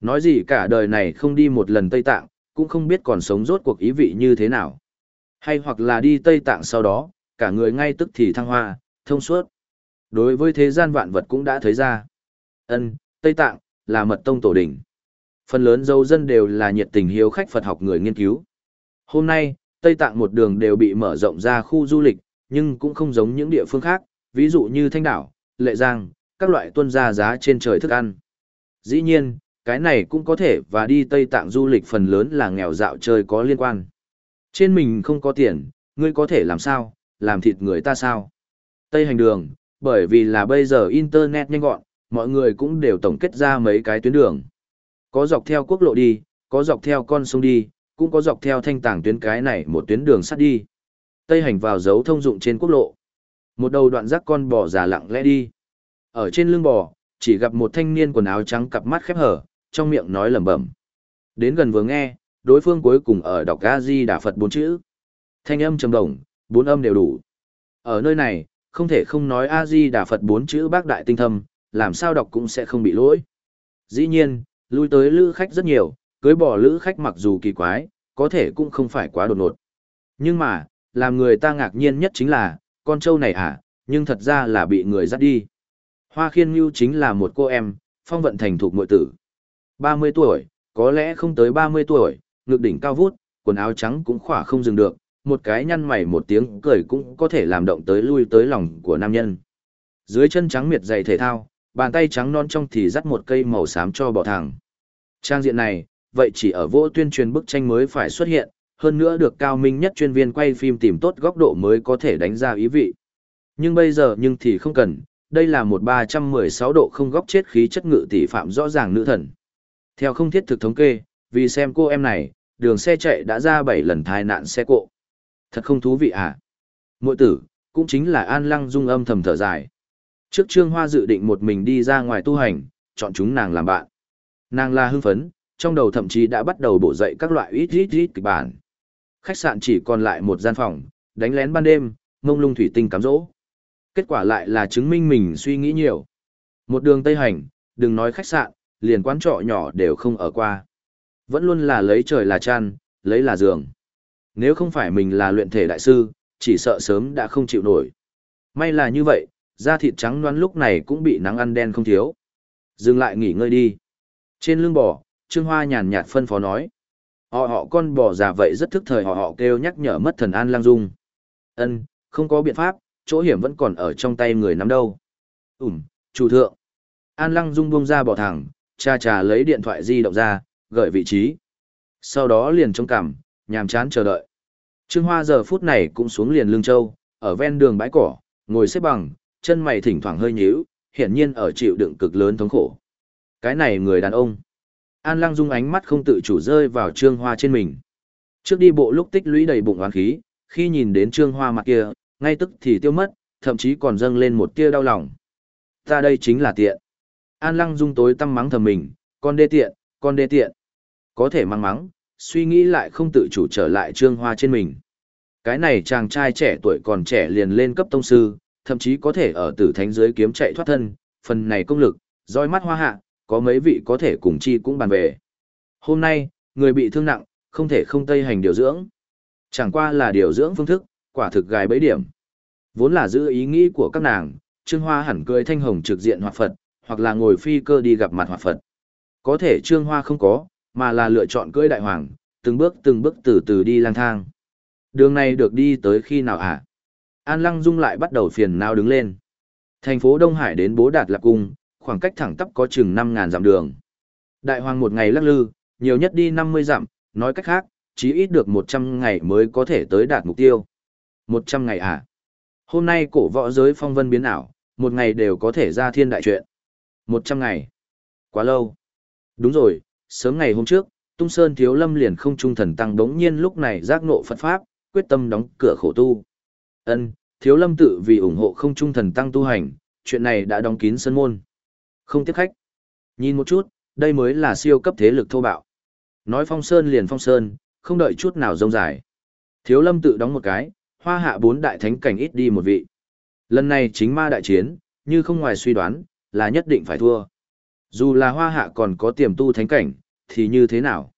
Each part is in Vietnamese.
Nói gì cả đời này không đi một lần Tây Tạng, cũng không biết còn sống rốt cuộc ý vị như thế nào. Hay hoặc là đi Tây Tạng sau đó, cả người ngay tức thì thăng hoa, thông suốt. Đối với thế gian vạn vật cũng đã thấy ra. Ân, Tây Tạng, là mật tông tổ đỉnh. Phần lớn dâu dân đều là nhiệt tình hiếu khách Phật học người nghiên cứu. Hôm nay, Tây Tạng một đường đều bị mở rộng ra khu du lịch, nhưng cũng không giống những địa phương khác, ví dụ như Thanh Đảo, Lệ Giang, các loại tuân ra giá trên trời thức ăn. Dĩ nhiên, cái này cũng có thể và đi Tây Tạng du lịch phần lớn là nghèo dạo chơi có liên quan. Trên mình không có tiền, ngươi có thể làm sao, làm thịt người ta sao? Tây hành đường, bởi vì là bây giờ Internet nhanh gọn, mọi người cũng đều tổng kết ra mấy cái tuyến đường. Có dọc theo quốc lộ đi, có dọc theo con sông đi, cũng có dọc theo thanh tảng tuyến cái này một tuyến đường sắt đi. Tây hành vào dấu thông dụng trên quốc lộ. Một đầu đoạn rắc con bò già lặng lẽ đi. Ở trên lưng bò, chỉ gặp một thanh niên quần áo trắng cặp mắt khép hở, trong miệng nói lẩm bẩm. Đến gần vừa nghe, đối phương cuối cùng ở đọc A Di Đà Phật bốn chữ. Thanh âm trầm đồng, bốn âm đều đủ. Ở nơi này, không thể không nói A Di Đà Phật bốn chữ bác đại tinh thâm, làm sao đọc cũng sẽ không bị lỗi. Dĩ nhiên, lui tới lữ khách rất nhiều, cưới bỏ lữ khách mặc dù kỳ quái, có thể cũng không phải quá đột ngột. Nhưng mà, làm người ta ngạc nhiên nhất chính là, con trâu này à, nhưng thật ra là bị người dắt đi. Hoa Khiên Nhu chính là một cô em, phong vận thành thuộc muội tử. 30 tuổi, có lẽ không tới 30 tuổi, ngực đỉnh cao vút, quần áo trắng cũng khỏa không dừng được, một cái nhăn mày một tiếng cười cũng có thể làm động tới lui tới lòng của nam nhân. Dưới chân trắng miệt giày thể thao, bàn tay trắng non trong thì dắt một cây màu xám cho bỏ thẳng. Trang diện này, vậy chỉ ở vô tuyên truyền bức tranh mới phải xuất hiện, hơn nữa được cao minh nhất chuyên viên quay phim tìm tốt góc độ mới có thể đánh ra ý vị. Nhưng bây giờ nhưng thì không cần, đây là một 316 độ không góc chết khí chất ngự tỷ phạm rõ ràng nữ thần. Theo không thiết thực thống kê, vì xem cô em này, đường xe chạy đã ra 7 lần thai nạn xe cộ. Thật không thú vị à? Mội tử, cũng chính là An Lăng Dung âm thầm thở dài. Trước Trương Hoa dự định một mình đi ra ngoài tu hành, chọn chúng nàng làm bạn. Nàng là hưng phấn, trong đầu thậm chí đã bắt đầu bổ dậy các loại ít ít ít kịch bản. Khách sạn chỉ còn lại một gian phòng, đánh lén ban đêm, mông lung thủy tinh cám rỗ. Kết quả lại là chứng minh mình suy nghĩ nhiều. Một đường Tây Hành, đừng nói khách sạn, liền quán trọ nhỏ đều không ở qua. Vẫn luôn là lấy trời là chăn, lấy là giường. Nếu không phải mình là luyện thể đại sư, chỉ sợ sớm đã không chịu nổi. May là như vậy, da thịt trắng đoán lúc này cũng bị nắng ăn đen không thiếu. Dừng lại nghỉ ngơi đi. Trên lưng bò, Trương Hoa nhàn nhạt phân phó nói. Họ họ con bò già vậy rất thức thời họ họ kêu nhắc nhở mất thần An Lang Dung. Ân, không có biện pháp, chỗ hiểm vẫn còn ở trong tay người nắm đâu. Ừm, chủ thượng. An Lăng Dung buông ra bỏ thẳng, cha cha lấy điện thoại di động ra, gợi vị trí. Sau đó liền trông cằm, nhàm chán chờ đợi. Trương Hoa giờ phút này cũng xuống liền lương châu, ở ven đường bãi cỏ, ngồi xếp bằng, chân mày thỉnh thoảng hơi nhíu, hiển nhiên ở chịu đựng cực lớn thống khổ. Cái này người đàn ông. An Lăng Dung ánh mắt không tự chủ rơi vào Trương Hoa trên mình. Trước đi bộ lúc tích lũy đầy bụng oán khí, khi nhìn đến Trương Hoa mặt kia, ngay tức thì tiêu mất, thậm chí còn dâng lên một tia đau lòng. Ta đây chính là tiện. An Lăng Dung tối tăm mắng thầm mình, con đê tiện, con đê tiện. Có thể mang mắng, suy nghĩ lại không tự chủ trở lại Trương Hoa trên mình. Cái này chàng trai trẻ tuổi còn trẻ liền lên cấp tông sư, thậm chí có thể ở tử thánh dưới kiếm chạy thoát thân, phần này công lực, roi mắt hoa hạ, có mấy vị có thể cùng chi cũng bàn về. Hôm nay, người bị thương nặng, không thể không tây hành điều dưỡng. Chẳng qua là điều dưỡng phương thức, quả thực gài bấy điểm. Vốn là giữ ý nghĩ của các nàng, Trương Hoa hẳn cười thanh hồng trực diện hoạt Phật, hoặc là ngồi phi cơ đi gặp mặt hoạt Phật. Có thể Trương Hoa không có, mà là lựa chọn cưỡi đại hoàng, từng bước từng bước từ từ đi lang thang. Đường này được đi tới khi nào hả? An Lăng Dung lại bắt đầu phiền não đứng lên. Thành phố Đông Hải đến Bố Đạt Lạc Cung, khoảng cách thẳng tắp có chừng 5.000 dặm đường. Đại hoàng một ngày lắc lư, nhiều nhất đi 50 dặm, nói cách khác, chí ít được 100 ngày mới có thể tới đạt mục tiêu. 100 ngày à? Hôm nay cổ võ giới phong vân biến ảo, một ngày đều có thể ra thiên đại chuyện. 100 ngày. Quá lâu. Đúng rồi, sớm ngày hôm trước, Tung Sơn Thiếu Lâm liền không trung thần tăng đống nhiên lúc này giác nộ Phật Pháp, quyết tâm đóng cửa khổ tu. Ân, Thiếu Lâm tự vì ủng hộ không trung thần tăng tu hành, chuyện này đã đóng kín sân môn. Không tiếp khách. Nhìn một chút, đây mới là siêu cấp thế lực thô bạo. Nói phong sơn liền phong sơn, không đợi chút nào rông dài. Thiếu Lâm tự đóng một cái, hoa hạ bốn đại thánh cảnh ít đi một vị. Lần này chính ma đại chiến, như không ngoài suy đoán, là nhất định phải thua. Dù là hoa hạ còn có tiềm tu thánh cảnh, thì như thế nào?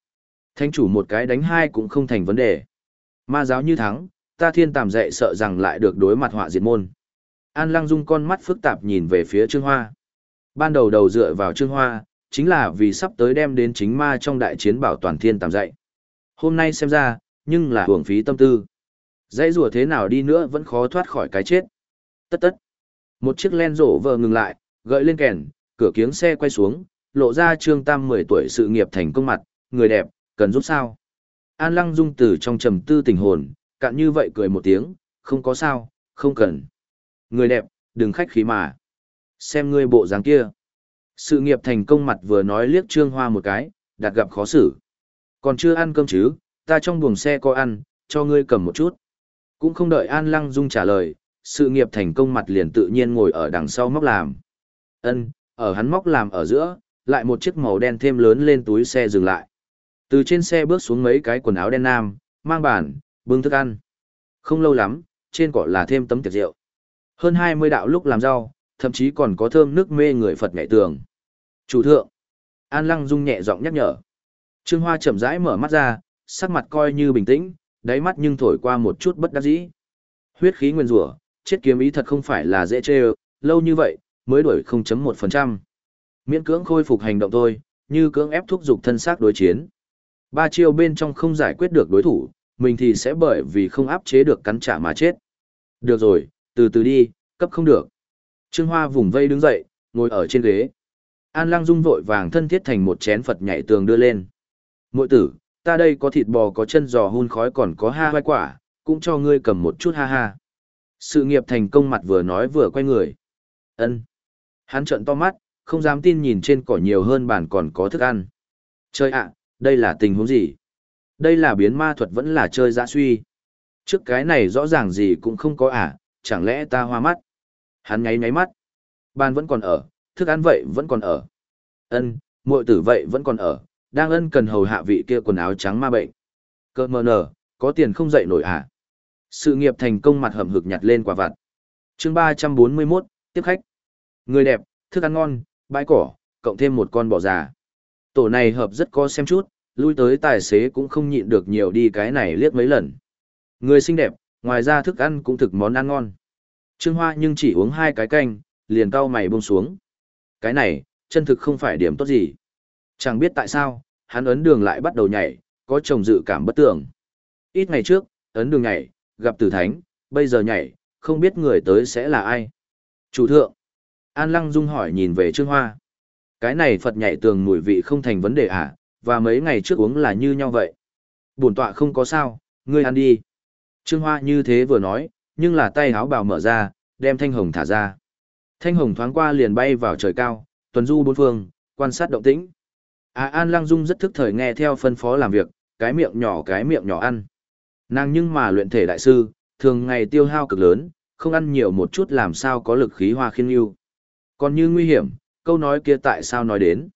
Thánh chủ một cái đánh hai cũng không thành vấn đề. Ma giáo như thắng, ta thiên tàm dạy sợ rằng lại được đối mặt họa diệt môn. An Lăng Dung con mắt phức tạp nhìn về phía Trương Hoa. Ban đầu đầu dựa vào Trương Hoa, chính là vì sắp tới đem đến chính ma trong đại chiến bảo toàn thiên tàm dạy. Hôm nay xem ra, nhưng là hưởng phí tâm tư. Dãy rùa thế nào đi nữa vẫn khó thoát khỏi cái chết. Tất tất. Một chiếc len rổ vờ ngừng lại, gợi lên kèn, cửa kiếng xe quay xuống, lộ ra Trương Tam 10 tuổi sự nghiệp thành công mặt, người đẹp, cần giúp sao? An Lăng Dung từ trong trầm tư tình hồn, cạn như vậy cười một tiếng, không có sao, không cần. Người đẹp, đừng khách khí mà. Xem ngươi bộ dáng kia. Sự nghiệp thành công mặt vừa nói liếc Trương Hoa một cái, đặt gặp khó xử. Còn chưa ăn cơm chứ, ta trong buồng xe có ăn, cho ngươi cầm một chút. Cũng không đợi An Lăng Dung trả lời, sự nghiệp thành công mặt liền tự nhiên ngồi ở đằng sau móc làm. Ân, ở hắn móc làm ở giữa, lại một chiếc màu đen thêm lớn lên túi xe dừng lại. Từ trên xe bước xuống mấy cái quần áo đen nam, mang bàn, bưng thức ăn. Không lâu lắm, trên cỏ là thêm tấm tiệc rượu. Hơn 20 đạo lúc làm rau, thậm chí còn có thơm nước mê người Phật nhảy tường. Chủ thượng. An Lăng Dung nhẹ giọng nhắc nhở. Trương Hoa chậm rãi mở mắt ra, sắc mặt coi như bình tĩnh, đáy mắt nhưng thổi qua một chút bất đắc dĩ. Huyết khí nguyên rủa, chết kiếm ý thật không phải là dễ chê lâu như vậy, mới đổi 0.1%. Miễn cưỡng khôi phục hành động thôi, như cưỡng ép thúc giục thân xác đối chiến. Ba chiêu bên trong không giải quyết được đối thủ, mình thì sẽ bởi vì không áp chế được cắn trả mà chết. Được rồi, từ từ đi, cấp không được. Trương Hoa vùng vây đứng dậy, ngồi ở trên ghế. An Lăng Dung vội vàng thân thiết thành một chén Phật nhảy tường đưa lên. Mội tử, ta đây có thịt bò có chân giò hun khói còn có ha vai quả, cũng cho ngươi cầm một chút ha ha. Sự nghiệp thành công mặt vừa nói vừa quay người. ân Hắn trợn to mắt, không dám tin nhìn trên cỏ nhiều hơn bản còn có thức ăn. Chơi ạ, đây là tình huống gì? Đây là biến ma thuật vẫn là chơi dã suy. Trước cái này rõ ràng gì cũng không có à, chẳng lẽ ta hoa mắt? Hắn nháy nháy mắt. Ban vẫn còn ở, thức ăn vậy vẫn còn ở. Ân, muội tử vậy vẫn còn ở, đang ân cần hầu hạ vị kia quần áo trắng ma bệnh. Cơ mờ nở, có tiền không dậy nổi à? Sự nghiệp thành công mặt hầm hực nhặt lên quả vặt. chương 341, tiếp khách. Người đẹp, thức ăn ngon, bãi cỏ, cộng thêm một con bò già. Tổ này hợp rất có xem chút, lui tới tài xế cũng không nhịn được nhiều đi cái này liếc mấy lần. Người xinh đẹp, ngoài ra thức ăn cũng thực món ăn ngon. Trương Hoa nhưng chỉ uống hai cái canh, liền cau mày buông xuống. Cái này, chân thực không phải điểm tốt gì. Chẳng biết tại sao, hắn ấn đường lại bắt đầu nhảy, có chồng dự cảm bất tưởng. Ít ngày trước, ấn đường nhảy, gặp tử thánh, bây giờ nhảy, không biết người tới sẽ là ai. Chủ thượng. An Lăng Dung hỏi nhìn về Trương Hoa. Cái này Phật nhảy tường mùi vị không thành vấn đề à, và mấy ngày trước uống là như nhau vậy. Bổn tọa không có sao, ngươi ăn đi. Trương Hoa như thế vừa nói, nhưng là tay háo bào mở ra, đem thanh hồng thả ra. Thanh hồng thoáng qua liền bay vào trời cao, tuần du bốn phương, quan sát động tĩnh. À An Lăng Dung rất thức thời nghe theo phân phó làm việc, cái miệng nhỏ cái miệng nhỏ ăn. Nàng nhưng mà luyện thể đại sư, thường ngày tiêu hao cực lớn, không ăn nhiều một chút làm sao có lực khí hoa khiên yêu. Còn như nguy hiểm, câu nói kia tại sao nói đến.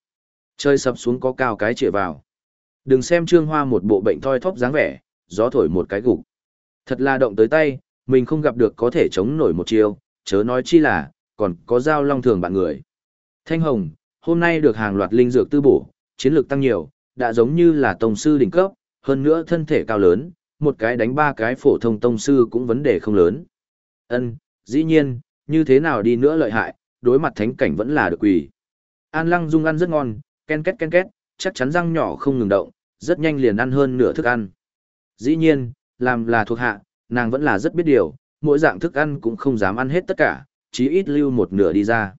Chơi sập xuống có cao cái trịa vào. Đừng xem trương hoa một bộ bệnh thoi thóp dáng vẻ, gió thổi một cái gục. Thật là động tới tay, mình không gặp được có thể chống nổi một chiêu, chớ nói chi là, còn có dao long thường bạn người. Thanh Hồng, hôm nay được hàng loạt linh dược tư bổ, chiến lược tăng nhiều, đã giống như là tông sư đỉnh cấp, hơn nữa thân thể cao lớn, một cái đánh ba cái phổ thông tông sư cũng vấn đề không lớn. Ân, dĩ nhiên, như thế nào đi nữa lợi hại, đối mặt thánh cảnh vẫn là được quỳ. An Lăng Dung ăn rất ngon, ken két ken két, chắc chắn răng nhỏ không ngừng động, rất nhanh liền ăn hơn nửa thức ăn. Dĩ nhiên, làm là thuộc hạ, nàng vẫn là rất biết điều, mỗi dạng thức ăn cũng không dám ăn hết tất cả, chí ít lưu một nửa đi ra.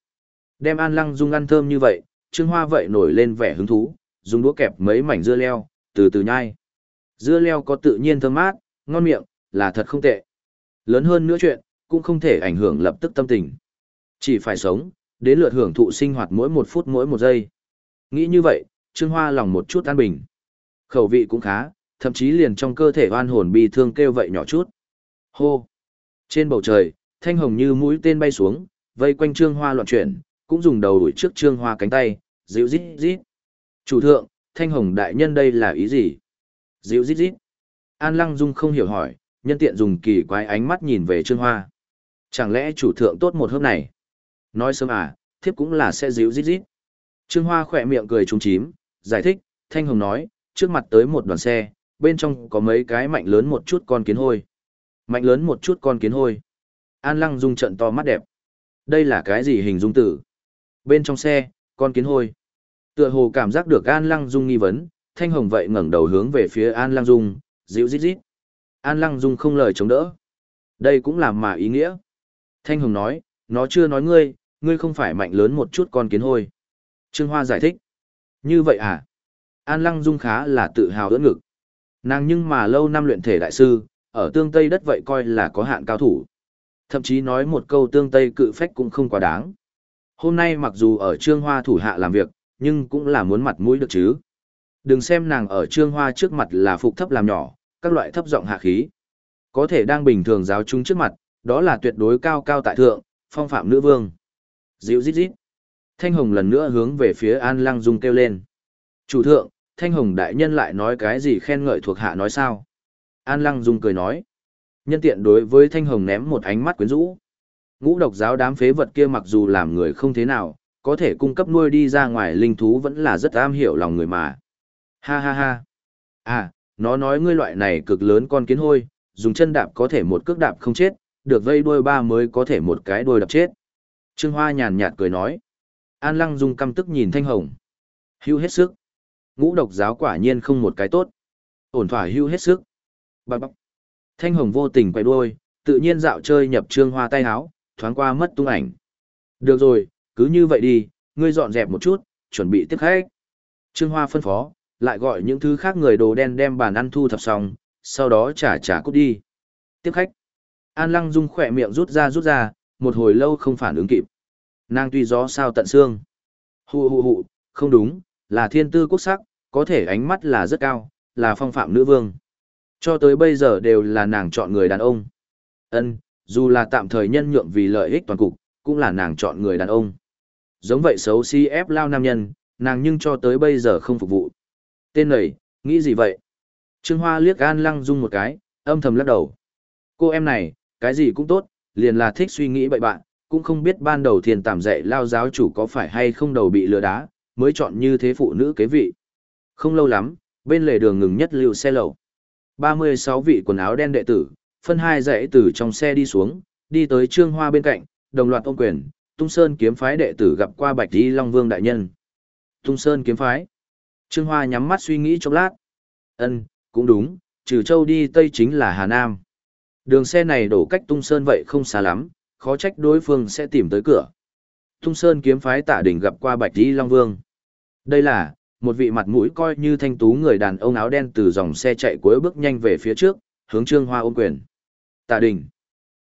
Đem An Lăng Dung ăn thơm như vậy, Trương Hoa vậy nổi lên vẻ hứng thú, dùng đũa kẹp mấy mảnh dưa leo, từ từ nhai. Dưa leo có tự nhiên thơm mát, ngon miệng, là thật không tệ. Lớn hơn nữa chuyện, cũng không thể ảnh hưởng lập tức tâm tình. Chỉ phải sống, đến lượt hưởng thụ sinh hoạt mỗi một phút mỗi một giây. Nghĩ như vậy, Trương Hoa lòng một chút an bình. Khẩu vị cũng khá, thậm chí liền trong cơ thể oan hồn bi thương kêu vậy nhỏ chút. Hô! Trên bầu trời, thanh hồng như mũi tên bay xuống, vây quanh Trương Hoa loạn chuyển, cũng dùng đầu đuổi trước Trương Hoa cánh tay, dịu rít rít. Chủ thượng, thanh hồng đại nhân đây là ý gì? Dịu rít rít. An Lăng Dung không hiểu hỏi, nhân tiện dùng kỳ quái ánh mắt nhìn về Trương Hoa. Chẳng lẽ chủ thượng tốt một hôm này? Nói sớm à, thiếp cũng là sẽ dịu rít rít. Trương Hoa khỏe miệng cười trúng chím, giải thích, Thanh Hồng nói, trước mặt tới một đoàn xe, bên trong có mấy cái mạnh lớn một chút con kiến hôi. Mạnh lớn một chút con kiến hôi. An Lăng Dung trận to mắt đẹp. Đây là cái gì hình dung tử? Bên trong xe, con kiến hôi. Tựa hồ cảm giác được An Lăng Dung nghi vấn, Thanh Hồng vậy ngẩng đầu hướng về phía An Lăng Dung, dịu rít rít. An Lăng Dung không lời chống đỡ. Đây cũng là mà ý nghĩa. Thanh Hồng nói, nó chưa nói ngươi, ngươi không phải mạnh lớn một chút con kiến hôi. Trương Hoa giải thích. Như vậy à? An Lăng Dung khá là tự hào đỡ ngực. Nàng nhưng mà lâu năm luyện thể đại sư, ở tương Tây đất vậy coi là có hạn cao thủ. Thậm chí nói một câu tương Tây cự phách cũng không quá đáng. Hôm nay mặc dù ở Trương Hoa thủ hạ làm việc, nhưng cũng là muốn mặt mũi được chứ. Đừng xem nàng ở Trương Hoa trước mặt là phục thấp làm nhỏ, các loại thấp giọng hạ khí. Có thể đang bình thường giáo chúng trước mặt, đó là tuyệt đối cao cao tại thượng, phong phạm nữ vương. Dịu rít rít. Thanh Hồng lần nữa hướng về phía An Lăng Dung kêu lên. Chủ thượng, Thanh Hồng đại nhân lại nói cái gì khen ngợi thuộc hạ nói sao? An Lăng Dung cười nói. Nhân tiện đối với Thanh Hồng ném một ánh mắt quyến rũ. Ngũ độc giáo đám phế vật kia mặc dù làm người không thế nào, có thể cung cấp nuôi đi ra ngoài linh thú vẫn là rất am hiểu lòng người mà. Ha ha ha. À, nó nói ngươi loại này cực lớn con kiến hôi, dùng chân đạp có thể một cước đạp không chết, được vây đuôi ba mới có thể một cái đuôi đập chết. Trương Hoa nhàn nhạt cười nói. An Lăng Dung căm tức nhìn Thanh Hồng. Hưu hết sức. Ngũ độc giáo quả nhiên không một cái tốt. Ổn thỏa hưu hết sức. Bạc bạc. Thanh Hồng vô tình quay đuôi, tự nhiên dạo chơi nhập Trương Hoa tay áo, thoáng qua mất tung ảnh. Được rồi, cứ như vậy đi, ngươi dọn dẹp một chút, chuẩn bị tiếp khách. Trương Hoa phân phó, lại gọi những thứ khác người đồ đen đem bàn ăn thu thập xong, sau đó trả trả cút đi. Tiếp khách. An Lăng Dung khỏe miệng rút ra rút ra, một hồi lâu không phản ứng kịp. Nàng tuy gió sao tận xương. Hù hù hù, không đúng, là thiên tư quốc sắc, có thể ánh mắt là rất cao, là phong phạm nữ vương. Cho tới bây giờ đều là nàng chọn người đàn ông. Ân, dù là tạm thời nhân nhượng vì lợi ích toàn cục, cũng là nàng chọn người đàn ông. Giống vậy xấu si ép lao nam nhân, nàng nhưng cho tới bây giờ không phục vụ. Tên này, nghĩ gì vậy? Trương Hoa liếc An Lăng Dung một cái, âm thầm lắc đầu. Cô em này, cái gì cũng tốt, liền là thích suy nghĩ bậy bạn, cũng không biết ban đầu thiền tạm dạy lao giáo chủ có phải hay không đầu bị lừa đá, mới chọn như thế phụ nữ kế vị. Không lâu lắm, bên lề đường ngừng nhất lưu xe lầu. 36 vị quần áo đen đệ tử, phân hai dãy từ trong xe đi xuống, đi tới Trương Hoa bên cạnh, đồng loạt ôm quyền, Tung Sơn kiếm phái đệ tử gặp qua Bạch y Long Vương đại nhân. Tung Sơn kiếm phái. Trương Hoa nhắm mắt suy nghĩ chốc lát. Ân, cũng đúng, trừ châu đi Tây chính là Hà Nam. Đường xe này đổ cách Tung Sơn vậy không xa lắm, khó trách đối phương sẽ tìm tới cửa. Tung Sơn kiếm phái tạ đỉnh gặp qua Bạch Di Long Vương. Đây là, một vị mặt mũi coi như thanh tú người đàn ông áo đen từ dòng xe chạy cuối bước nhanh về phía trước, hướng Trương Hoa ôm quyền. Tạ đỉnh.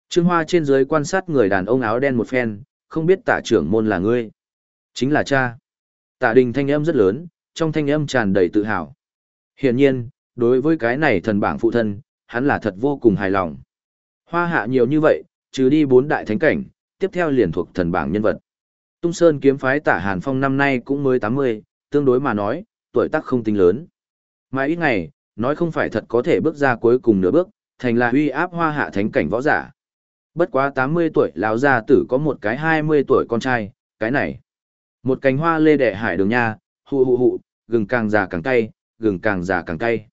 Trương Hoa trên dưới quan sát người đàn ông áo đen một phen, không biết tạ trưởng môn là ngươi. Chính là cha. Tạ đình thanh âm rất lớn, trong thanh âm tràn đầy tự hào. Hiển nhiên, đối với cái này thần bảng phụ thân, hắn là thật vô cùng hài lòng. Hoa hạ nhiều như vậy, trừ đi bốn đại thánh cảnh, tiếp theo liền thuộc thần bảng nhân vật. Tung Sơn kiếm phái tả Hàn Phong năm nay cũng mới 80, tương đối mà nói, tuổi tác không tính lớn. Mà ít ngày, nói không phải thật có thể bước ra cuối cùng nửa bước, thành là uy áp hoa hạ thánh cảnh võ giả. Bất quá 80 tuổi lão gia tử có một cái 20 tuổi con trai, cái này. Một cánh hoa lê đẻ hải đường nha, hụ hụ hụ, gừng càng già càng cay, gừng càng già càng cay.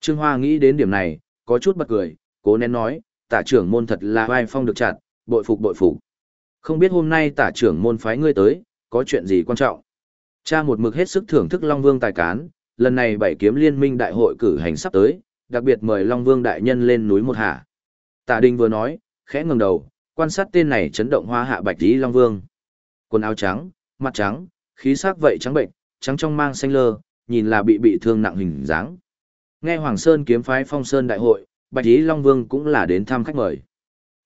Trương Hoa nghĩ đến điểm này, có chút bật cười, cố nén nói, tả trưởng môn thật là vai phong được chặt, bội phục bội phục. Không biết hôm nay tả trưởng môn phái ngươi tới, có chuyện gì quan trọng? Cha một mực hết sức thưởng thức Long Vương tài cán, lần này bảy kiếm liên minh đại hội cử hành sắp tới, đặc biệt mời Long Vương đại nhân lên núi một hạ. Tả Đình vừa nói, khẽ ngẩng đầu, quan sát tên này chấn động hoa hạ bạch tí Long Vương. Quần áo trắng, mặt trắng, khí sắc vậy trắng bệnh, trắng trong mang xanh lơ, nhìn là bị bị thương nặng hình dáng. Nghe Hoàng Sơn kiếm phái Phong Sơn đại hội, Bạch Ý Long Vương cũng là đến thăm khách mời.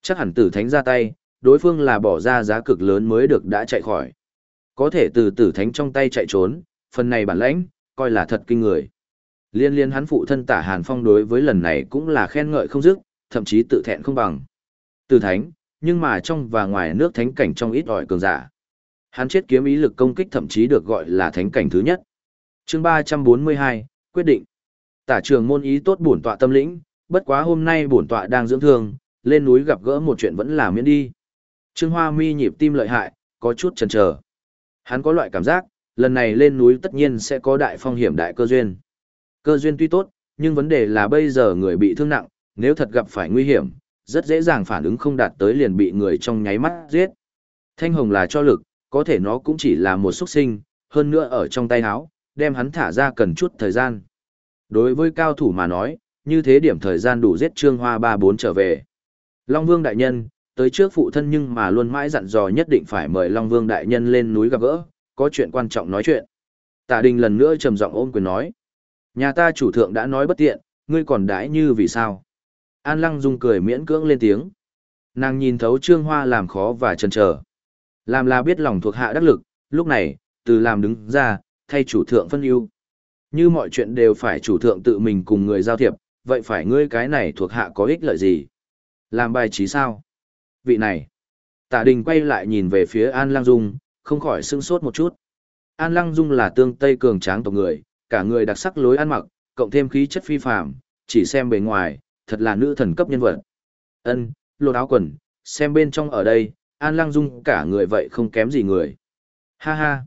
Chắc hẳn tử thánh ra tay, đối phương là bỏ ra giá cực lớn mới được đã chạy khỏi. Có thể từ tử thánh trong tay chạy trốn, phần này bản lãnh, coi là thật kinh người. Liên liên hắn phụ thân tả Hàn Phong đối với lần này cũng là khen ngợi không dứt, thậm chí tự thẹn không bằng. Tử thánh, nhưng mà trong và ngoài nước thánh cảnh trong ít ỏi cường giả. Hắn chết kiếm ý lực công kích thậm chí được gọi là thánh cảnh thứ nhất. Chương 342, quyết định. Tả trường môn ý tốt bổn tọa tâm lĩnh, bất quá hôm nay bổn tọa đang dưỡng thương, lên núi gặp gỡ một chuyện vẫn là miễn đi. Trương Hoa Mi nhịp tim lợi hại, có chút chần chờ. Hắn có loại cảm giác, lần này lên núi tất nhiên sẽ có đại phong hiểm đại cơ duyên. Cơ duyên tuy tốt, nhưng vấn đề là bây giờ người bị thương nặng, nếu thật gặp phải nguy hiểm, rất dễ dàng phản ứng không đạt tới liền bị người trong nháy mắt giết. Thanh hồng là cho lực, có thể nó cũng chỉ là một xuất sinh, hơn nữa ở trong tay áo, đem hắn thả ra cần chút thời gian. Đối với cao thủ mà nói, như thế điểm thời gian đủ giết Trương Hoa ba bốn trở về. Long Vương đại nhân, tới trước phụ thân nhưng mà luôn mãi dặn dò nhất định phải mời Long Vương đại nhân lên núi gặp gỡ, có chuyện quan trọng nói chuyện. Tạ Đình lần nữa trầm giọng ôm quyền nói: "Nhà ta chủ thượng đã nói bất tiện, ngươi còn đãi như vì sao?" An Lăng Dung cười miễn cưỡng lên tiếng. Nàng nhìn thấu Trương Hoa làm khó và chần chờ. Làm là biết lòng thuộc hạ đắc lực, lúc này, từ làm đứng ra, thay chủ thượng phân ưu. Như mọi chuyện đều phải chủ thượng tự mình cùng người giao thiệp, vậy phải ngươi cái này thuộc hạ có ích lợi gì? Làm bài trí sao? Vị này. Tả đình quay lại nhìn về phía An Lăng Dung, không khỏi sưng sốt một chút. An Lăng Dung là tương tây cường tráng tộc người, cả người đặc sắc lối ăn mặc, cộng thêm khí chất phi phàm, chỉ xem bề ngoài, thật là nữ thần cấp nhân vật. Ân, lột áo quần, xem bên trong ở đây, An Lăng Dung cả người vậy không kém gì người. Ha ha.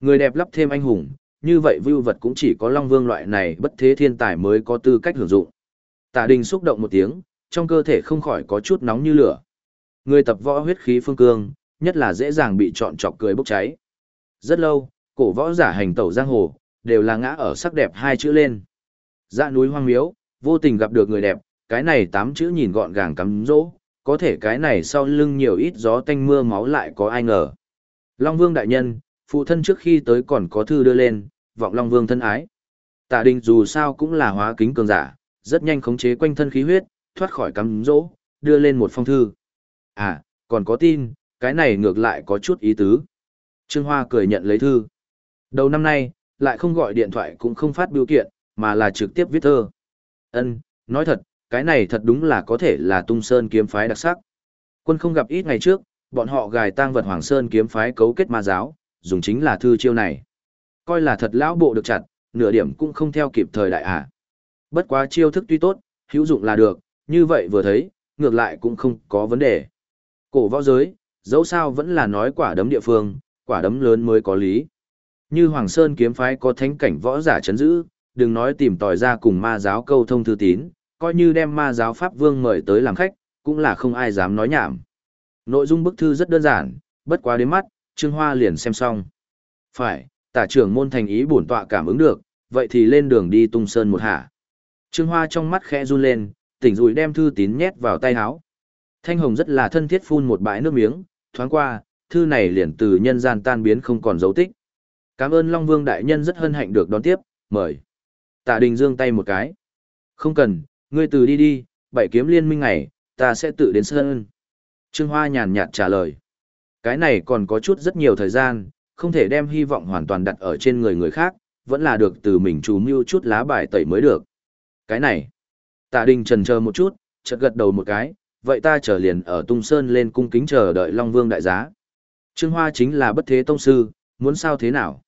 Người đẹp lắp thêm anh hùng, như vậy vưu vật cũng chỉ có Long Vương loại này bất thế thiên tài mới có tư cách hưởng dụng. Tạ Đình xúc động một tiếng, trong cơ thể không khỏi có chút nóng như lửa. Người tập võ huyết khí phương cương, nhất là dễ dàng bị chọn chọc cười bốc cháy. Rất lâu, cổ võ giả hành tẩu giang hồ, đều là ngã ở sắc đẹp hai chữ lên. Dạ núi hoang miếu, vô tình gặp được người đẹp, cái này tám chữ nhìn gọn gàng cắm rỗ, có thể cái này sau lưng nhiều ít gió tanh mưa máu lại có ai ngờ. Long Vương đại nhân, phụ thân trước khi tới còn có thư đưa lên, vọng Long Vương thân ái. Tạ Đình dù sao cũng là hóa kính cường giả, rất nhanh khống chế quanh thân khí huyết, thoát khỏi cắm rỗ, đưa lên một phong thư. À, còn có tin, cái này ngược lại có chút ý tứ. Trương Hoa cười nhận lấy thư. Đầu năm nay, lại không gọi điện thoại cũng không phát biểu kiện, mà là trực tiếp viết thơ. Ân, nói thật, cái này thật đúng là có thể là tung sơn kiếm phái đặc sắc. Quân không gặp ít ngày trước, bọn họ gài tang vật Hoàng Sơn kiếm phái cấu kết ma giáo, dùng chính là thư chiêu này. Coi là thật lão bộ được chặt, nửa điểm cũng không theo kịp thời đại à. Bất quá chiêu thức tuy tốt, hữu dụng là được, như vậy vừa thấy, ngược lại cũng không có vấn đề. Cổ võ giới, dẫu sao vẫn là nói quả đấm địa phương, quả đấm lớn mới có lý. Như Hoàng Sơn kiếm phái có thánh cảnh võ giả chấn giữ, đừng nói tìm tòi ra cùng ma giáo câu thông thư tín, coi như đem ma giáo Pháp Vương mời tới làm khách, cũng là không ai dám nói nhảm. Nội dung bức thư rất đơn giản, bất quá đến mắt, Trương Hoa liền xem xong. Phải, tả trưởng môn thành ý bổn tọa cảm ứng được, vậy thì lên đường đi tung sơn một hạ. Trương Hoa trong mắt khẽ run lên, tỉnh rùi đem thư tín nhét vào tay áo. Thanh Hồng rất là thân thiết phun một bãi nước miếng, thoáng qua, thư này liền từ nhân gian tan biến không còn dấu tích. Cảm ơn Long Vương đại nhân rất hân hạnh được đón tiếp, mời. Tạ Đình Dương tay một cái. Không cần, ngươi từ đi đi, bảy kiếm liên minh ngày, ta sẽ tự đến sơn. Trương Hoa nhàn nhạt trả lời. Cái này còn có chút rất nhiều thời gian, không thể đem hy vọng hoàn toàn đặt ở trên người người khác, vẫn là được từ mình chú mưu chút lá bài tẩy mới được. Cái này, tạ đình trần chờ một chút, chợt gật đầu một cái, vậy ta trở liền ở tung sơn lên cung kính chờ đợi Long Vương đại giá. Trương Hoa chính là bất thế tông sư, muốn sao thế nào?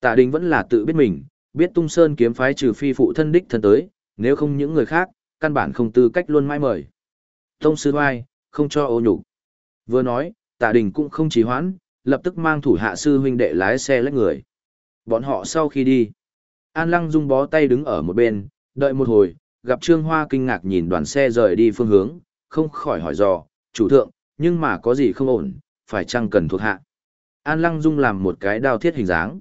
Tạ đình vẫn là tự biết mình, biết tung sơn kiếm phái trừ phi phụ thân đích thân tới, nếu không những người khác, căn bản không tư cách luôn mãi mời. Tông sư oai, không cho ô nhục. Vừa nói, tạ đình cũng không trì hoãn, lập tức mang thủ hạ sư huynh đệ lái xe lách người. Bọn họ sau khi đi, An Lăng Dung bó tay đứng ở một bên, đợi một hồi, gặp Trương Hoa kinh ngạc nhìn đoàn xe rời đi phương hướng, không khỏi hỏi dò, chủ thượng, nhưng mà có gì không ổn, phải chăng cần thuộc hạ. An Lăng Dung làm một cái đao thiết hình dáng.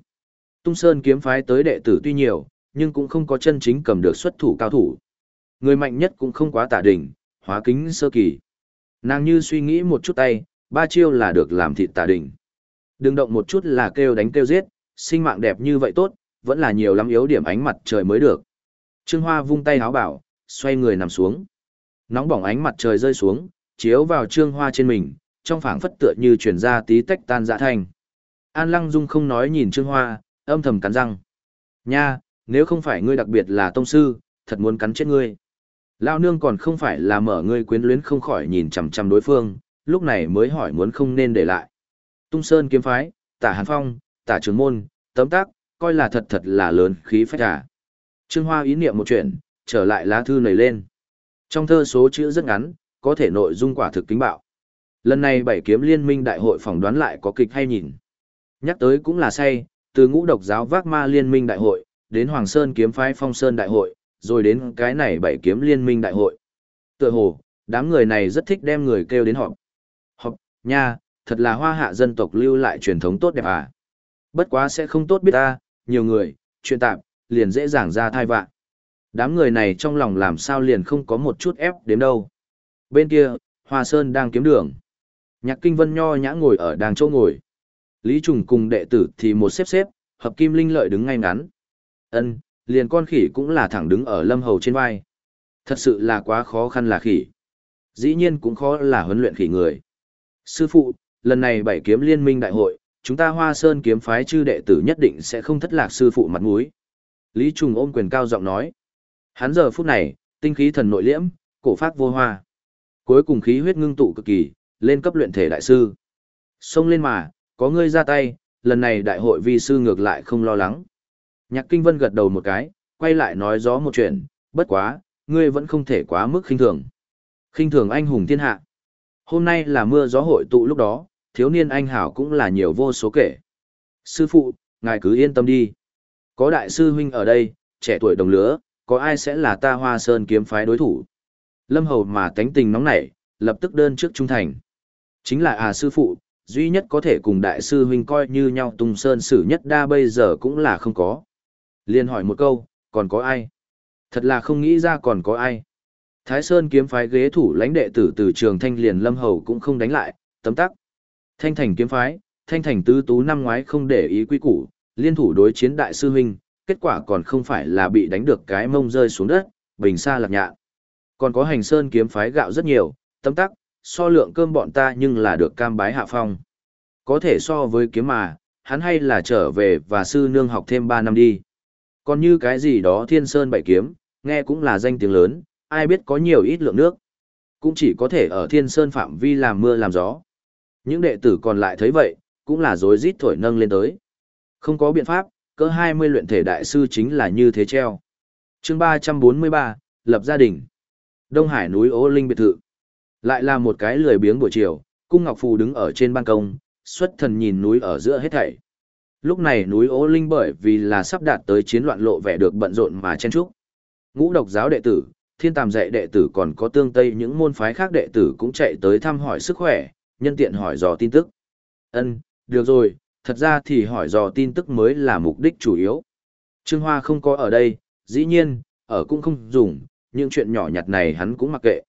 Tung Sơn kiếm phái tới đệ tử tuy nhiều, nhưng cũng không có chân chính cầm được xuất thủ cao thủ. Người mạnh nhất cũng không quá tả đỉnh, hóa kính sơ kỳ. Nàng như suy nghĩ một chút tay, ba chiêu là được làm thịt tà đỉnh. Đừng động một chút là kêu đánh kêu giết, sinh mạng đẹp như vậy tốt, vẫn là nhiều lắm yếu điểm ánh mặt trời mới được. Trương Hoa vung tay háo bảo, xoay người nằm xuống. Nóng bỏng ánh mặt trời rơi xuống, chiếu vào Trương Hoa trên mình, trong phảng phất tựa như truyền ra tí tách tan dã thành. An Lăng Dung không nói nhìn Trương Hoa, âm thầm cắn răng. Nha, nếu không phải ngươi đặc biệt là tông sư, thật muốn cắn chết ngươi. Lao nương còn không phải là mở ngươi quyến luyến không khỏi nhìn chằm chằm đối phương, lúc này mới hỏi muốn không nên để lại. Tung Sơn kiếm phái, tả Hàn Phong, tả Trường Môn, tấm tác, coi là thật thật là lớn khí phách à Trương Hoa ý niệm một chuyện, trở lại lá thư này lên. Trong thơ số chữ rất ngắn, có thể nội dung quả thực kính bạo. Lần này bảy kiếm liên minh đại hội phỏng đoán lại có kịch hay nhìn. Nhắc tới cũng là say, Từ ngũ độc giáo vác ma liên minh đại hội, đến Hoàng Sơn kiếm phái phong sơn đại hội, rồi đến cái này bảy kiếm liên minh đại hội. Tựa hồ, đám người này rất thích đem người kêu đến họp. Nha, thật là hoa hạ dân tộc lưu lại truyền thống tốt đẹp à. Bất quá sẽ không tốt biết ta, nhiều người, chuyện tạm, liền dễ dàng ra thai vạn. Đám người này trong lòng làm sao liền không có một chút ép đến đâu. Bên kia, Hoa Sơn đang kiếm đường. Nhạc Kinh Vân nho nhã ngồi ở đàng chỗ ngồi. Lý Trùng cùng đệ tử thì một xếp xếp, hợp kim linh lợi đứng ngay ngắn. Ân, liền con khỉ cũng là thẳng đứng ở lâm hầu trên vai. Thật sự là quá khó khăn là khỉ. Dĩ nhiên cũng khó là huấn luyện khỉ người. Sư phụ, lần này bảy kiếm liên minh đại hội, chúng ta hoa sơn kiếm phái chư đệ tử nhất định sẽ không thất lạc sư phụ mặt mũi. Lý Trùng ôm quyền cao giọng nói. Hắn giờ phút này, tinh khí thần nội liễm, cổ phát vô hoa. Cuối cùng khí huyết ngưng tụ cực kỳ, lên cấp luyện thể đại sư. Xông lên mà, có ngươi ra tay, lần này đại hội vi sư ngược lại không lo lắng. Nhạc Kinh Vân gật đầu một cái, quay lại nói gió một chuyện, bất quá, ngươi vẫn không thể quá mức khinh thường. Khinh thường anh hùng thiên hạ. Hôm nay là mưa gió hội tụ lúc đó, thiếu niên anh hảo cũng là nhiều vô số kể. Sư phụ, ngài cứ yên tâm đi. Có đại sư huynh ở đây, trẻ tuổi đồng lứa, có ai sẽ là ta hoa sơn kiếm phái đối thủ. Lâm hầu mà tánh tình nóng nảy, lập tức đơn trước trung thành. Chính là à sư phụ, duy nhất có thể cùng đại sư huynh coi như nhau tung sơn sử nhất đa bây giờ cũng là không có. Liên hỏi một câu, còn có ai? Thật là không nghĩ ra còn có ai. Thái Sơn kiếm phái ghế thủ lãnh đệ tử từ trường thanh liền lâm hầu cũng không đánh lại, tấm tắc. Thanh thành kiếm phái, thanh thành tứ tú năm ngoái không để ý quy củ, liên thủ đối chiến đại sư huynh, kết quả còn không phải là bị đánh được cái mông rơi xuống đất, bình xa lạc nhạ. Còn có hành sơn kiếm phái gạo rất nhiều, tấm tắc, so lượng cơm bọn ta nhưng là được cam bái hạ phong. Có thể so với kiếm mà, hắn hay là trở về và sư nương học thêm 3 năm đi. Còn như cái gì đó thiên sơn bảy kiếm, nghe cũng là danh tiếng lớn, ai biết có nhiều ít lượng nước. Cũng chỉ có thể ở thiên sơn phạm vi làm mưa làm gió. Những đệ tử còn lại thấy vậy, cũng là rối rít thổi nâng lên tới. Không có biện pháp, cỡ 20 luyện thể đại sư chính là như thế treo. chương 343, lập gia đình. Đông Hải núi Ô Linh biệt thự. Lại là một cái lười biếng buổi chiều, cung Ngọc Phù đứng ở trên ban công, xuất thần nhìn núi ở giữa hết thảy. Lúc này núi Ô Linh bởi vì là sắp đạt tới chiến loạn lộ vẻ được bận rộn mà chen chúc. Ngũ độc giáo đệ tử, thiên tàm dạy đệ tử còn có tương tây những môn phái khác đệ tử cũng chạy tới thăm hỏi sức khỏe, nhân tiện hỏi dò tin tức. Ân, được rồi, thật ra thì hỏi dò tin tức mới là mục đích chủ yếu. Trương Hoa không có ở đây, dĩ nhiên, ở cũng không dùng, những chuyện nhỏ nhặt này hắn cũng mặc kệ.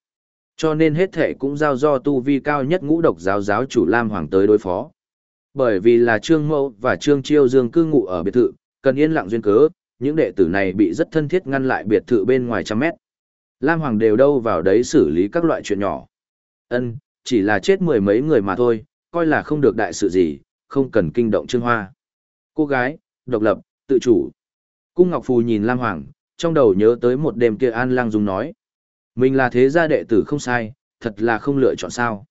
Cho nên hết thể cũng giao do tu vi cao nhất ngũ độc giáo giáo chủ Lam Hoàng tới đối phó. Bởi vì là Trương Mẫu và Trương Chiêu Dương cư ngụ ở biệt thự, cần yên lặng duyên cớ, những đệ tử này bị rất thân thiết ngăn lại biệt thự bên ngoài trăm mét. Lam Hoàng đều đâu vào đấy xử lý các loại chuyện nhỏ. Ân, chỉ là chết mười mấy người mà thôi, coi là không được đại sự gì, không cần kinh động Trương Hoa. Cô gái, độc lập, tự chủ. Cung Ngọc Phù nhìn Lam Hoàng, trong đầu nhớ tới một đêm kia An Lang Dung nói. Mình là thế gia đệ tử không sai, thật là không lựa chọn sao.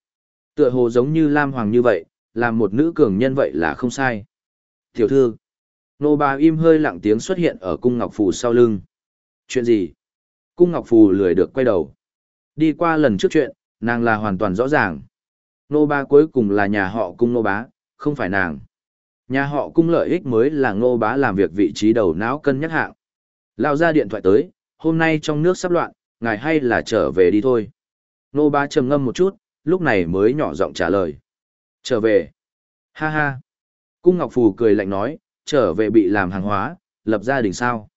Tựa hồ giống như Lam Hoàng như vậy, làm một nữ cường nhân vậy là không sai. Tiểu thư, nô bà im hơi lặng tiếng xuất hiện ở cung Ngọc Phù sau lưng. Chuyện gì? Cung Ngọc Phù lười được quay đầu. Đi qua lần trước chuyện, nàng là hoàn toàn rõ ràng. Nô ba cuối cùng là nhà họ cung nô bá, không phải nàng. Nhà họ cung lợi ích mới là ngô bá làm việc vị trí đầu não cân nhắc hạng. Lao ra điện thoại tới, hôm nay trong nước sắp loạn, ngài hay là trở về đi thôi. Nô bá trầm ngâm một chút, lúc này mới nhỏ giọng trả lời. Trở về. Ha ha. Cung Ngọc Phù cười lạnh nói, trở về bị làm hàng hóa, lập gia đình sao.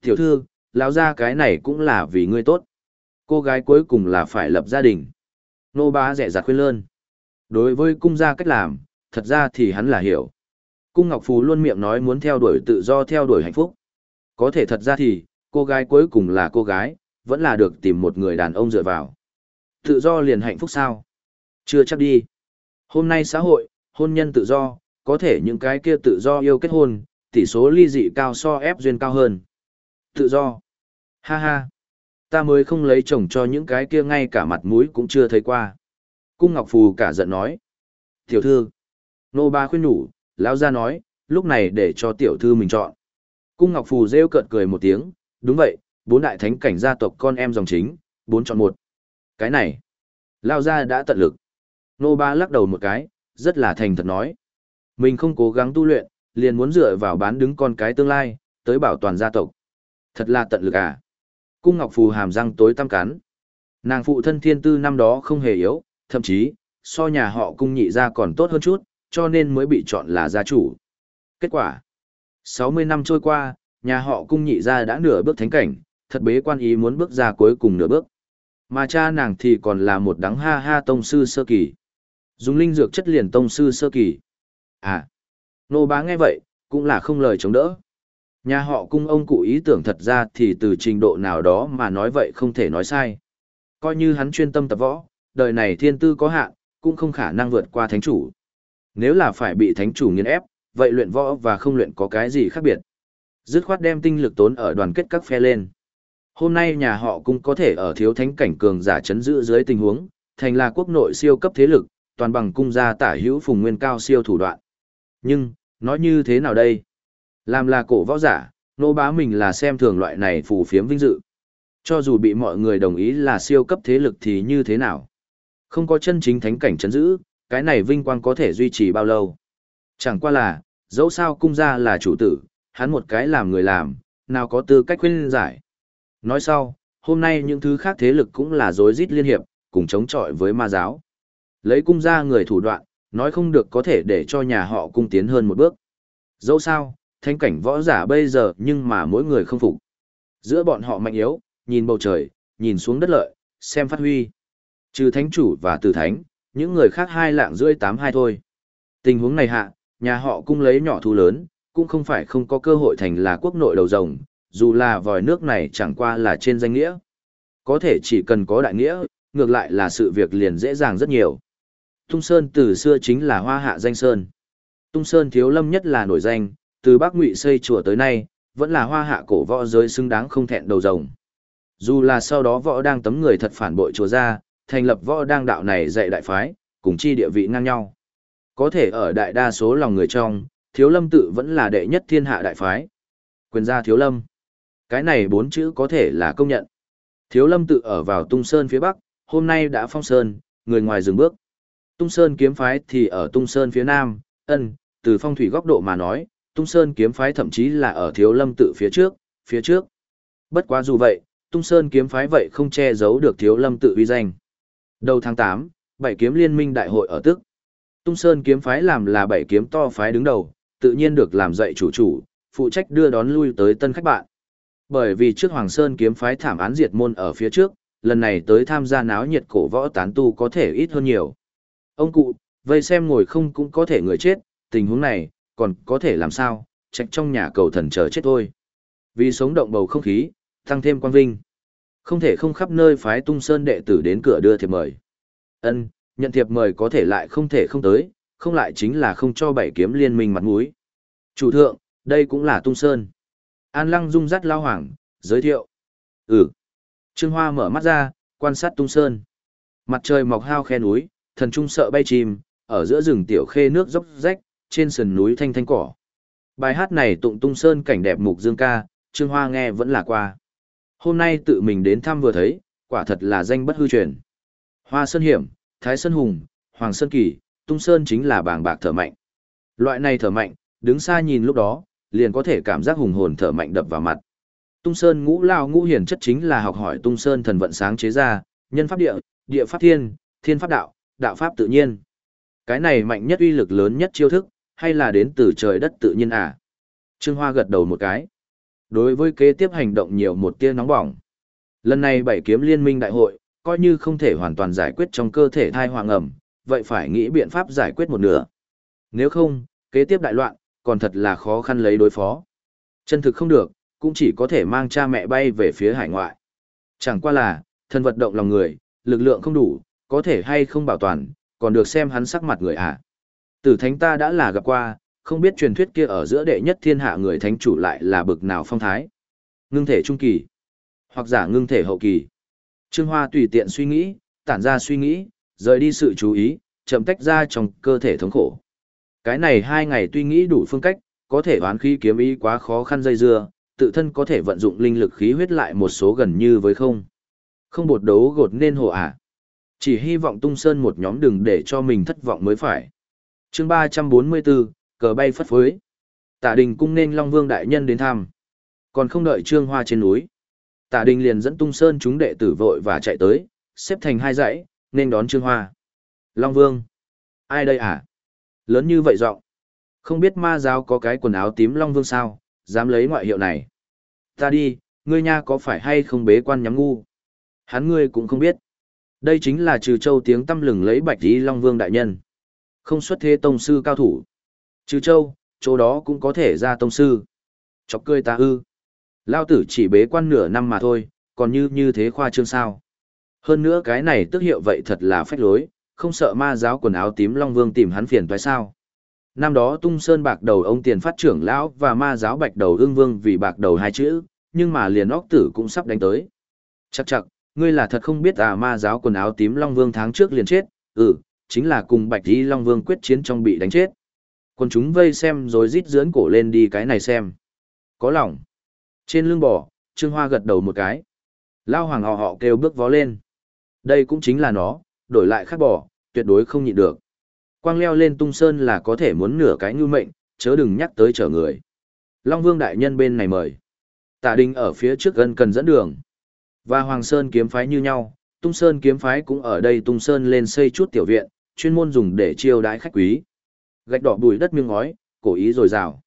Tiểu thư, lão ra cái này cũng là vì ngươi tốt. Cô gái cuối cùng là phải lập gia đình. Nô bá rẻ rạt khuyên lơn. Đối với cung gia cách làm, thật ra thì hắn là hiểu. Cung Ngọc Phú luôn miệng nói muốn theo đuổi tự do theo đuổi hạnh phúc. Có thể thật ra thì, cô gái cuối cùng là cô gái, vẫn là được tìm một người đàn ông dựa vào. Tự do liền hạnh phúc sao? Chưa chắc đi. Hôm nay xã hội, hôn nhân tự do, có thể những cái kia tự do yêu kết hôn, tỷ số ly dị cao so ép duyên cao hơn. Tự do. Ha ha. Ta mới không lấy chồng cho những cái kia ngay cả mặt mũi cũng chưa thấy qua. Cung Ngọc Phù cả giận nói. Tiểu thư. Nô ba khuyên nhủ, lão gia nói, lúc này để cho tiểu thư mình chọn. Cung Ngọc Phù rêu cợt cười một tiếng, đúng vậy, bốn đại thánh cảnh gia tộc con em dòng chính, bốn chọn một. Cái này, lão gia đã tận lực. Nô ba lắc đầu một cái, rất là thành thật nói. Mình không cố gắng tu luyện, liền muốn dựa vào bán đứng con cái tương lai, tới bảo toàn gia tộc. Thật là tận lực à. Cung Ngọc Phù hàm răng tối tăm cắn. Nàng phụ thân thiên tư năm đó không hề yếu, thậm chí, so nhà họ cung nhị ra còn tốt hơn chút, cho nên mới bị chọn là gia chủ. Kết quả 60 năm trôi qua, nhà họ cung nhị ra đã nửa bước thánh cảnh, thật bế quan ý muốn bước ra cuối cùng nửa bước. Mà cha nàng thì còn là một đắng ha ha tông sư sơ kỳ. Dùng linh dược chất liền tông sư sơ kỳ. À, nô bá nghe vậy, cũng là không lời chống đỡ. Nhà họ cung ông cụ ý tưởng thật ra thì từ trình độ nào đó mà nói vậy không thể nói sai. Coi như hắn chuyên tâm tập võ, đời này thiên tư có hạn, cũng không khả năng vượt qua thánh chủ. Nếu là phải bị thánh chủ nghiên ép, vậy luyện võ và không luyện có cái gì khác biệt. Dứt khoát đem tinh lực tốn ở đoàn kết các phe lên. Hôm nay nhà họ cũng có thể ở thiếu thánh cảnh cường giả chấn giữ dưới tình huống, thành là quốc nội siêu cấp thế lực, toàn bằng cung gia tả hữu phùng nguyên cao siêu thủ đoạn. Nhưng, nói như thế nào đây? Làm là cổ võ giả, nô bá mình là xem thường loại này phù phiếm vinh dự. Cho dù bị mọi người đồng ý là siêu cấp thế lực thì như thế nào? Không có chân chính thánh cảnh chấn giữ, cái này vinh quang có thể duy trì bao lâu? Chẳng qua là, dẫu sao cung gia là chủ tử, hắn một cái làm người làm, nào có tư cách khuyên giải. Nói sau, hôm nay những thứ khác thế lực cũng là rối rít liên hiệp, cùng chống chọi với ma giáo. Lấy cung gia người thủ đoạn, nói không được có thể để cho nhà họ cung tiến hơn một bước. Dẫu sao, Thanh cảnh võ giả bây giờ nhưng mà mỗi người không phục. Giữa bọn họ mạnh yếu, nhìn bầu trời, nhìn xuống đất lợi, xem phát huy. Trừ thánh chủ và tử thánh, những người khác hai lạng rưỡi tám hai thôi. Tình huống này hạ, nhà họ cung lấy nhỏ thu lớn, cũng không phải không có cơ hội thành là quốc nội đầu rồng, dù là vòi nước này chẳng qua là trên danh nghĩa. Có thể chỉ cần có đại nghĩa, ngược lại là sự việc liền dễ dàng rất nhiều. Tung Sơn từ xưa chính là hoa hạ danh Sơn. Tung Sơn thiếu lâm nhất là nổi danh, từ Bắc Ngụy xây chùa tới nay, vẫn là hoa hạ cổ võ giới xứng đáng không thẹn đầu rồng. Dù là sau đó võ đang tấm người thật phản bội chùa ra, thành lập võ đang đạo này dạy đại phái, cùng chi địa vị ngang nhau. Có thể ở đại đa số lòng người trong, thiếu lâm tự vẫn là đệ nhất thiên hạ đại phái. Quyền gia thiếu lâm. Cái này bốn chữ có thể là công nhận. Thiếu lâm tự ở vào tung sơn phía bắc, hôm nay đã phong sơn, người ngoài dừng bước. Tung sơn kiếm phái thì ở tung sơn phía nam, ân, từ phong thủy góc độ mà nói, tung sơn kiếm phái thậm chí là ở thiếu lâm tự phía trước, phía trước. Bất quá dù vậy, tung sơn kiếm phái vậy không che giấu được thiếu lâm tự uy danh. Đầu tháng 8, bảy kiếm liên minh đại hội ở tức. Tung sơn kiếm phái làm là bảy kiếm to phái đứng đầu, tự nhiên được làm dạy chủ chủ, phụ trách đưa đón lui tới tân khách bạn. Bởi vì trước Hoàng Sơn kiếm phái thảm án diệt môn ở phía trước, lần này tới tham gia náo nhiệt cổ võ tán tu có thể ít hơn nhiều. Ông cụ, vây xem ngồi không cũng có thể người chết, tình huống này, còn có thể làm sao, trạch trong nhà cầu thần chờ chết thôi. Vì sống động bầu không khí, tăng thêm quan vinh. Không thể không khắp nơi phái tung sơn đệ tử đến cửa đưa thiệp mời. Ân, nhận thiệp mời có thể lại không thể không tới, không lại chính là không cho bảy kiếm liên minh mặt mũi. Chủ thượng, đây cũng là tung sơn. An lăng rung rắt lao hoàng, giới thiệu. Ừ. Trương Hoa mở mắt ra, quan sát tung sơn. Mặt trời mọc hao khe núi, thần trung sợ bay chim, ở giữa rừng tiểu khê nước dốc rách, trên sườn núi thanh thanh cỏ. Bài hát này tụng tung sơn cảnh đẹp mục dương ca, Trương Hoa nghe vẫn là qua. Hôm nay tự mình đến thăm vừa thấy, quả thật là danh bất hư truyền. Hoa Sơn Hiểm, Thái Sơn Hùng, Hoàng Sơn Kỳ, tung sơn chính là bảng bạc thở mạnh. Loại này thở mạnh, đứng xa nhìn lúc đó, liền có thể cảm giác hùng hồn thở mạnh đập vào mặt. Tung sơn ngũ lao ngũ hiển chất chính là học hỏi tung sơn thần vận sáng chế ra, nhân pháp địa, địa pháp thiên, thiên pháp đạo, đạo pháp tự nhiên. Cái này mạnh nhất uy lực lớn nhất chiêu thức, hay là đến từ trời đất tự nhiên à? Trương Hoa gật đầu một cái. Đối với kế tiếp hành động nhiều một tia nóng bỏng. Lần này bảy kiếm liên minh đại hội, coi như không thể hoàn toàn giải quyết trong cơ thể thai hoàng ẩm, vậy phải nghĩ biện pháp giải quyết một nửa. Nếu không, kế tiếp đại loạn, còn thật là khó khăn lấy đối phó. Chân thực không được, cũng chỉ có thể mang cha mẹ bay về phía hải ngoại. Chẳng qua là, thân vật động lòng người, lực lượng không đủ, có thể hay không bảo toàn, còn được xem hắn sắc mặt người ạ. À. Tử thánh ta đã là gặp qua, không biết truyền thuyết kia ở giữa đệ nhất thiên hạ người thánh chủ lại là bực nào phong thái. Ngưng thể trung kỳ, hoặc giả ngưng thể hậu kỳ. Trương Hoa tùy tiện suy nghĩ, tản ra suy nghĩ, rời đi sự chú ý, chậm tách ra trong cơ thể thống khổ. Cái này hai ngày tuy nghĩ đủ phương cách, có thể oán khí kiếm ý quá khó khăn dây dưa, tự thân có thể vận dụng linh lực khí huyết lại một số gần như với không. Không bột đấu gột nên hồ ả. À. Chỉ hy vọng tung sơn một nhóm đừng để cho mình thất vọng mới phải chương 344, cờ bay phất phới. Tạ đình cung nên Long Vương đại nhân đến thăm. Còn không đợi Trương Hoa trên núi. Tạ đình liền dẫn tung sơn chúng đệ tử vội và chạy tới, xếp thành hai dãy, nên đón Trương Hoa. Long Vương. Ai đây à? Lớn như vậy giọng Không biết ma giáo có cái quần áo tím Long Vương sao, dám lấy ngoại hiệu này. Ta đi, ngươi nha có phải hay không bế quan nhắm ngu? Hắn ngươi cũng không biết. Đây chính là trừ châu tiếng tâm lừng lấy bạch lý Long Vương đại nhân. Không xuất thế tông sư cao thủ. Trừ châu, chỗ đó cũng có thể ra tông sư. Chọc cười ta ư. Lao tử chỉ bế quan nửa năm mà thôi, còn như như thế khoa trương sao. Hơn nữa cái này tức hiệu vậy thật là phách lối, không sợ ma giáo quần áo tím Long Vương tìm hắn phiền toái sao. Năm đó tung sơn bạc đầu ông tiền phát trưởng lão và ma giáo bạch đầu ương vương vì bạc đầu hai chữ, nhưng mà liền óc tử cũng sắp đánh tới. Chắc chắc, ngươi là thật không biết à ma giáo quần áo tím Long Vương tháng trước liền chết, ừ, chính là cùng bạch Y Long Vương quyết chiến trong bị đánh chết. quân chúng vây xem rồi rít rướn cổ lên đi cái này xem. Có lòng. Trên lưng bò, Trương Hoa gật đầu một cái. Lao hoàng họ họ kêu bước vó lên. Đây cũng chính là nó, đổi lại khác bò, tuyệt đối không nhịn được. Quang leo lên tung sơn là có thể muốn nửa cái như mệnh, chớ đừng nhắc tới chở người. Long Vương đại nhân bên này mời. Tạ Đình ở phía trước gần cần dẫn đường. Và Hoàng Sơn kiếm phái như nhau, Tung Sơn kiếm phái cũng ở đây Tung Sơn lên xây chút tiểu viện, chuyên môn dùng để chiêu đãi khách quý. Gạch đỏ bùi đất miếng ngói, cổ ý rồi rào.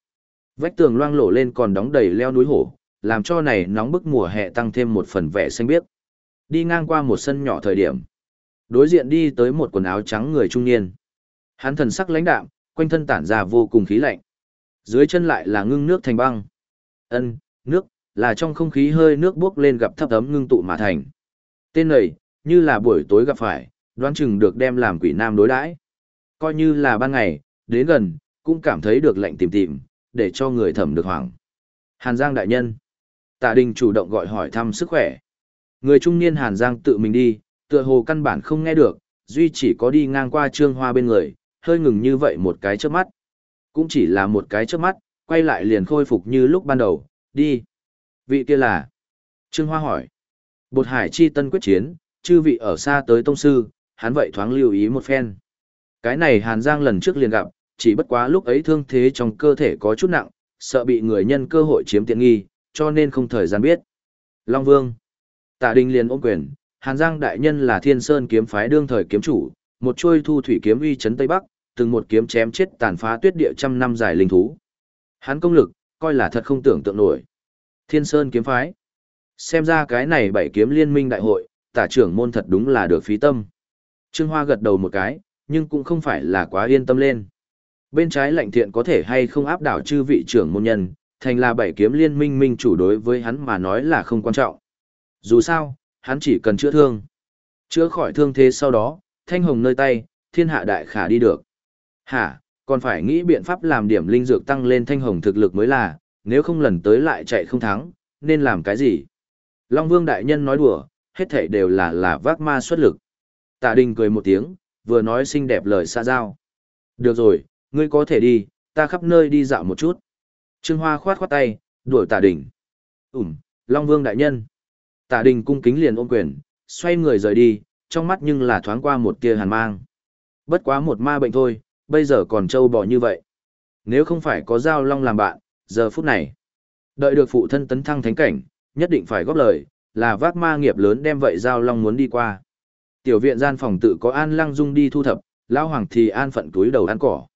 Vách tường loang lổ lên còn đóng đầy leo núi hổ, làm cho này nóng bức mùa hè tăng thêm một phần vẻ xanh biếc. Đi ngang qua một sân nhỏ thời điểm, đối diện đi tới một quần áo trắng người trung niên. Hắn thần sắc lãnh đạm, quanh thân tản ra vô cùng khí lạnh. Dưới chân lại là ngưng nước thành băng. Ân, nước, là trong không khí hơi nước bốc lên gặp thấp ấm ngưng tụ mà thành. Tên này, như là buổi tối gặp phải, đoán chừng được đem làm quỷ nam đối đãi. Coi như là ban ngày, đến gần, cũng cảm thấy được lạnh tìm tìm, để cho người thẩm được hoảng. Hàn Giang đại nhân. Tạ Đình chủ động gọi hỏi thăm sức khỏe. Người trung niên Hàn Giang tự mình đi, tựa hồ căn bản không nghe được, duy chỉ có đi ngang qua trương hoa bên người, hơi ngừng như vậy một cái chớp mắt. Cũng chỉ là một cái chớp mắt, quay lại liền khôi phục như lúc ban đầu, đi. Vị kia là? Trương Hoa hỏi. Bột hải chi tân quyết chiến, chư vị ở xa tới tông sư, hắn vậy thoáng lưu ý một phen. Cái này Hàn Giang lần trước liền gặp, chỉ bất quá lúc ấy thương thế trong cơ thể có chút nặng, sợ bị người nhân cơ hội chiếm tiện nghi, cho nên không thời gian biết. Long Vương. Tạ Đình liền ôm quyền, Hàn Giang đại nhân là Thiên Sơn kiếm phái đương thời kiếm chủ, một chuôi thu thủy kiếm uy chấn Tây Bắc, từng một kiếm chém chết tàn phá tuyết địa trăm năm dài linh thú. Hắn công lực, coi là thật không tưởng tượng nổi. Thiên Sơn kiếm phái. Xem ra cái này bảy kiếm liên minh đại hội, tả trưởng môn thật đúng là được phí tâm. Trương Hoa gật đầu một cái, nhưng cũng không phải là quá yên tâm lên. Bên trái lệnh thiện có thể hay không áp đảo chư vị trưởng môn nhân, thành là bảy kiếm liên minh minh chủ đối với hắn mà nói là không quan trọng. Dù sao, hắn chỉ cần chữa thương. Chữa khỏi thương thế sau đó, thanh hồng nơi tay, thiên hạ đại khả đi được. Hả, còn phải nghĩ biện pháp làm điểm linh dược tăng lên thanh hồng thực lực mới là, nếu không lần tới lại chạy không thắng, nên làm cái gì? Long Vương Đại Nhân nói đùa, hết thảy đều là là vác ma xuất lực. Tạ Đình cười một tiếng, vừa nói xinh đẹp lời xa giao. Được rồi, ngươi có thể đi, ta khắp nơi đi dạo một chút. Trương Hoa khoát khoát tay, đuổi Tạ Đình. Ừm, Long Vương Đại Nhân. Tạ Đình cung kính liền ôm quyền, xoay người rời đi, trong mắt nhưng là thoáng qua một tia hàn mang. Bất quá một ma bệnh thôi, bây giờ còn trâu bò như vậy. Nếu không phải có Giao Long làm bạn, giờ phút này. Đợi được phụ thân tấn thăng thánh cảnh, nhất định phải góp lời, là vác ma nghiệp lớn đem vậy Giao Long muốn đi qua. Tiểu viện gian phòng tự có An Lăng Dung đi thu thập, Lao Hoàng thì an phận túi đầu ăn cỏ.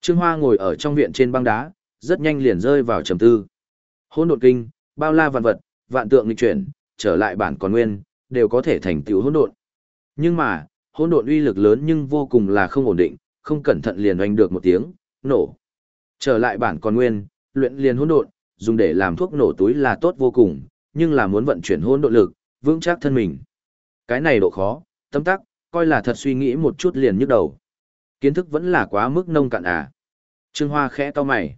Trương Hoa ngồi ở trong viện trên băng đá, rất nhanh liền rơi vào trầm tư. Hôn độn kinh, bao la vạn vật, vạn tượng nghịch chuyển, trở lại bản còn nguyên, đều có thể thành tựu hỗn độn. Nhưng mà, hỗn độn uy lực lớn nhưng vô cùng là không ổn định, không cẩn thận liền oanh được một tiếng, nổ. Trở lại bản còn nguyên, luyện liền hỗn độn, dùng để làm thuốc nổ túi là tốt vô cùng, nhưng là muốn vận chuyển hỗn độn lực, vững chắc thân mình. Cái này độ khó, tâm tắc, coi là thật suy nghĩ một chút liền nhức đầu. Kiến thức vẫn là quá mức nông cạn à. Trương Hoa khẽ to mày.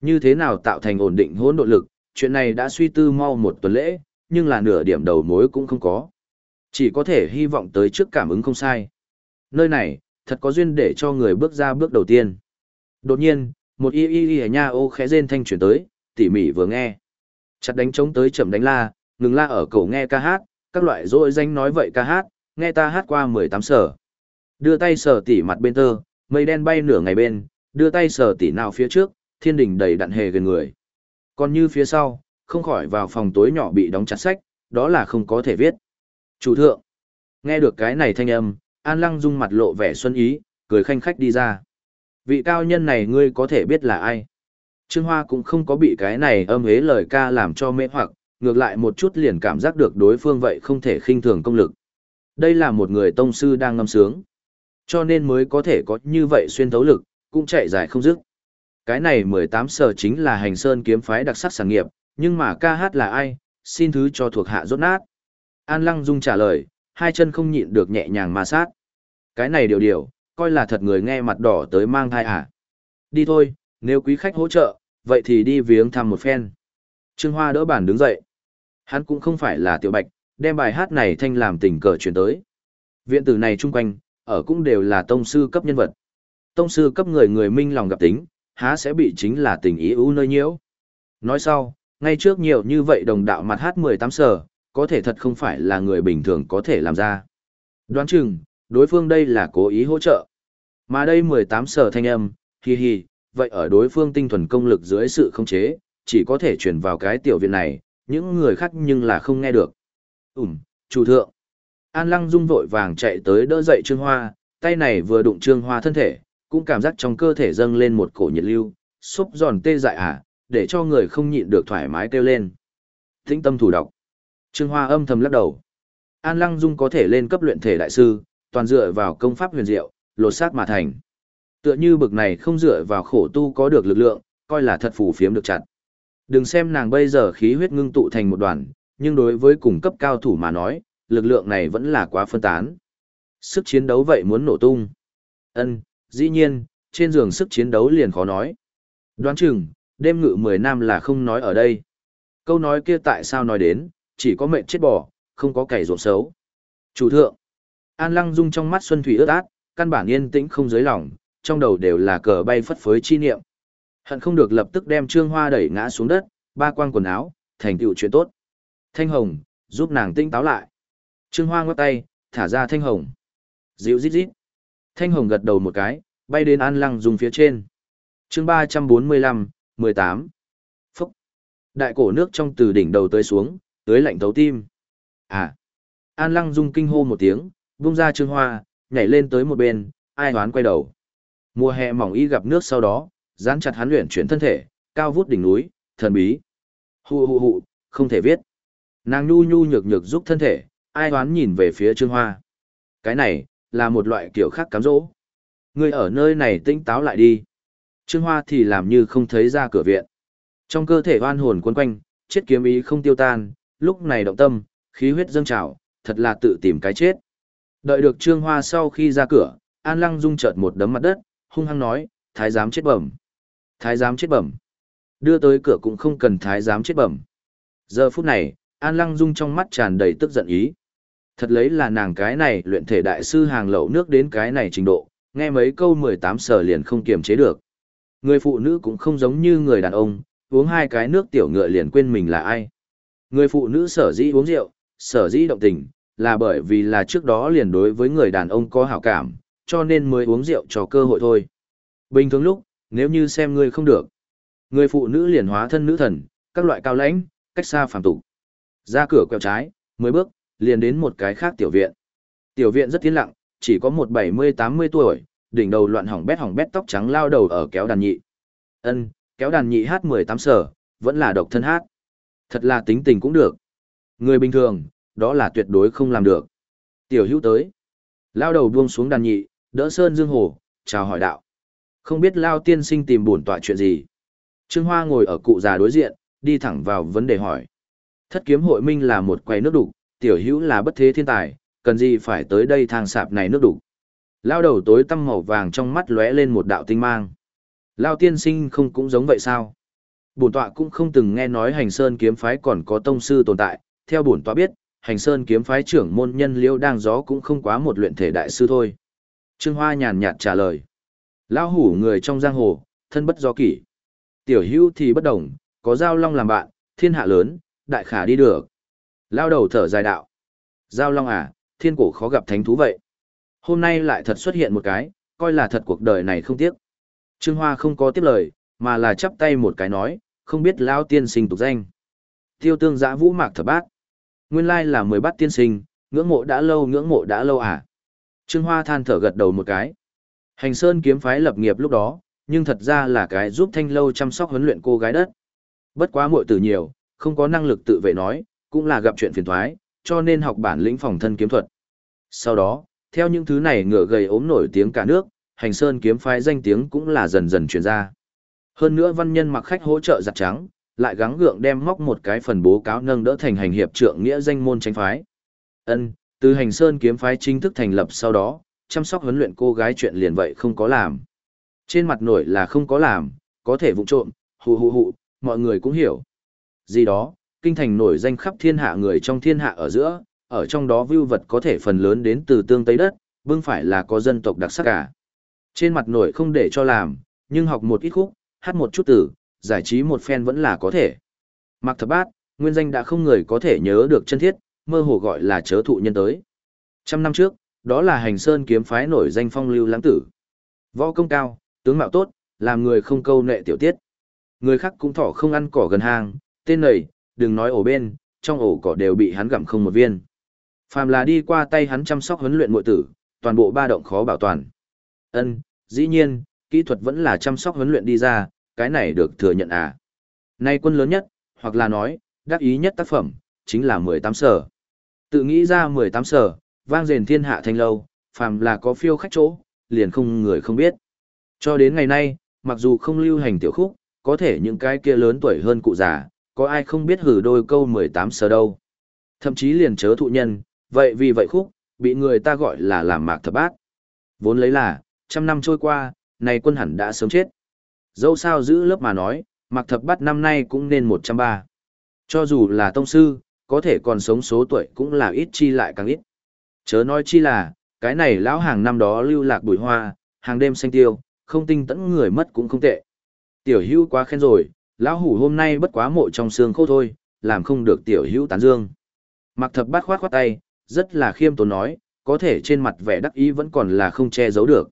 Như thế nào tạo thành ổn định hỗn độn lực, chuyện này đã suy tư mau một tuần lễ, nhưng là nửa điểm đầu mối cũng không có. Chỉ có thể hy vọng tới trước cảm ứng không sai. Nơi này, thật có duyên để cho người bước ra bước đầu tiên. Đột nhiên, một y y y nha ô khẽ rên thanh chuyển tới, tỉ mỉ vừa nghe. Chặt đánh trống tới chậm đánh la, ngừng la ở cổ nghe ca hát, các loại dội danh nói vậy ca hát, nghe ta hát qua 18 sở. Đưa tay sờ tỉ mặt bên tơ, mây đen bay nửa ngày bên, đưa tay sờ tỉ nào phía trước, thiên đình đầy đặn hề gần người. Còn như phía sau, không khỏi vào phòng tối nhỏ bị đóng chặt sách, đó là không có thể viết. Chủ thượng, nghe được cái này thanh âm, An Lăng Dung mặt lộ vẻ xuân ý, cười khanh khách đi ra. Vị cao nhân này ngươi có thể biết là ai? Trương Hoa cũng không có bị cái này âm hế lời ca làm cho mê hoặc, ngược lại một chút liền cảm giác được đối phương vậy không thể khinh thường công lực. Đây là một người tông sư đang ngâm sướng. Cho nên mới có thể có như vậy xuyên thấu lực, cũng chạy dài không dứt. Cái này 18 sở chính là hành sơn kiếm phái đặc sắc sản nghiệp, nhưng mà ca hát là ai, xin thứ cho thuộc hạ rốt nát. An Lăng Dung trả lời, hai chân không nhịn được nhẹ nhàng ma sát. Cái này điều điều, coi là thật người nghe mặt đỏ tới mang thai à. Đi thôi, nếu quý khách hỗ trợ, vậy thì đi viếng thăm một phen. Trương Hoa đỡ bàn đứng dậy. Hắn cũng không phải là tiểu bạch, đem bài hát này thanh làm tình cờ chuyển tới. Viện tử này chung quanh, ở cũng đều là tông sư cấp nhân vật. Tông sư cấp người người minh lòng gặp tính, há sẽ bị chính là tình ý ưu nơi nhiễu. Nói sau, ngay trước nhiều như vậy đồng đạo mặt hát 18 sở, có thể thật không phải là người bình thường có thể làm ra. Đoán chừng, đối phương đây là cố ý hỗ trợ. Mà đây 18 sở thanh âm, hi hi, vậy ở đối phương tinh thuần công lực dưới sự không chế, chỉ có thể chuyển vào cái tiểu viện này, những người khác nhưng là không nghe được ủm chủ thượng. An Lăng Dung vội vàng chạy tới đỡ dậy Trương Hoa, tay này vừa đụng Trương Hoa thân thể, cũng cảm giác trong cơ thể dâng lên một cổ nhiệt lưu, xúc giòn tê dại à, để cho người không nhịn được thoải mái kêu lên. Tĩnh tâm thủ đọc. Trương Hoa âm thầm lắc đầu. An Lăng Dung có thể lên cấp luyện thể đại sư, toàn dựa vào công pháp huyền diệu, lột xác mà thành. Tựa như bực này không dựa vào khổ tu có được lực lượng, coi là thật phù phiếm được chặt. Đừng xem nàng bây giờ khí huyết ngưng tụ thành một đoàn, nhưng đối với cùng cấp cao thủ mà nói, lực lượng này vẫn là quá phân tán. Sức chiến đấu vậy muốn nổ tung. Ân, dĩ nhiên, trên giường sức chiến đấu liền khó nói. Đoán chừng, đêm ngự 10 năm là không nói ở đây. Câu nói kia tại sao nói đến, chỉ có mệnh chết bỏ, không có kẻ ruộng xấu. Chủ thượng, An Lăng Dung trong mắt Xuân Thủy ướt át, căn bản yên tĩnh không giới lòng, trong đầu đều là cờ bay phất phới chi niệm. Hận không được lập tức đem Trương Hoa đẩy ngã xuống đất, ba quang quần áo, thành tựu chuyện tốt. Thanh Hồng, giúp nàng tinh táo lại. Trương Hoa ngoắc tay, thả ra Thanh Hồng. Dịu rít rít. Thanh Hồng gật đầu một cái, bay đến An Lăng Dung phía trên. chương 345, 18. Phúc. Đại cổ nước trong từ đỉnh đầu tới xuống, tới lạnh thấu tim. À. An Lăng Dung kinh hô một tiếng, vung ra Trương Hoa, nhảy lên tới một bên, ai hoán quay đầu. Mùa hè mỏng y gặp nước sau đó, dán chặt hắn luyện chuyển thân thể, cao vút đỉnh núi, thần bí. Hù hù hù, không thể viết. Nàng nhu nhu nhược nhược giúp thân thể, ai hoán nhìn về phía Trương Hoa. Cái này, là một loại kiểu khác cám dỗ. Người ở nơi này tinh táo lại đi. Trương Hoa thì làm như không thấy ra cửa viện. Trong cơ thể oan hồn quấn quanh, chết kiếm ý không tiêu tan, lúc này động tâm, khí huyết dâng trào, thật là tự tìm cái chết. Đợi được Trương Hoa sau khi ra cửa, An Lăng rung chợt một đấm mặt đất, hung hăng nói, thái giám chết bẩm. Thái giám chết bẩm. Đưa tới cửa cũng không cần thái giám chết bẩm. Giờ phút này, An Lăng Dung trong mắt tràn đầy tức giận ý. Thật lấy là nàng cái này luyện thể đại sư hàng lậu nước đến cái này trình độ, nghe mấy câu 18 sở liền không kiềm chế được. Người phụ nữ cũng không giống như người đàn ông, uống hai cái nước tiểu ngựa liền quên mình là ai. Người phụ nữ sở dĩ uống rượu, sở dĩ động tình, là bởi vì là trước đó liền đối với người đàn ông có hảo cảm, cho nên mới uống rượu cho cơ hội thôi. Bình thường lúc, nếu như xem ngươi không được, người phụ nữ liền hóa thân nữ thần, các loại cao lãnh, cách xa phàm tục. Ra cửa quẹo trái, mới bước, liền đến một cái khác tiểu viện. Tiểu viện rất tiến lặng, chỉ có một bảy mươi tám mươi tuổi, đỉnh đầu loạn hỏng bét hỏng bét tóc trắng lao đầu ở kéo đàn nhị. Ân, kéo đàn nhị hát mười tám sở, vẫn là độc thân hát. Thật là tính tình cũng được. Người bình thường, đó là tuyệt đối không làm được. Tiểu hữu tới. Lao đầu buông xuống đàn nhị, đỡ sơn dương hồ, chào hỏi đạo. Không biết Lao tiên sinh tìm bổn tọa chuyện gì. Trương Hoa ngồi ở cụ già đối diện, đi thẳng vào vấn đề hỏi. Thất kiếm hội minh là một quầy nước đục, tiểu hữu là bất thế thiên tài, cần gì phải tới đây thang sạp này nước đục. Lao đầu tối tăm màu vàng trong mắt lóe lên một đạo tinh mang. Lao tiên sinh không cũng giống vậy sao? Bổn tọa cũng không từng nghe nói hành sơn kiếm phái còn có tông sư tồn tại, theo bổn tọa biết, hành sơn kiếm phái trưởng môn nhân liêu đang gió cũng không quá một luyện thể đại sư thôi. Trương Hoa nhàn nhạt trả lời. Lao hủ người trong giang hồ, thân bất do kỷ. Tiểu hữu thì bất đồng, có giao long làm bạn, thiên hạ lớn, đại khả đi được. Lao đầu thở dài đạo. Giao long à, thiên cổ khó gặp thánh thú vậy. Hôm nay lại thật xuất hiện một cái, coi là thật cuộc đời này không tiếc. Trương Hoa không có tiếp lời, mà là chắp tay một cái nói, không biết lão tiên sinh tục danh. Tiêu tương giã vũ mạc thập bát. Nguyên lai là mười bát tiên sinh, ngưỡng mộ đã lâu ngưỡng mộ đã lâu à. Trương Hoa than thở gật đầu một cái. Hành Sơn kiếm phái lập nghiệp lúc đó, nhưng thật ra là cái giúp thanh lâu chăm sóc huấn luyện cô gái đất. Bất quá muội tử nhiều, không có năng lực tự vệ nói, cũng là gặp chuyện phiền toái, cho nên học bản lĩnh phòng thân kiếm thuật. Sau đó, theo những thứ này ngựa gầy ốm nổi tiếng cả nước, hành sơn kiếm phái danh tiếng cũng là dần dần truyền ra. Hơn nữa văn nhân mặc khách hỗ trợ giặt trắng, lại gắng gượng đem móc một cái phần bố cáo nâng đỡ thành hành hiệp trượng nghĩa danh môn tránh phái. Ân, từ hành sơn kiếm phái chính thức thành lập sau đó, chăm sóc huấn luyện cô gái chuyện liền vậy không có làm. Trên mặt nổi là không có làm, có thể vụ trộm, hù hù hù, mọi người cũng hiểu. Gì đó, kinh thành nổi danh khắp thiên hạ người trong thiên hạ ở giữa, ở trong đó view vật có thể phần lớn đến từ tương Tây đất, bưng phải là có dân tộc đặc sắc cả. Trên mặt nổi không để cho làm, nhưng học một ít khúc, hát một chút tử, giải trí một phen vẫn là có thể. Mặc thập bát, nguyên danh đã không người có thể nhớ được chân thiết, mơ hồ gọi là chớ thụ nhân tới. Trăm năm trước, đó là hành sơn kiếm phái nổi danh phong lưu lãng tử. Võ công cao, tướng mạo tốt, làm người không câu nệ tiểu tiết. Người khác cũng thỏ không ăn cỏ gần hàng tên này, đừng nói ổ bên, trong ổ cỏ đều bị hắn gặm không một viên. Phàm là đi qua tay hắn chăm sóc huấn luyện muội tử, toàn bộ ba động khó bảo toàn. Ân, dĩ nhiên, kỹ thuật vẫn là chăm sóc huấn luyện đi ra, cái này được thừa nhận à. Nay quân lớn nhất, hoặc là nói, đắc ý nhất tác phẩm, chính là 18 sở. Tự nghĩ ra 18 sở, vang rền thiên hạ thanh lâu, phàm là có phiêu khách chỗ, liền không người không biết. Cho đến ngày nay, mặc dù không lưu hành tiểu khúc, có thể những cái kia lớn tuổi hơn cụ già, có ai không biết hử đôi câu 18 sở đâu. Thậm chí liền chớ thụ nhân, vậy vì vậy khúc, bị người ta gọi là làm mạc thập bát. Vốn lấy là, trăm năm trôi qua, này quân hẳn đã sớm chết. Dẫu sao giữ lớp mà nói, mạc thập bát năm nay cũng nên 130. Cho dù là tông sư, có thể còn sống số tuổi cũng là ít chi lại càng ít. Chớ nói chi là, cái này lão hàng năm đó lưu lạc bụi hoa, hàng đêm xanh tiêu, không tinh tẫn người mất cũng không tệ. Tiểu hữu quá khen rồi, lão hủ hôm nay bất quá mộ trong xương khô thôi, làm không được tiểu hữu tán dương. Mặc thập bát khoát khoát tay, rất là khiêm tốn nói, có thể trên mặt vẻ đắc ý vẫn còn là không che giấu được.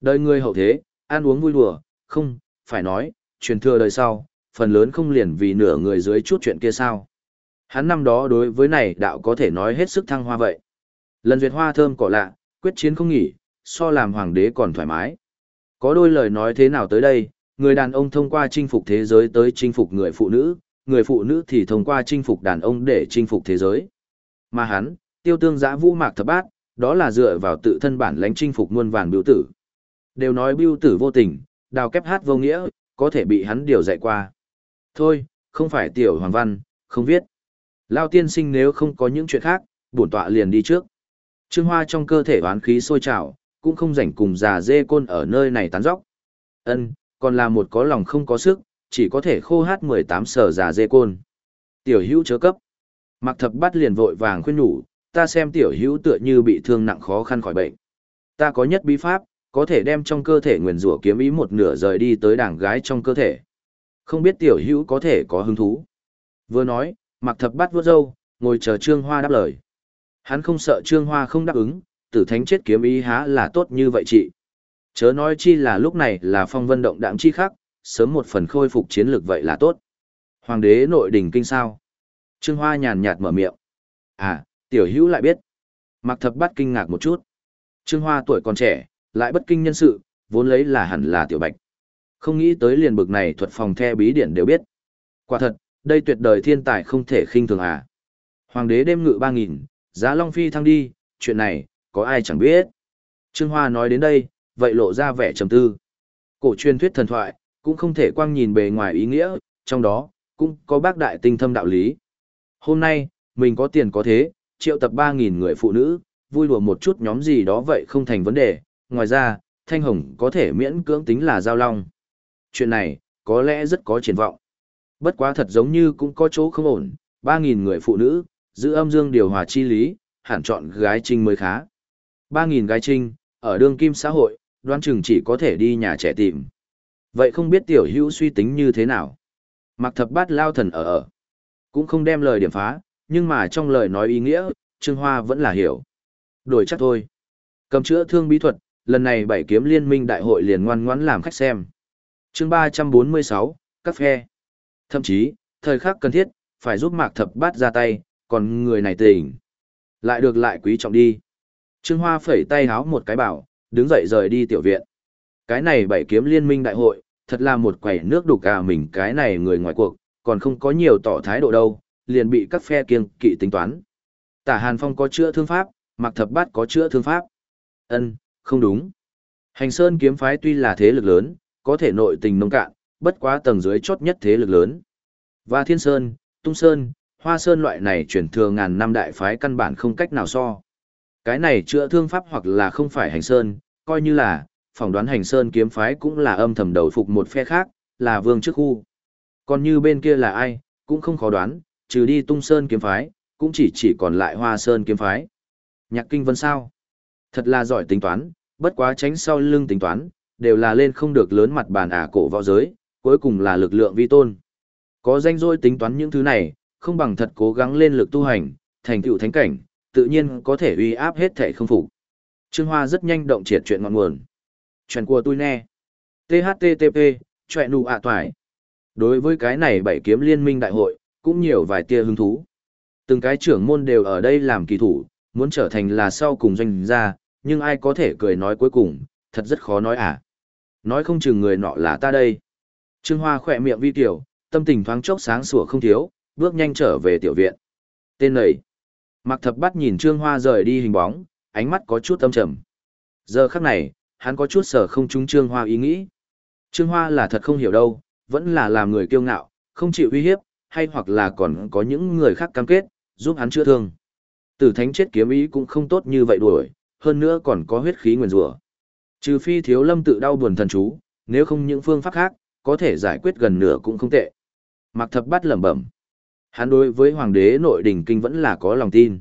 Đời người hậu thế, ăn uống vui đùa, không, phải nói, truyền thừa đời sau, phần lớn không liền vì nửa người dưới chút chuyện kia sao. Hắn năm đó đối với này đạo có thể nói hết sức thăng hoa vậy. Lần duyệt hoa thơm cỏ lạ, quyết chiến không nghỉ, so làm hoàng đế còn thoải mái. Có đôi lời nói thế nào tới đây, người đàn ông thông qua chinh phục thế giới tới chinh phục người phụ nữ, người phụ nữ thì thông qua chinh phục đàn ông để chinh phục thế giới. Mà hắn, tiêu tương giã vũ mạc thập bát, đó là dựa vào tự thân bản lãnh chinh phục muôn vàn biểu tử. Đều nói biểu tử vô tình, đào kép hát vô nghĩa, có thể bị hắn điều dạy qua. Thôi, không phải tiểu hoàng văn, không viết. Lao tiên sinh nếu không có những chuyện khác, bổn tọa liền đi trước. Trương Hoa trong cơ thể oán khí sôi trào, cũng không rảnh cùng già dê côn ở nơi này tán dóc. Ân, còn là một có lòng không có sức, chỉ có thể khô hát 18 sở già dê côn. Tiểu hữu chớ cấp. Mặc thập bắt liền vội vàng khuyên nhủ, ta xem tiểu hữu tựa như bị thương nặng khó khăn khỏi bệnh. Ta có nhất bí pháp, có thể đem trong cơ thể nguyền rủa kiếm ý một nửa rời đi tới đảng gái trong cơ thể. Không biết tiểu hữu có thể có hứng thú. Vừa nói, mặc thập bắt vuốt râu, ngồi chờ Trương Hoa đáp lời. Hắn không sợ Trương Hoa không đáp ứng, tử thánh chết kiếm ý há là tốt như vậy chị. Chớ nói chi là lúc này là phong vân động đạm chi khắc, sớm một phần khôi phục chiến lược vậy là tốt. Hoàng đế nội đình kinh sao. Trương Hoa nhàn nhạt mở miệng. À, tiểu hữu lại biết. Mặc thập bắt kinh ngạc một chút. Trương Hoa tuổi còn trẻ, lại bất kinh nhân sự, vốn lấy là hẳn là tiểu bạch. Không nghĩ tới liền bực này thuật phòng the bí điển đều biết. Quả thật, đây tuyệt đời thiên tài không thể khinh thường à. Hoàng đế đêm ngự ba nghìn, giá long phi thăng đi, chuyện này, có ai chẳng biết. Trương Hoa nói đến đây, vậy lộ ra vẻ trầm tư. Cổ truyền thuyết thần thoại, cũng không thể quang nhìn bề ngoài ý nghĩa, trong đó, cũng có bác đại tinh thâm đạo lý. Hôm nay, mình có tiền có thế, triệu tập 3.000 người phụ nữ, vui đùa một chút nhóm gì đó vậy không thành vấn đề, ngoài ra, Thanh Hồng có thể miễn cưỡng tính là giao long. Chuyện này, có lẽ rất có triển vọng. Bất quá thật giống như cũng có chỗ không ổn, 3.000 người phụ nữ, giữ âm dương điều hòa chi lý, hẳn chọn gái trinh mới khá. 3.000 gái trinh, ở đương kim xã hội, đoán chừng chỉ có thể đi nhà trẻ tìm. Vậy không biết tiểu hữu suy tính như thế nào? Mặc thập bát lao thần ở ở. Cũng không đem lời điểm phá, nhưng mà trong lời nói ý nghĩa, Trương Hoa vẫn là hiểu. Đổi chắc thôi. Cầm chữa thương bí thuật, lần này bảy kiếm liên minh đại hội liền ngoan ngoãn làm khách xem. chương 346, các phe. Thậm chí, thời khắc cần thiết, phải giúp Mạc Thập Bát ra tay, còn người này tỉnh. Lại được lại quý trọng đi. Trương Hoa phẩy tay háo một cái bảo, đứng dậy rời đi tiểu viện. Cái này bảy kiếm liên minh đại hội, thật là một quẩy nước đục cả mình cái này người ngoài cuộc, còn không có nhiều tỏ thái độ đâu, liền bị các phe kiêng kỵ tính toán. Tả Hàn Phong có chữa thương pháp, Mạc Thập Bát có chữa thương pháp. Ân, không đúng. Hành Sơn kiếm phái tuy là thế lực lớn, có thể nội tình nông cạn, bất quá tầng dưới chốt nhất thế lực lớn. Và Thiên Sơn, Tung Sơn, Hoa Sơn loại này chuyển thừa ngàn năm đại phái căn bản không cách nào so. Cái này chữa thương pháp hoặc là không phải hành sơn, coi như là, phỏng đoán hành sơn kiếm phái cũng là âm thầm đầu phục một phe khác, là vương trước khu. Còn như bên kia là ai, cũng không khó đoán, trừ đi tung sơn kiếm phái, cũng chỉ chỉ còn lại hoa sơn kiếm phái. Nhạc kinh vân sao? Thật là giỏi tính toán, bất quá tránh sau lưng tính toán, đều là lên không được lớn mặt bàn ả cổ võ giới, cuối cùng là lực lượng vi tôn. Có danh dôi tính toán những thứ này, không bằng thật cố gắng lên lực tu hành, thành tựu thánh cảnh, tự nhiên có thể uy áp hết thể không phục. Trương Hoa rất nhanh động triệt chuyện ngọn nguồn. Chuyện của tôi nè. THTTP, chuyện nụ ạ toài. Đối với cái này bảy kiếm liên minh đại hội, cũng nhiều vài tia hứng thú. Từng cái trưởng môn đều ở đây làm kỳ thủ, muốn trở thành là sau cùng doanh gia, nhưng ai có thể cười nói cuối cùng, thật rất khó nói à. Nói không chừng người nọ là ta đây. Trương Hoa khỏe miệng vi tiểu, tâm tình thoáng chốc sáng sủa không thiếu, bước nhanh trở về tiểu viện. Tên này. Mạc Thập Bát nhìn Trương Hoa rời đi hình bóng, ánh mắt có chút âm trầm. Giờ khắc này, hắn có chút sở không trúng Trương Hoa ý nghĩ. Trương Hoa là thật không hiểu đâu, vẫn là làm người kiêu ngạo, không chịu uy hiếp, hay hoặc là còn có những người khác cam kết, giúp hắn chữa thương. Tử thánh chết kiếm ý cũng không tốt như vậy đuổi, hơn nữa còn có huyết khí nguyền rủa. Trừ phi thiếu lâm tự đau buồn thần chú, nếu không những phương pháp khác, có thể giải quyết gần nửa cũng không tệ. Mạc Thập Bát lẩm bẩm. Hắn đối với hoàng đế nội đình kinh vẫn là có lòng tin.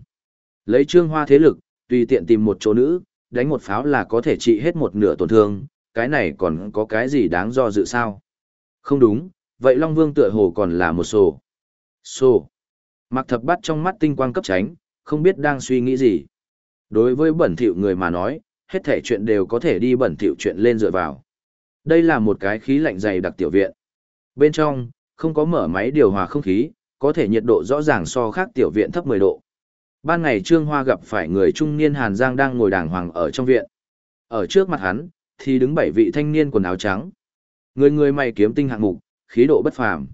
Lấy trương hoa thế lực, tùy tiện tìm một chỗ nữ, đánh một pháo là có thể trị hết một nửa tổn thương, cái này còn có cái gì đáng do dự sao? Không đúng, vậy Long Vương tựa hồ còn là một sổ. Sổ. Mặc thập bắt trong mắt tinh quang cấp tránh, không biết đang suy nghĩ gì. Đối với bẩn thỉu người mà nói, hết thể chuyện đều có thể đi bẩn thỉu chuyện lên dựa vào. Đây là một cái khí lạnh dày đặc tiểu viện. Bên trong, không có mở máy điều hòa không khí, có thể nhiệt độ rõ ràng so khác tiểu viện thấp 10 độ. Ban ngày Trương Hoa gặp phải người trung niên Hàn Giang đang ngồi đàng hoàng ở trong viện. Ở trước mặt hắn, thì đứng bảy vị thanh niên quần áo trắng. Người người mày kiếm tinh hạng mục, khí độ bất phàm.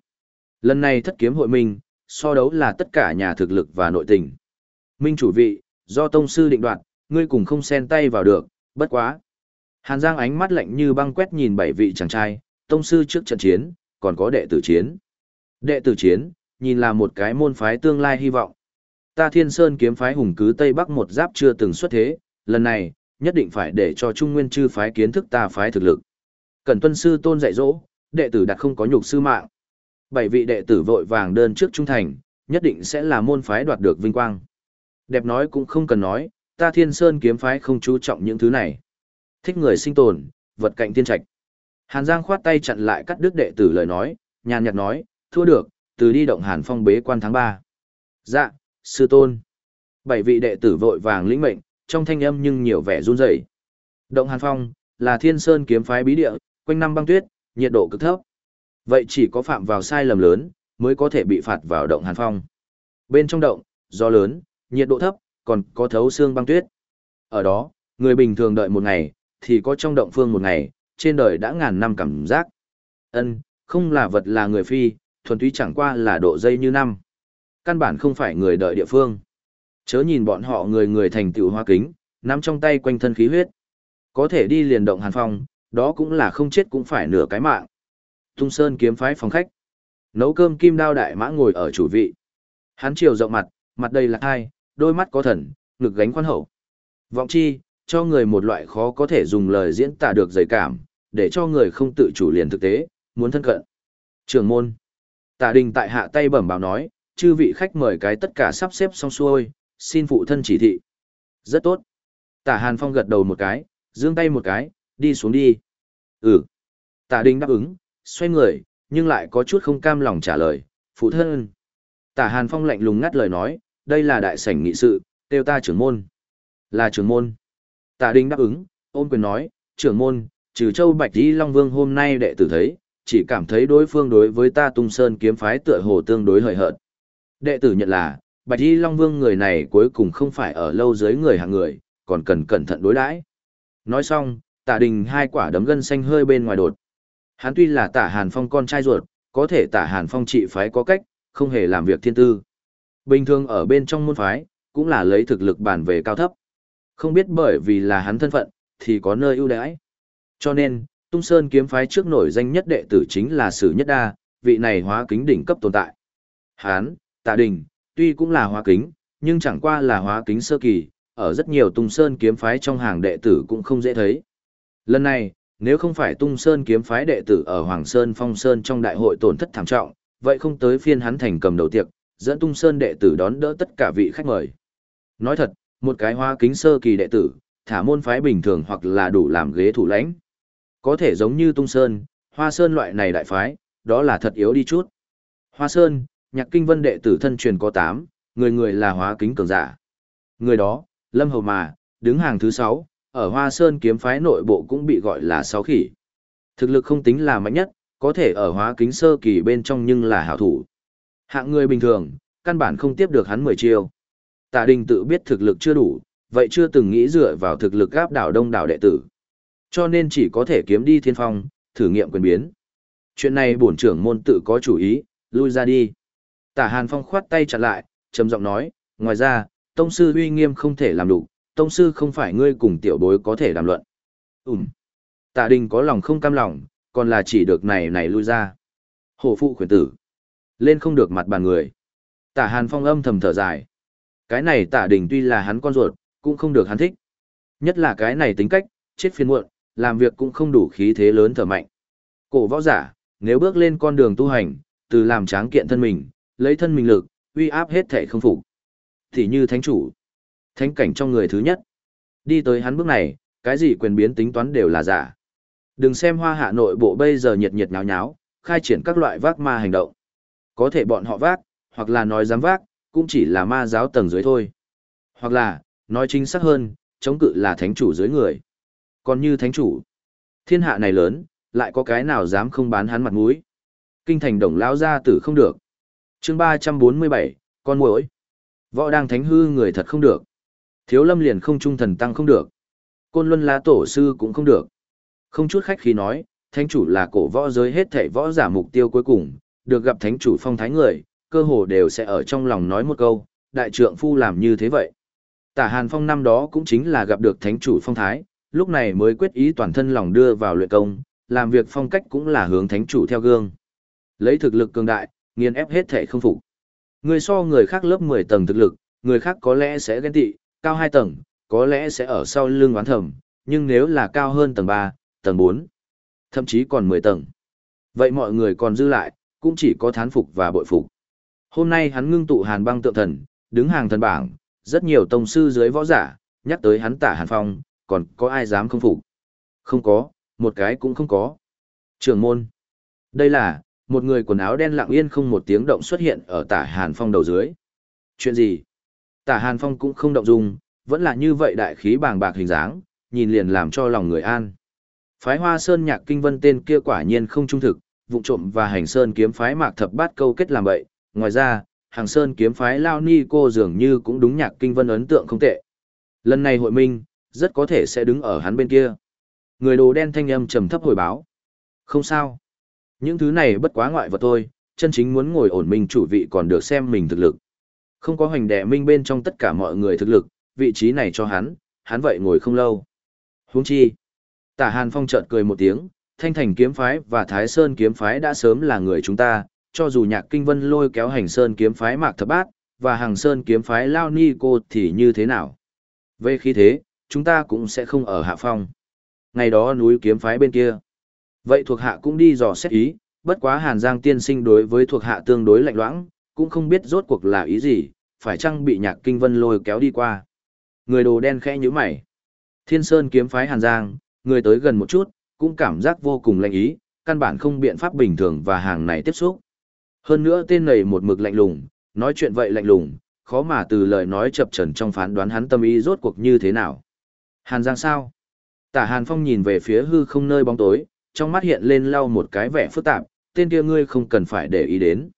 Lần này thất kiếm hội mình so đấu là tất cả nhà thực lực và nội tình. Minh chủ vị, do tông sư định đoạt, ngươi cùng không xen tay vào được, bất quá. Hàn Giang ánh mắt lạnh như băng quét nhìn bảy vị chàng trai, tông sư trước trận chiến, còn có đệ tử chiến. Đệ tử chiến, nhìn là một cái môn phái tương lai hy vọng. Ta Thiên Sơn kiếm phái hùng cứ Tây Bắc một giáp chưa từng xuất thế, lần này, nhất định phải để cho Trung Nguyên chư phái kiến thức ta phái thực lực. Cẩn tuân sư tôn dạy dỗ, đệ tử đặt không có nhục sư mạng. Bảy vị đệ tử vội vàng đơn trước trung thành, nhất định sẽ là môn phái đoạt được vinh quang. Đẹp nói cũng không cần nói, ta Thiên Sơn kiếm phái không chú trọng những thứ này. Thích người sinh tồn, vật cạnh tiên trạch. Hàn Giang khoát tay chặn lại cắt đứt đệ tử lời nói, nhàn nhạt nói, thua được, từ đi động Hàn Phong bế quan tháng ba, Dạ, sư tôn. Bảy vị đệ tử vội vàng lĩnh mệnh, trong thanh âm nhưng nhiều vẻ run rẩy. Động Hàn Phong là Thiên Sơn kiếm phái bí địa, quanh năm băng tuyết, nhiệt độ cực thấp. Vậy chỉ có phạm vào sai lầm lớn, mới có thể bị phạt vào động Hàn Phong. Bên trong động, gió lớn, nhiệt độ thấp, còn có thấu xương băng tuyết. Ở đó, người bình thường đợi một ngày, thì có trong động phương một ngày, trên đời đã ngàn năm cảm giác. Ân, không là vật là người phi, thuần túy chẳng qua là độ dây như năm. Căn bản không phải người đợi địa phương. Chớ nhìn bọn họ người người thành tựu hoa kính, nắm trong tay quanh thân khí huyết. Có thể đi liền động hàn phong, đó cũng là không chết cũng phải nửa cái mạng. Tung Sơn kiếm phái phòng khách. Nấu cơm kim đao đại mã ngồi ở chủ vị. Hắn chiều rộng mặt, mặt đầy là hai, đôi mắt có thần, ngực gánh khoan hậu. Vọng chi, cho người một loại khó có thể dùng lời diễn tả được dày cảm, để cho người không tự chủ liền thực tế, muốn thân cận. Trường môn. Tạ đình tại hạ tay bẩm báo nói, chư vị khách mời cái tất cả sắp xếp xong xuôi, xin phụ thân chỉ thị. Rất tốt. Tả Hàn Phong gật đầu một cái, giương tay một cái, đi xuống đi. Ừ. Tả đình đáp ứng, xoay người, nhưng lại có chút không cam lòng trả lời, phụ thân. Tả Hàn Phong lạnh lùng ngắt lời nói, đây là đại sảnh nghị sự, tiêu ta trưởng môn. Là trưởng môn. Tả đình đáp ứng, ôm quyền nói, trưởng môn, trừ châu Bạch Di Long Vương hôm nay đệ tử thấy, chỉ cảm thấy đối phương đối với ta tung sơn kiếm phái tựa hồ tương đối hời hợt. Đệ tử nhận là, Bạch Y Long Vương người này cuối cùng không phải ở lâu dưới người hàng người, còn cần cẩn thận đối đãi. Nói xong, tả đình hai quả đấm gân xanh hơi bên ngoài đột. Hắn tuy là tả Hàn Phong con trai ruột, có thể tả Hàn Phong trị phái có cách, không hề làm việc thiên tư. Bình thường ở bên trong môn phái, cũng là lấy thực lực bản về cao thấp. Không biết bởi vì là hắn thân phận, thì có nơi ưu đãi. Cho nên, Tung Sơn kiếm phái trước nổi danh nhất đệ tử chính là Sử Nhất Đa, vị này hóa kính đỉnh cấp tồn tại. Hán, Tạ Đình, tuy cũng là hóa kính, nhưng chẳng qua là hóa kính sơ kỳ, ở rất nhiều Tung Sơn kiếm phái trong hàng đệ tử cũng không dễ thấy. Lần này, nếu không phải Tung Sơn kiếm phái đệ tử ở Hoàng Sơn Phong Sơn trong đại hội tổn thất thảm trọng, vậy không tới phiên hắn thành cầm đầu tiệc, dẫn Tung Sơn đệ tử đón đỡ tất cả vị khách mời. Nói thật, một cái hóa kính sơ kỳ đệ tử, thả môn phái bình thường hoặc là đủ làm ghế thủ lãnh. Có thể giống như Tung Sơn, Hoa Sơn loại này đại phái, đó là thật yếu đi chút. Hoa Sơn, nhạc kinh vân đệ tử thân truyền có 8, người người là hóa kính cường giả. Người đó, Lâm Hầu Mà, đứng hàng thứ 6, ở Hoa Sơn kiếm phái nội bộ cũng bị gọi là sáu khỉ. Thực lực không tính là mạnh nhất, có thể ở hóa kính sơ kỳ bên trong nhưng là hảo thủ. Hạng người bình thường, căn bản không tiếp được hắn 10 chiêu. Tạ Đình tự biết thực lực chưa đủ, vậy chưa từng nghĩ dựa vào thực lực áp đảo đông đảo đệ tử. Cho nên chỉ có thể kiếm đi thiên phong, thử nghiệm quyền biến. Chuyện này bổn trưởng môn tự có chủ ý, lui ra đi. Tả Hàn Phong khoát tay chặn lại, trầm giọng nói, ngoài ra, tông sư uy nghiêm không thể làm đủ, tông sư không phải ngươi cùng tiểu bối có thể đàm luận. Ừm. tạ Đình có lòng không cam lòng, còn là chỉ được này này lui ra. Hổ phụ khuyến tử. Lên không được mặt bàn người. Tả Hàn Phong âm thầm thở dài. Cái này tạ Đình tuy là hắn con ruột, cũng không được hắn thích. Nhất là cái này tính cách, chết phiền muộn, làm việc cũng không đủ khí thế lớn thở mạnh. Cổ võ giả, nếu bước lên con đường tu hành, từ làm tráng kiện thân mình, lấy thân mình lực, uy áp hết thể không phục. Thì như thánh chủ, thánh cảnh trong người thứ nhất. Đi tới hắn bước này, cái gì quyền biến tính toán đều là giả. Đừng xem hoa hạ nội bộ bây giờ nhiệt nhiệt nháo nháo, khai triển các loại vác ma hành động. Có thể bọn họ vác, hoặc là nói dám vác, cũng chỉ là ma giáo tầng dưới thôi. Hoặc là, nói chính xác hơn, chống cự là thánh chủ dưới người. Còn như thánh chủ, thiên hạ này lớn, lại có cái nào dám không bán hắn mặt mũi. Kinh thành đồng lão ra tử không được. chương ba trăm bốn mươi bảy con muỗi Võ đang thánh hư người thật không được. Thiếu lâm liền không trung thần tăng không được. Côn luân lá tổ sư cũng không được. Không chút khách khí nói, thánh chủ là cổ võ giới hết thảy võ giả mục tiêu cuối cùng, được gặp thánh chủ phong thái người, cơ hồ đều sẽ ở trong lòng nói một câu, đại trượng phu làm như thế vậy. Tả Hàn Phong năm đó cũng chính là gặp được thánh chủ phong thái, lúc này mới quyết ý toàn thân lòng đưa vào luyện công, làm việc phong cách cũng là hướng thánh chủ theo gương. Lấy thực lực cường đại, nghiền ép hết thể không phục. Người so người khác lớp 10 tầng thực lực, người khác có lẽ sẽ ghen tị, cao 2 tầng, có lẽ sẽ ở sau lưng oán thầm, nhưng nếu là cao hơn tầng 3, tầng 4, thậm chí còn 10 tầng. Vậy mọi người còn dư lại, cũng chỉ có thán phục và bội phục. Hôm nay hắn ngưng tụ hàn băng tượng thần, đứng hàng thần bảng, rất nhiều tông sư dưới võ giả, nhắc tới hắn tả hàn phong, còn có ai dám không phục? Không có, một cái cũng không có. Trường môn. Đây là, một người quần áo đen lặng yên không một tiếng động xuất hiện ở tả hàn phong đầu dưới. Chuyện gì? Tả hàn phong cũng không động dung, vẫn là như vậy đại khí bàng bạc hình dáng, nhìn liền làm cho lòng người an. Phái hoa sơn nhạc kinh vân tên kia quả nhiên không trung thực, vụ trộm và hành sơn kiếm phái mạc thập bát câu kết làm vậy. Ngoài ra, hàng sơn kiếm phái lao ni cô dường như cũng đúng nhạc kinh vân ấn tượng không tệ. Lần này hội minh, rất có thể sẽ đứng ở hắn bên kia. Người đồ đen thanh âm trầm thấp hồi báo. Không sao. Những thứ này bất quá ngoại vật thôi, chân chính muốn ngồi ổn minh chủ vị còn được xem mình thực lực. Không có hoành đệ minh bên trong tất cả mọi người thực lực, vị trí này cho hắn, hắn vậy ngồi không lâu. Huống chi. Tả Hàn Phong chợt cười một tiếng, Thanh Thành kiếm phái và Thái Sơn kiếm phái đã sớm là người chúng ta, cho dù Nhạc Kinh Vân lôi kéo Hành Sơn kiếm phái Mạc Thập Bát và Hàng Sơn kiếm phái Lao Ni Cô thì như thế nào? Về khi thế, chúng ta cũng sẽ không ở hạ phong. Ngày đó núi kiếm phái bên kia. Vậy thuộc hạ cũng đi dò xét ý, bất quá Hàn Giang tiên sinh đối với thuộc hạ tương đối lạnh loãng, cũng không biết rốt cuộc là ý gì, phải chăng bị nhạc kinh vân lôi kéo đi qua. Người đồ đen khẽ như mày. Thiên Sơn kiếm phái Hàn Giang, người tới gần một chút, cũng cảm giác vô cùng lạnh ý, căn bản không biện pháp bình thường và hàng này tiếp xúc. Hơn nữa tên này một mực lạnh lùng, nói chuyện vậy lạnh lùng, khó mà từ lời nói chập trần trong phán đoán hắn tâm ý rốt cuộc như thế nào. Hàn Giang sao? Tả Hàn Phong nhìn về phía hư không nơi bóng tối, trong mắt hiện lên lau một cái vẻ phức tạp, tên kia ngươi không cần phải để ý đến.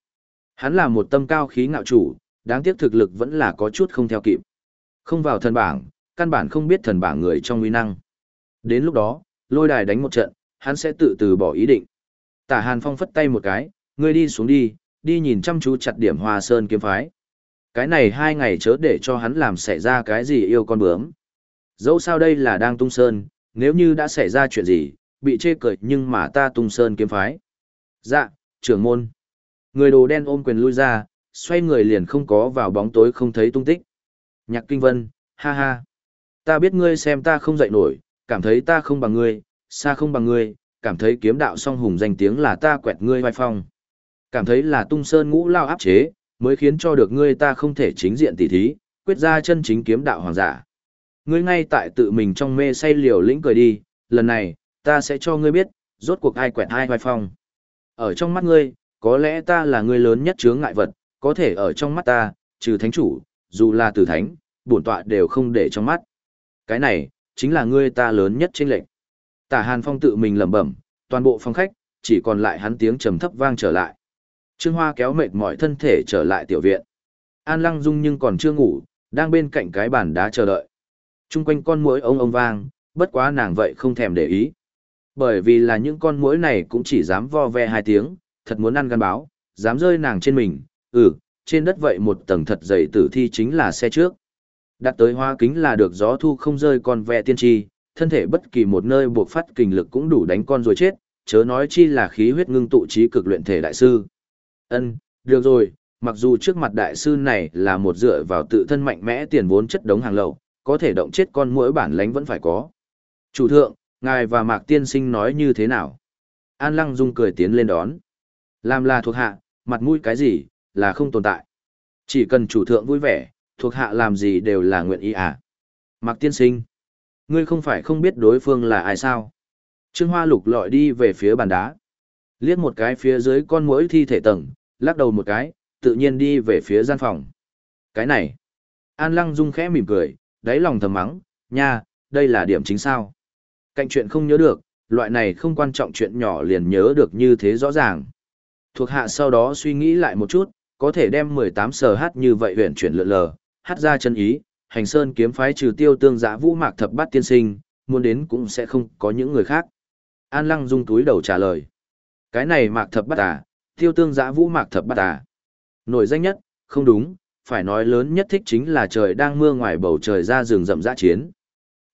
Hắn là một tâm cao khí ngạo chủ, đáng tiếc thực lực vẫn là có chút không theo kịp. Không vào thần bảng, căn bản không biết thần bảng người trong uy năng. Đến lúc đó, lôi đài đánh một trận, hắn sẽ tự từ bỏ ý định. Tả Hàn Phong phất tay một cái, ngươi đi xuống đi, đi nhìn chăm chú chặt điểm hoa sơn kiếm phái. Cái này hai ngày chớ để cho hắn làm xảy ra cái gì yêu con bướm. Dẫu sao đây là đang tung sơn, nếu như đã xảy ra chuyện gì, bị chê cười nhưng mà ta tung sơn kiếm phái. Dạ, trưởng môn. Người đồ đen ôm quyền lui ra, xoay người liền không có vào bóng tối không thấy tung tích. Nhạc kinh vân, ha ha. Ta biết ngươi xem ta không dậy nổi, cảm thấy ta không bằng ngươi, xa không bằng ngươi, cảm thấy kiếm đạo song hùng danh tiếng là ta quẹt ngươi vai phong. Cảm thấy là tung sơn ngũ lao áp chế, mới khiến cho được ngươi ta không thể chính diện tỉ thí, quyết ra chân chính kiếm đạo hoàng giả. Ngươi ngay tại tự mình trong mê say liều lĩnh cười đi, lần này, ta sẽ cho ngươi biết, rốt cuộc ai quẹt ai vai phong. Ở trong mắt ngươi, có lẽ ta là người lớn nhất chướng ngại vật, có thể ở trong mắt ta, trừ thánh chủ, dù là tử thánh, bổn tọa đều không để trong mắt. Cái này, chính là ngươi ta lớn nhất trên lệnh. Tả Hàn Phong tự mình lẩm bẩm, toàn bộ phòng khách, chỉ còn lại hắn tiếng trầm thấp vang trở lại. Trương Hoa kéo mệt mỏi thân thể trở lại tiểu viện. An Lăng Dung nhưng còn chưa ngủ, đang bên cạnh cái bàn đá chờ đợi. Trung quanh con muỗi ông ông vang, bất quá nàng vậy không thèm để ý. Bởi vì là những con muỗi này cũng chỉ dám vo ve hai tiếng, thật muốn ăn gan báo, dám rơi nàng trên mình, ừ, trên đất vậy một tầng thật dày tử thi chính là xe trước. Đặt tới hoa kính là được gió thu không rơi con ve tiên tri, thân thể bất kỳ một nơi buộc phát kình lực cũng đủ đánh con rồi chết, chớ nói chi là khí huyết ngưng tụ trí cực luyện thể đại sư. Ân, được rồi, mặc dù trước mặt đại sư này là một dựa vào tự thân mạnh mẽ tiền vốn chất đống hàng lậu, có thể động chết con mũi bản lánh vẫn phải có. Chủ thượng, ngài và Mạc Tiên Sinh nói như thế nào? An Lăng Dung cười tiến lên đón. Làm là thuộc hạ, mặt mũi cái gì, là không tồn tại. Chỉ cần chủ thượng vui vẻ, thuộc hạ làm gì đều là nguyện ý à. Mạc Tiên Sinh, ngươi không phải không biết đối phương là ai sao? Trương Hoa lục lọi đi về phía bàn đá. Liếc một cái phía dưới con muỗi thi thể tầng, lắc đầu một cái, tự nhiên đi về phía gian phòng. Cái này. An Lăng Dung khẽ mỉm cười, đáy lòng thầm mắng, nha, đây là điểm chính sao. Cạnh chuyện không nhớ được, loại này không quan trọng chuyện nhỏ liền nhớ được như thế rõ ràng. Thuộc hạ sau đó suy nghĩ lại một chút, có thể đem 18 sở hát như vậy huyền chuyển lượn lờ, hát ra chân ý, hành sơn kiếm phái trừ tiêu tương giã vũ mạc thập bát tiên sinh, muốn đến cũng sẽ không có những người khác. An Lăng Dung túi đầu trả lời. Cái này mạc thập bát à, tiêu tương giã vũ mạc thập bát à. Nổi danh nhất, không đúng, phải nói lớn nhất thích chính là trời đang mưa ngoài bầu trời ra rừng rậm dã chiến.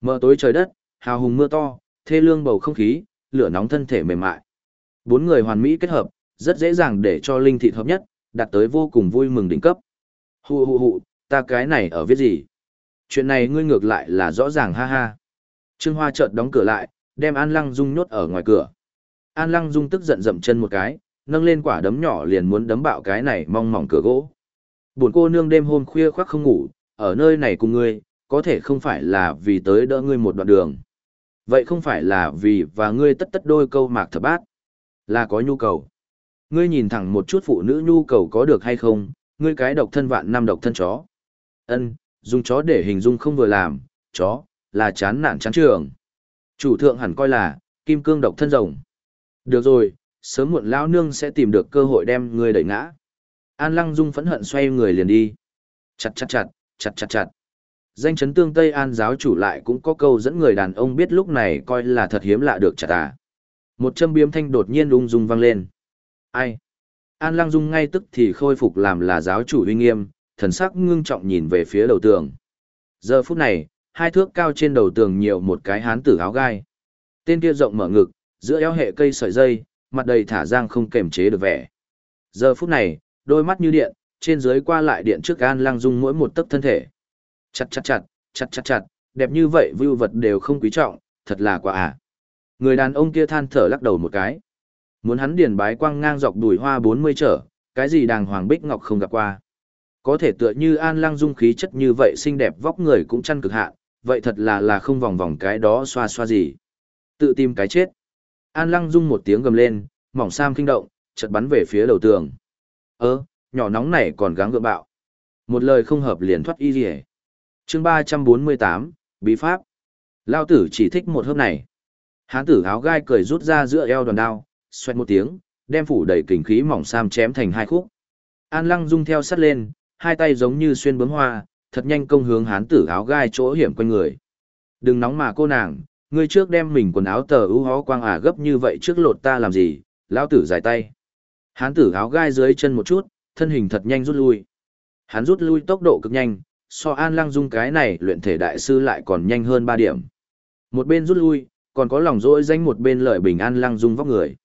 Mờ tối trời đất, hào hùng mưa to, thê lương bầu không khí, lửa nóng thân thể mềm mại. Bốn người hoàn mỹ kết hợp, rất dễ dàng để cho linh thị hợp nhất, đạt tới vô cùng vui mừng đỉnh cấp. Hù hù hù, ta cái này ở viết gì? Chuyện này ngươi ngược lại là rõ ràng ha ha. Trương Hoa chợt đóng cửa lại, đem An Lăng Dung nhốt ở ngoài cửa. An Lăng Dung tức giận dậm chân một cái, nâng lên quả đấm nhỏ liền muốn đấm bạo cái này mong mỏng cửa gỗ. Buồn cô nương đêm hôm khuya khoác không ngủ, ở nơi này cùng ngươi, có thể không phải là vì tới đỡ ngươi một đoạn đường. Vậy không phải là vì và ngươi tất tất đôi câu mạc thập bát, là có nhu cầu. Ngươi nhìn thẳng một chút phụ nữ nhu cầu có được hay không, ngươi cái độc thân vạn năm độc thân chó. Ân, dùng chó để hình dung không vừa làm, chó, là chán nản chán trường. Chủ thượng hẳn coi là, kim cương độc thân rồng. Được rồi, sớm muộn lão nương sẽ tìm được cơ hội đem ngươi đẩy ngã. An Lăng Dung phẫn hận xoay người liền đi. Chặt chặt chặt, chặt chặt chặt. Danh chấn tương Tây An giáo chủ lại cũng có câu dẫn người đàn ông biết lúc này coi là thật hiếm lạ được chặt à. Một châm biếm thanh đột nhiên ung dung vang lên. Ai? An Lăng Dung ngay tức thì khôi phục làm là giáo chủ uy nghiêm, thần sắc ngưng trọng nhìn về phía đầu tường. Giờ phút này, hai thước cao trên đầu tường nhiều một cái hán tử áo gai. Tên kia rộng mở ngực, giữa eo hệ cây sợi dây, mặt đầy thả giang không kềm chế được vẻ. Giờ phút này, đôi mắt như điện, trên dưới qua lại điện trước An Lăng Dung mỗi một tấc thân thể. Chặt chặt chặt, chặt chặt chặt, đẹp như vậy vưu vật đều không quý trọng, thật là quá à. Người đàn ông kia than thở lắc đầu một cái. Muốn hắn điền bái quang ngang dọc đùi hoa 40 trở, cái gì đàng hoàng bích ngọc không gặp qua. Có thể tựa như An Lăng Dung khí chất như vậy xinh đẹp vóc người cũng chăn cực hạn, vậy thật là là không vòng vòng cái đó xoa xoa gì. Tự tìm cái chết. An Lăng Dung một tiếng gầm lên, mỏng sam kinh động, chợt bắn về phía đầu tường. Ơ, nhỏ nóng này còn gắng gượng bạo. Một lời không hợp liền thoát y rỉa. chương 348, Bí Pháp. Lao tử chỉ thích một hớp này. Hán tử áo gai cười rút ra giữa eo đòn đao, xoẹt một tiếng, đem phủ đầy kình khí mỏng sam chém thành hai khúc. An Lăng rung theo sát lên, hai tay giống như xuyên bướm hoa, thật nhanh công hướng hán tử áo gai chỗ hiểm quanh người. Đừng nóng mà cô nàng, ngươi trước đem mình quần áo tờ ưu hó quang ả gấp như vậy trước lột ta làm gì, lão tử giải tay. Hán tử áo gai dưới chân một chút, thân hình thật nhanh rút lui. Hắn rút lui tốc độ cực nhanh, so An Lăng Dung cái này luyện thể đại sư lại còn nhanh hơn 3 điểm. Một bên rút lui, còn có lòng dỗi danh một bên lợi bình An Lăng Dung vóc người.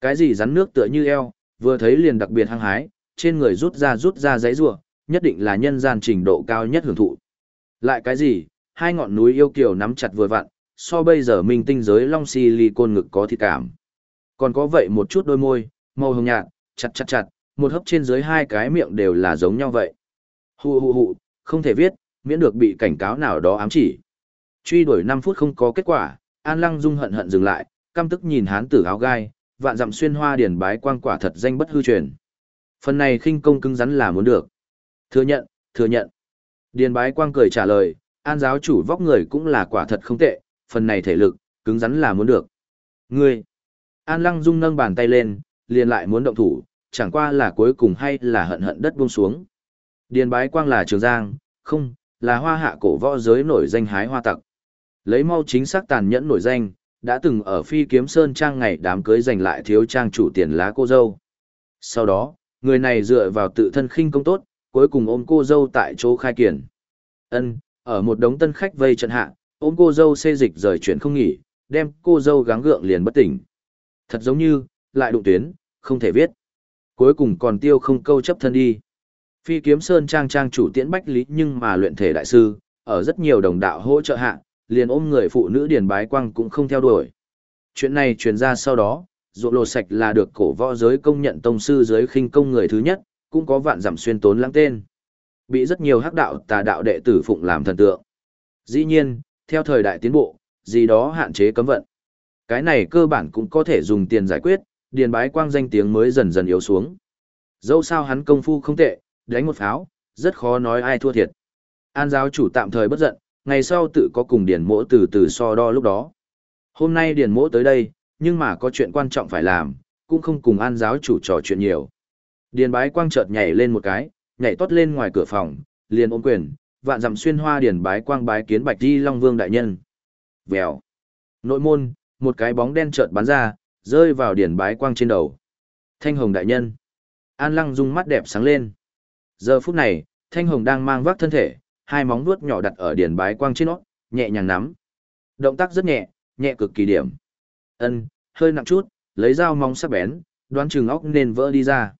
Cái gì rắn nước tựa như eo, vừa thấy liền đặc biệt hăng hái, trên người rút ra rút ra giấy rùa, nhất định là nhân gian trình độ cao nhất hưởng thụ. Lại cái gì, hai ngọn núi yêu kiều nắm chặt vừa vặn, so bây giờ minh tinh giới long si ly côn ngực có thịt cảm. Còn có vậy một chút đôi môi, màu hồng nhạt, chặt chặt chặt, một hấp trên dưới hai cái miệng đều là giống nhau vậy. Hù hù hù, không thể viết, miễn được bị cảnh cáo nào đó ám chỉ. Truy đuổi 5 phút không có kết quả, An Lăng Dung hận hận dừng lại, căm tức nhìn hán tử áo gai, vạn dặm xuyên hoa điển bái quang quả thật danh bất hư truyền. Phần này khinh công cứng rắn là muốn được. Thừa nhận, thừa nhận. Điền bái quang cười trả lời, an giáo chủ vóc người cũng là quả thật không tệ, phần này thể lực, cứng rắn là muốn được. Ngươi! An lăng dung nâng bàn tay lên, liền lại muốn động thủ, chẳng qua là cuối cùng hay là hận hận đất buông xuống. Điền bái quang là trường giang, không, là hoa hạ cổ võ giới nổi danh hái hoa tặc. Lấy mau chính xác tàn nhẫn nổi danh, đã từng ở phi kiếm sơn trang ngày đám cưới giành lại thiếu trang chủ tiền lá cô dâu. Sau đó, người này dựa vào tự thân khinh công tốt, cuối cùng ôm cô dâu tại chỗ khai kiển. Ân, ở một đống tân khách vây trận hạ, ôm cô dâu xê dịch rời chuyển không nghỉ, đem cô dâu gắng gượng liền bất tỉnh. Thật giống như, lại đụng tuyến, không thể viết. Cuối cùng còn tiêu không câu chấp thân đi. Phi kiếm sơn trang trang chủ tiễn bách lý nhưng mà luyện thể đại sư, ở rất nhiều đồng đạo hỗ trợ hạ, liền ôm người phụ nữ điền bái quang cũng không theo đuổi. Chuyện này truyền ra sau đó, ruộng lột sạch là được cổ võ giới công nhận tông sư giới khinh công người thứ nhất, cũng có vạn giảm xuyên tốn lãng tên. Bị rất nhiều hắc đạo tà đạo đệ tử phụng làm thần tượng. Dĩ nhiên, theo thời đại tiến bộ, gì đó hạn chế cấm vận. Cái này cơ bản cũng có thể dùng tiền giải quyết, điền bái quang danh tiếng mới dần dần yếu xuống. Dẫu sao hắn công phu không tệ, đánh một pháo, rất khó nói ai thua thiệt. An giáo chủ tạm thời bất giận, ngày sau tự có cùng điền mỗ từ từ so đo lúc đó. Hôm nay điền mỗ tới đây, nhưng mà có chuyện quan trọng phải làm, cũng không cùng an giáo chủ trò chuyện nhiều. Điền bái quang chợt nhảy lên một cái, nhảy tót lên ngoài cửa phòng, liền ôm quyền, vạn dặm xuyên hoa điền bái quang bái kiến bạch đi long vương đại nhân. Vèo. Nội môn, một cái bóng đen chợt bắn ra, rơi vào điển bái quang trên đầu. Thanh hồng đại nhân. An lăng dung mắt đẹp sáng lên. Giờ phút này, thanh hồng đang mang vác thân thể, hai móng vuốt nhỏ đặt ở điển bái quang trên nó, nhẹ nhàng nắm. Động tác rất nhẹ, nhẹ cực kỳ điểm. Ân, hơi nặng chút, lấy dao móng sắc bén, đoán chừng óc nên vỡ đi ra.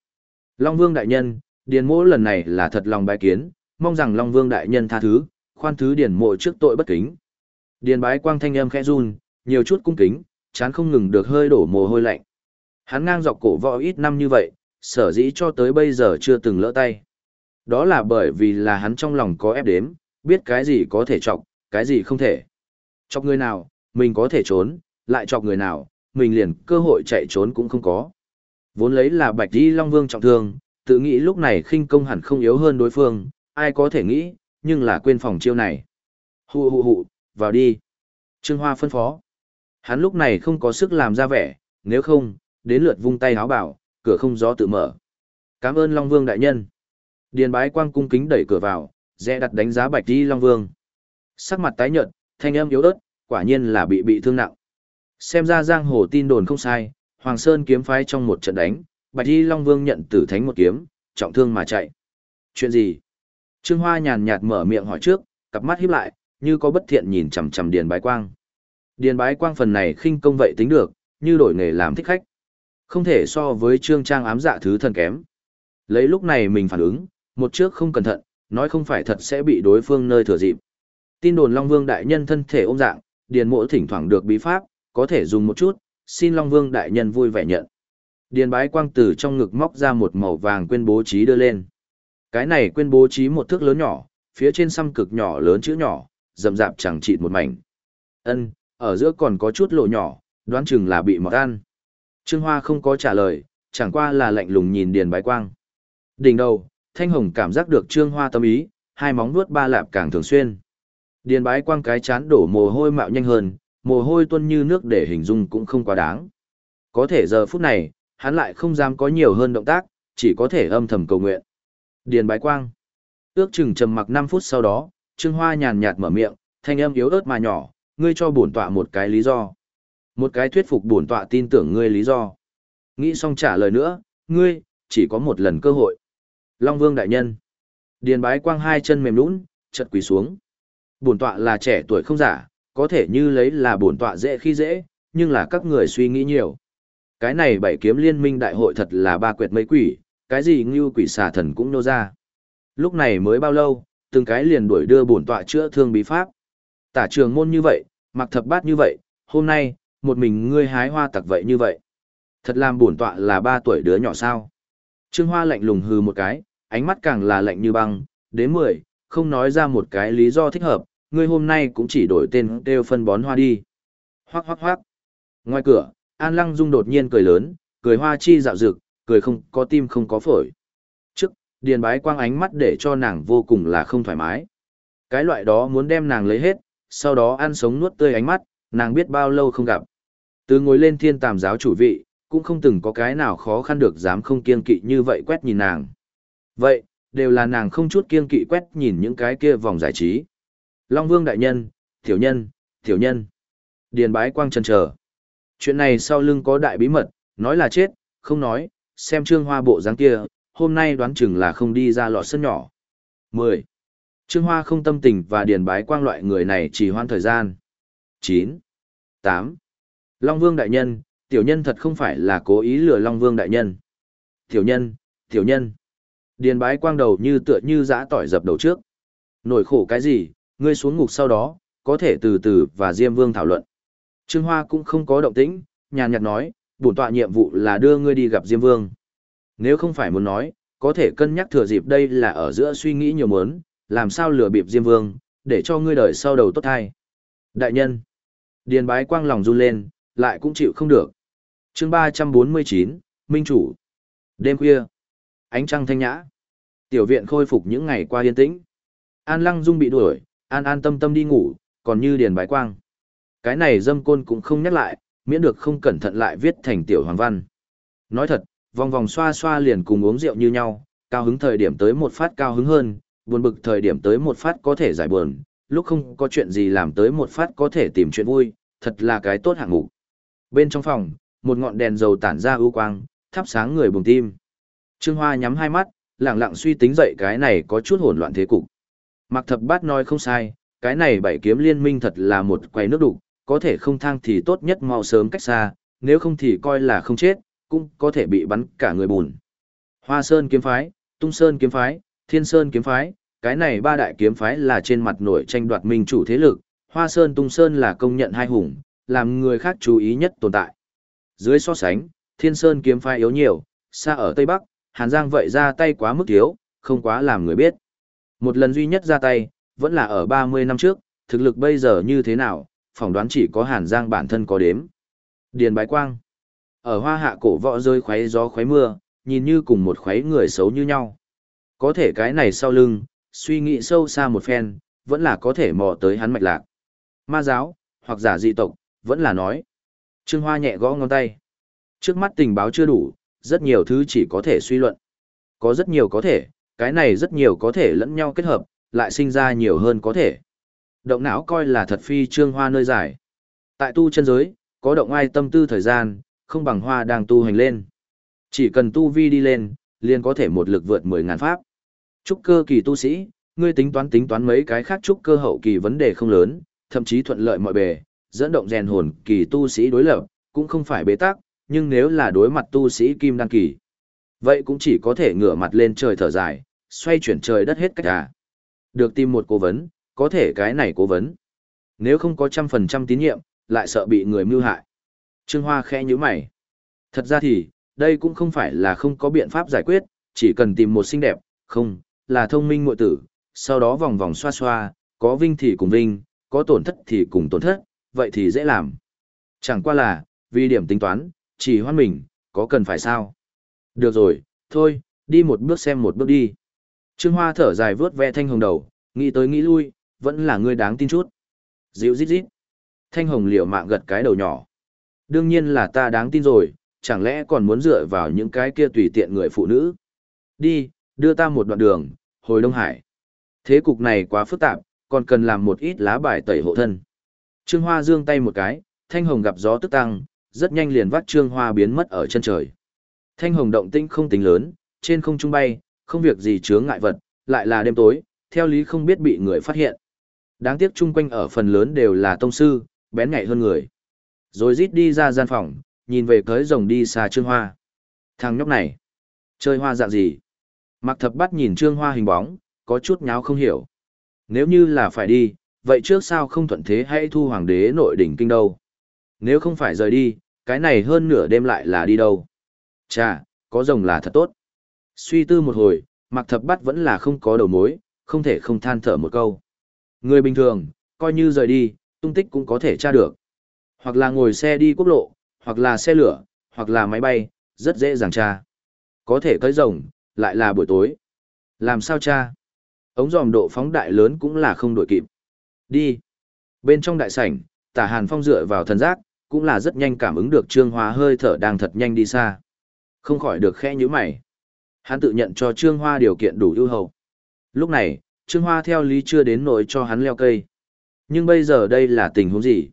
Long Vương đại nhân, Điền Mỗ lần này là thật lòng bái kiến, mong rằng Long Vương đại nhân tha thứ, khoan thứ Điền Mộ trước tội bất kính. Điền bái quang thanh âm khẽ run, nhiều chút cung kính, chán không ngừng được hơi đổ mồ hôi lạnh. Hắn ngang dọc cổ võ ít năm như vậy, sở dĩ cho tới bây giờ chưa từng lỡ tay. Đó là bởi vì là hắn trong lòng có ép đếm, biết cái gì có thể chọc, cái gì không thể. Chọc người nào, mình có thể trốn, lại chọc người nào, mình liền cơ hội chạy trốn cũng không có. Vốn lấy là Bạch Di Long Vương trọng thương, tự nghĩ lúc này khinh công hẳn không yếu hơn đối phương, ai có thể nghĩ, nhưng là quên phòng chiêu này. Hù hù hù, vào đi. Trương Hoa phân phó. Hắn lúc này không có sức làm ra vẻ, nếu không, đến lượt vung tay háo bảo, cửa không gió tự mở. Cảm ơn Long Vương đại nhân. Điền bái quang cung kính đẩy cửa vào, dè đặt đánh giá Bạch đi Long Vương. Sắc mặt tái nhợt, thanh âm yếu ớt, quả nhiên là bị bị thương nặng. Xem ra giang hồ tin đồn không sai, Hoàng Sơn kiếm phái trong một trận đánh, Bạch Y Long Vương nhận tử thánh một kiếm, trọng thương mà chạy. Chuyện gì? Trương Hoa nhàn nhạt mở miệng hỏi trước, cặp mắt híp lại, như có bất thiện nhìn chằm chằm Điền Bái Quang. Điền Bái Quang phần này khinh công vậy tính được, như đổi nghề làm thích khách. Không thể so với Trương Trang ám dạ thứ thần kém. Lấy lúc này mình phản ứng, một trước không cẩn thận, nói không phải thật sẽ bị đối phương nơi thừa dịp. Tin đồn Long Vương đại nhân thân thể ôm dạng, Điền Mộ thỉnh thoảng được bí pháp, có thể dùng một chút, xin Long Vương đại nhân vui vẻ nhận. Điền bái quang từ trong ngực móc ra một màu vàng quên bố trí đưa lên. Cái này quên bố trí một thước lớn nhỏ, phía trên xăm cực nhỏ lớn chữ nhỏ, rậm rạp chẳng chịt một mảnh. Ân, ở giữa còn có chút lộ nhỏ, đoán chừng là bị mọt ăn. Trương Hoa không có trả lời, chẳng qua là lạnh lùng nhìn Điền bái quang. Đỉnh đầu, Thanh Hồng cảm giác được Trương Hoa tâm ý, hai móng nuốt ba lạp càng thường xuyên. Điền bái quang cái chán đổ mồ hôi mạo nhanh hơn, mồ hôi tuôn như nước để hình dung cũng không quá đáng. Có thể giờ phút này, hắn lại không dám có nhiều hơn động tác, chỉ có thể âm thầm cầu nguyện. Điền bái quang. Ước chừng trầm mặc 5 phút sau đó, Trương Hoa nhàn nhạt mở miệng, thanh âm yếu ớt mà nhỏ, ngươi cho bổn tọa một cái lý do. Một cái thuyết phục bổn tọa tin tưởng ngươi lý do. Nghĩ xong trả lời nữa, ngươi, chỉ có một lần cơ hội. Long Vương đại nhân. Điền bái quang hai chân mềm lũn, chật quỳ xuống. Bổn tọa là trẻ tuổi không giả, có thể như lấy là bổn tọa dễ khi dễ, nhưng là các người suy nghĩ nhiều. Cái này bảy kiếm liên minh đại hội thật là ba quyệt mấy quỷ, cái gì như quỷ xà thần cũng nô ra. Lúc này mới bao lâu, từng cái liền đuổi đưa bổn tọa chữa thương bí pháp. Tả trường môn như vậy, mặc thập bát như vậy, hôm nay, một mình ngươi hái hoa tặc vậy như vậy. Thật làm bổn tọa là ba tuổi đứa nhỏ sao. Trương Hoa lạnh lùng hừ một cái, ánh mắt càng là lạnh như băng, đến mười, không nói ra một cái lý do thích hợp, ngươi hôm nay cũng chỉ đổi tên kêu phân bón hoa đi. Hoác hoác hoác. Ngoài cửa, An Lăng Dung đột nhiên cười lớn, cười hoa chi dạo dực, cười không có tim không có phổi. Trước, điền bái quang ánh mắt để cho nàng vô cùng là không thoải mái. Cái loại đó muốn đem nàng lấy hết, sau đó ăn sống nuốt tươi ánh mắt, nàng biết bao lâu không gặp. Từ ngồi lên thiên tàm giáo chủ vị, cũng không từng có cái nào khó khăn được dám không kiên kỵ như vậy quét nhìn nàng. Vậy, đều là nàng không chút kiên kỵ quét nhìn những cái kia vòng giải trí. Long Vương đại nhân, tiểu nhân, tiểu nhân. Điền bái quang trần chờ. Chuyện này sau lưng có đại bí mật, nói là chết, không nói, xem trương hoa bộ dáng kia, hôm nay đoán chừng là không đi ra lọ sân nhỏ. 10. Trương Hoa không tâm tình và điền bái quang loại người này chỉ hoan thời gian. 9. 8. Long Vương Đại Nhân, tiểu nhân thật không phải là cố ý lừa Long Vương Đại Nhân. Tiểu nhân, tiểu nhân. Điền bái quang đầu như tựa như giã tỏi dập đầu trước. Nổi khổ cái gì, ngươi xuống ngục sau đó, có thể từ từ và Diêm Vương thảo luận. Trương Hoa cũng không có động tĩnh, nhàn nhạt nói, bổn tọa nhiệm vụ là đưa ngươi đi gặp Diêm Vương. Nếu không phải muốn nói, có thể cân nhắc thừa dịp đây là ở giữa suy nghĩ nhiều muốn, làm sao lừa bịp Diêm Vương, để cho ngươi đời sau đầu tốt thai. Đại nhân, Điền bái quang lòng run lên, lại cũng chịu không được. chương 349, Minh Chủ. Đêm khuya, ánh trăng thanh nhã. Tiểu viện khôi phục những ngày qua yên tĩnh. An Lăng Dung bị đuổi, An an tâm tâm đi ngủ, còn như Điền bái quang. Cái này dâm côn cũng không nhắc lại, miễn được không cẩn thận lại viết thành tiểu hoàng văn. Nói thật, vòng vòng xoa xoa liền cùng uống rượu như nhau, cao hứng thời điểm tới một phát cao hứng hơn, buồn bực thời điểm tới một phát có thể giải buồn, lúc không có chuyện gì làm tới một phát có thể tìm chuyện vui, thật là cái tốt hạng mục. Bên trong phòng, một ngọn đèn dầu tản ra ưu quang, thắp sáng người bùng tim. Trương Hoa nhắm hai mắt, lặng lặng suy tính dậy cái này có chút hỗn loạn thế cục. Mạc Thập Bát nói không sai, cái này bảy kiếm liên minh thật là một quầy nước đục, có thể không thang thì tốt nhất mau sớm cách xa, nếu không thì coi là không chết, cũng có thể bị bắn cả người bùn. Hoa Sơn kiếm phái, Tung Sơn kiếm phái, Thiên Sơn kiếm phái, cái này ba đại kiếm phái là trên mặt nổi tranh đoạt minh chủ thế lực, Hoa Sơn Tung Sơn là công nhận hai hùng, làm người khác chú ý nhất tồn tại. Dưới so sánh, Thiên Sơn kiếm phái yếu nhiều, xa ở Tây Bắc, Hàn Giang vậy ra tay quá mức thiếu, không quá làm người biết. Một lần duy nhất ra tay, vẫn là ở 30 năm trước, thực lực bây giờ như thế nào, phỏng đoán chỉ có Hàn Giang bản thân có đếm. Điền Bái Quang Ở hoa hạ cổ võ rơi khoáy gió khoáy mưa, nhìn như cùng một khoáy người xấu như nhau. Có thể cái này sau lưng, suy nghĩ sâu xa một phen, vẫn là có thể mò tới hắn mạch lạc. Ma giáo, hoặc giả dị tộc, vẫn là nói. Trương Hoa nhẹ gõ ngón tay. Trước mắt tình báo chưa đủ, rất nhiều thứ chỉ có thể suy luận. Có rất nhiều có thể, cái này rất nhiều có thể lẫn nhau kết hợp, lại sinh ra nhiều hơn có thể. Động não coi là thật phi Trương Hoa nơi giải. Tại tu chân giới, có động ai tâm tư thời gian, không bằng hoa đang tu hành lên. Chỉ cần tu vi đi lên, liền có thể một lực vượt 10 ngàn pháp. Trúc cơ kỳ tu sĩ, ngươi tính toán tính toán mấy cái khác trúc cơ hậu kỳ vấn đề không lớn, thậm chí thuận lợi mọi bề, dẫn động rèn hồn kỳ tu sĩ đối lập, cũng không phải bế tắc, nhưng nếu là đối mặt tu sĩ kim đăng kỳ, vậy cũng chỉ có thể ngửa mặt lên trời thở dài, xoay chuyển trời đất hết cách à. Được tìm một cố vấn, có thể cái này cố vấn. Nếu không có trăm phần trăm tín nhiệm, lại sợ bị người mưu hại. Trương Hoa khẽ như mày. Thật ra thì, đây cũng không phải là không có biện pháp giải quyết, chỉ cần tìm một xinh đẹp, không, là thông minh muội tử, sau đó vòng vòng xoa xoa, có vinh thì cùng vinh, có tổn thất thì cùng tổn thất, vậy thì dễ làm. Chẳng qua là, vì điểm tính toán, chỉ hoan mình, có cần phải sao? Được rồi, thôi, đi một bước xem một bước đi. Trương Hoa thở dài vướt ve thanh hồng đầu, nghĩ tới nghĩ lui, vẫn là người đáng tin chút. Dịu dít dít. Thanh Hồng liều mạng gật cái đầu nhỏ. Đương nhiên là ta đáng tin rồi, chẳng lẽ còn muốn dựa vào những cái kia tùy tiện người phụ nữ. Đi, đưa ta một đoạn đường, hồi Đông Hải. Thế cục này quá phức tạp, còn cần làm một ít lá bài tẩy hộ thân. Trương Hoa giương tay một cái, Thanh Hồng gặp gió tức tăng, rất nhanh liền vắt Trương Hoa biến mất ở chân trời. Thanh Hồng động tĩnh không tính lớn, trên không trung bay, không việc gì chướng ngại vật, lại là đêm tối, theo lý không biết bị người phát hiện. Đáng tiếc chung quanh ở phần lớn đều là tông sư, bén nhạy hơn người. Rồi rít đi ra gian phòng, nhìn về cới rồng đi xa Trương Hoa. Thằng nhóc này, chơi hoa dạng gì? Mặc thập bắt nhìn Trương Hoa hình bóng, có chút nháo không hiểu. Nếu như là phải đi, vậy trước sao không thuận thế hãy thu hoàng đế nội đỉnh kinh đâu? Nếu không phải rời đi, cái này hơn nửa đêm lại là đi đâu? Chà, có rồng là thật tốt. Suy tư một hồi, Mặc thập bắt vẫn là không có đầu mối, không thể không than thở một câu. Người bình thường, coi như rời đi, tung tích cũng có thể tra được. Hoặc là ngồi xe đi quốc lộ, hoặc là xe lửa, hoặc là máy bay, rất dễ dàng tra. Có thể tới rồng, lại là buổi tối. Làm sao cha Ống dòm độ phóng đại lớn cũng là không đổi kịp. Đi. Bên trong đại sảnh, tả hàn phong dựa vào thần giác, cũng là rất nhanh cảm ứng được trương hoa hơi thở đang thật nhanh đi xa. Không khỏi được khẽ như mày. Hắn tự nhận cho trương hoa điều kiện đủ ưu hậu. Lúc này, trương hoa theo lý chưa đến nỗi cho hắn leo cây. Nhưng bây giờ đây là tình huống gì?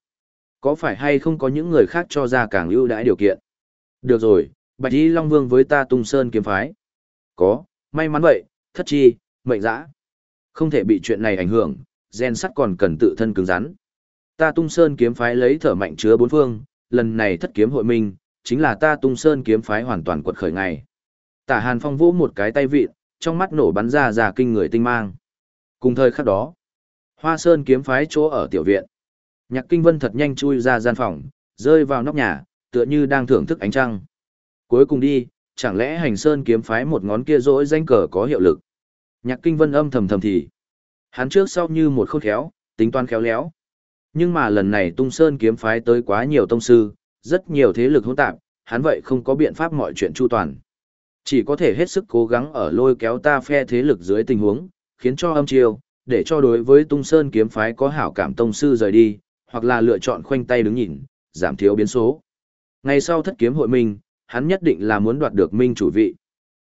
Có phải hay không có những người khác cho ra càng ưu đãi điều kiện? Được rồi, Bạch Y Long Vương với ta tung sơn kiếm phái. Có, may mắn vậy, thất chi, mệnh dã. Không thể bị chuyện này ảnh hưởng, gen sắt còn cần tự thân cứng rắn. Ta tung sơn kiếm phái lấy thở mạnh chứa bốn phương, lần này thất kiếm hội minh, chính là ta tung sơn kiếm phái hoàn toàn quật khởi ngày. Tả Hàn Phong vỗ một cái tay vịn, trong mắt nổ bắn ra ra kinh người tinh mang. Cùng thời khắc đó, Hoa Sơn kiếm phái chỗ ở tiểu viện. Nhạc Kinh Vân thật nhanh chui ra gian phòng, rơi vào nóc nhà, tựa như đang thưởng thức ánh trăng. Cuối cùng đi, chẳng lẽ hành sơn kiếm phái một ngón kia rỗi danh cờ có hiệu lực. Nhạc Kinh Vân âm thầm thầm thì. Hắn trước sau như một khôn khéo, tính toán khéo léo. Nhưng mà lần này tung sơn kiếm phái tới quá nhiều tông sư, rất nhiều thế lực hỗn tạp, hắn vậy không có biện pháp mọi chuyện chu toàn. Chỉ có thể hết sức cố gắng ở lôi kéo ta phe thế lực dưới tình huống, khiến cho âm chiêu, để cho đối với tung sơn kiếm phái có hảo cảm tông sư rời đi, hoặc là lựa chọn khoanh tay đứng nhìn, giảm thiếu biến số. Ngày sau thất kiếm hội minh, hắn nhất định là muốn đoạt được minh chủ vị.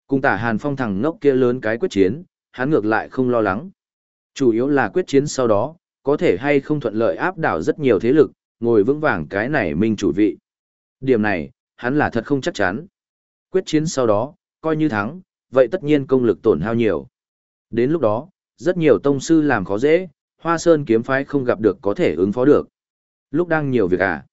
Cùng tả hàn phong thằng ngốc kia lớn cái quyết chiến, hắn ngược lại không lo lắng. Chủ yếu là quyết chiến sau đó, có thể hay không thuận lợi áp đảo rất nhiều thế lực, ngồi vững vàng cái này minh chủ vị. Điểm này, hắn là thật không chắc chắn. Quyết chiến sau đó, coi như thắng, vậy tất nhiên công lực tổn hao nhiều. Đến lúc đó, rất nhiều tông sư làm khó dễ, hoa sơn kiếm phái không gặp được có thể ứng phó được. Lúc đang nhiều việc à.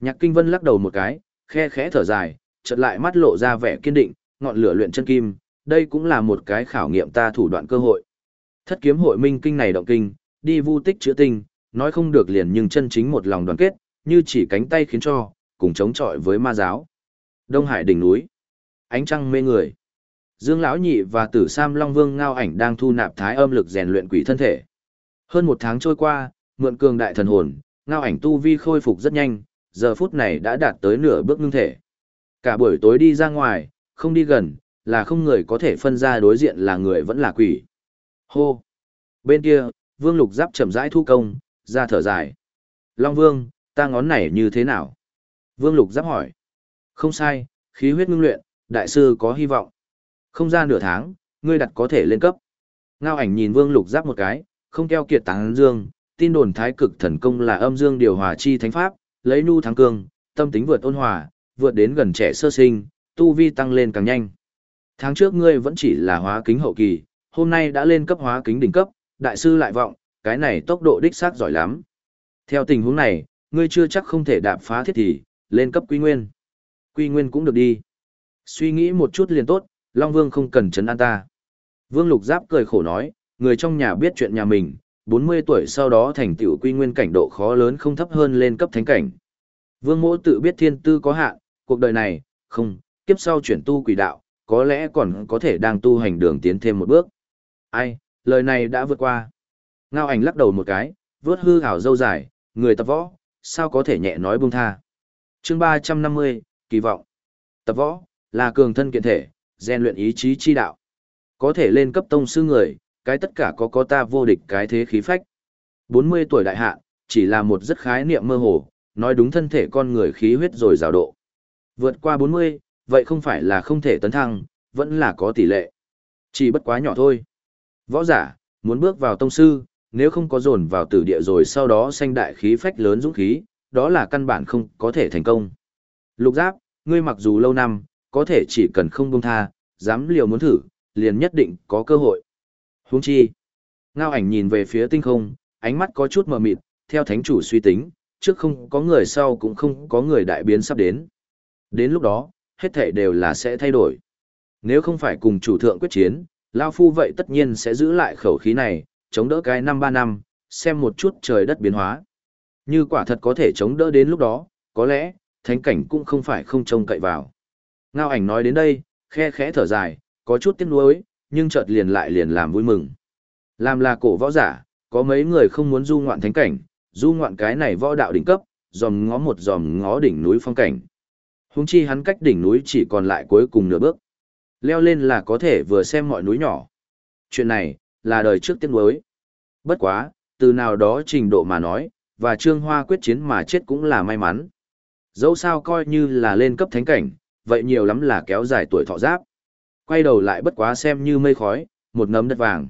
Nhạc Kinh Vân lắc đầu một cái, khe khẽ thở dài, chợt lại mắt lộ ra vẻ kiên định, ngọn lửa luyện chân kim, đây cũng là một cái khảo nghiệm ta thủ đoạn cơ hội. Thất kiếm hội minh kinh này động kinh, đi vu tích chữa tinh, nói không được liền nhưng chân chính một lòng đoàn kết, như chỉ cánh tay khiến cho, cùng chống chọi với ma giáo. Đông Hải đỉnh núi ánh trăng mê người. Dương lão nhị và Tử Sam Long Vương ngao ảnh đang thu nạp thái âm lực rèn luyện quỷ thân thể. Hơn một tháng trôi qua, mượn cường đại thần hồn, ngao ảnh tu vi khôi phục rất nhanh, giờ phút này đã đạt tới nửa bước ngưng thể. Cả buổi tối đi ra ngoài, không đi gần, là không người có thể phân ra đối diện là người vẫn là quỷ. Hô! Bên kia, Vương Lục Giáp chậm rãi thu công, ra thở dài. Long Vương, ta ngón này như thế nào? Vương Lục Giáp hỏi. Không sai, khí huyết ngưng luyện, đại sư có hy vọng. Không ra nửa tháng, ngươi đặt có thể lên cấp. Ngao ảnh nhìn vương lục giáp một cái, không keo kiệt táng dương, tin đồn thái cực thần công là âm dương điều hòa chi thánh pháp, lấy nu thắng cương, tâm tính vượt ôn hòa, vượt đến gần trẻ sơ sinh, tu vi tăng lên càng nhanh. Tháng trước ngươi vẫn chỉ là hóa kính hậu kỳ, hôm nay đã lên cấp hóa kính đỉnh cấp, đại sư lại vọng, cái này tốc độ đích xác giỏi lắm. Theo tình huống này, ngươi chưa chắc không thể đạp phá thiết thì, lên cấp quy nguyên. Quy nguyên cũng được đi. Suy nghĩ một chút liền tốt, Long Vương không cần chấn an ta. Vương Lục Giáp cười khổ nói, người trong nhà biết chuyện nhà mình, 40 tuổi sau đó thành tựu quy nguyên cảnh độ khó lớn không thấp hơn lên cấp thánh cảnh. Vương Mỗ tự biết thiên tư có hạn, cuộc đời này, không, kiếp sau chuyển tu quỷ đạo, có lẽ còn có thể đang tu hành đường tiến thêm một bước. Ai, lời này đã vượt qua. Ngao ảnh lắc đầu một cái, vớt hư hảo dâu dài, người tập võ, sao có thể nhẹ nói buông tha. chương 350, kỳ vọng. Tập võ, là cường thân kiện thể, rèn luyện ý chí chi đạo. Có thể lên cấp tông sư người, cái tất cả có có ta vô địch cái thế khí phách. 40 tuổi đại hạ, chỉ là một rất khái niệm mơ hồ, nói đúng thân thể con người khí huyết rồi rào độ. Vượt qua 40, vậy không phải là không thể tấn thăng, vẫn là có tỷ lệ. Chỉ bất quá nhỏ thôi. Võ giả, muốn bước vào tông sư, nếu không có dồn vào tử địa rồi sau đó sanh đại khí phách lớn dũng khí, đó là căn bản không có thể thành công. Lục giáp, ngươi mặc dù lâu năm, có thể chỉ cần không buông tha, dám liều muốn thử, liền nhất định có cơ hội. Huống chi, ngao ảnh nhìn về phía tinh không, ánh mắt có chút mờ mịt, theo thánh chủ suy tính, trước không có người sau cũng không có người đại biến sắp đến. Đến lúc đó, hết thể đều là sẽ thay đổi. Nếu không phải cùng chủ thượng quyết chiến, Lao Phu vậy tất nhiên sẽ giữ lại khẩu khí này, chống đỡ cái năm ba năm, xem một chút trời đất biến hóa. Như quả thật có thể chống đỡ đến lúc đó, có lẽ, thánh cảnh cũng không phải không trông cậy vào. Ngao ảnh nói đến đây, khe khẽ thở dài, có chút tiếc nuối, nhưng chợt liền lại liền làm vui mừng. Làm là cổ võ giả, có mấy người không muốn du ngoạn thánh cảnh, du ngoạn cái này võ đạo đỉnh cấp, dòm ngó một dòm ngó đỉnh núi phong cảnh. Húng chi hắn cách đỉnh núi chỉ còn lại cuối cùng nửa bước. Leo lên là có thể vừa xem mọi núi nhỏ. Chuyện này, là đời trước tiếng đối. Bất quá, từ nào đó trình độ mà nói, và Trương Hoa quyết chiến mà chết cũng là may mắn. Dẫu sao coi như là lên cấp thánh cảnh, vậy nhiều lắm là kéo dài tuổi thọ giáp. Quay đầu lại bất quá xem như mây khói, một ngấm đất vàng.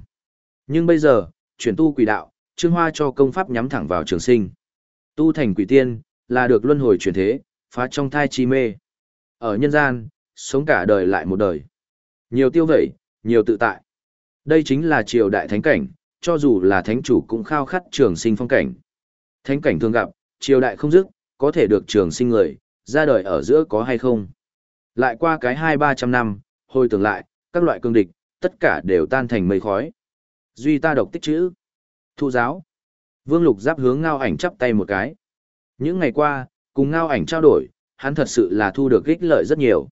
Nhưng bây giờ, chuyển tu quỷ đạo, Trương Hoa cho công pháp nhắm thẳng vào trường sinh. Tu thành quỷ tiên, là được luân hồi chuyển thế, phá trong thai chi mê. Ở nhân gian, sống cả đời lại một đời. Nhiều tiêu vẩy, nhiều tự tại. Đây chính là triều đại thánh cảnh, cho dù là thánh chủ cũng khao khát trường sinh phong cảnh. Thánh cảnh thường gặp, triều đại không dứt, có thể được trường sinh người, ra đời ở giữa có hay không. Lại qua cái hai ba trăm năm, hồi tưởng lại, các loại cương địch, tất cả đều tan thành mây khói. Duy ta độc tích chữ. Thu giáo. Vương Lục giáp hướng ngao ảnh chắp tay một cái. Những ngày qua, cùng ngao ảnh trao đổi, hắn thật sự là thu được ích lợi rất nhiều.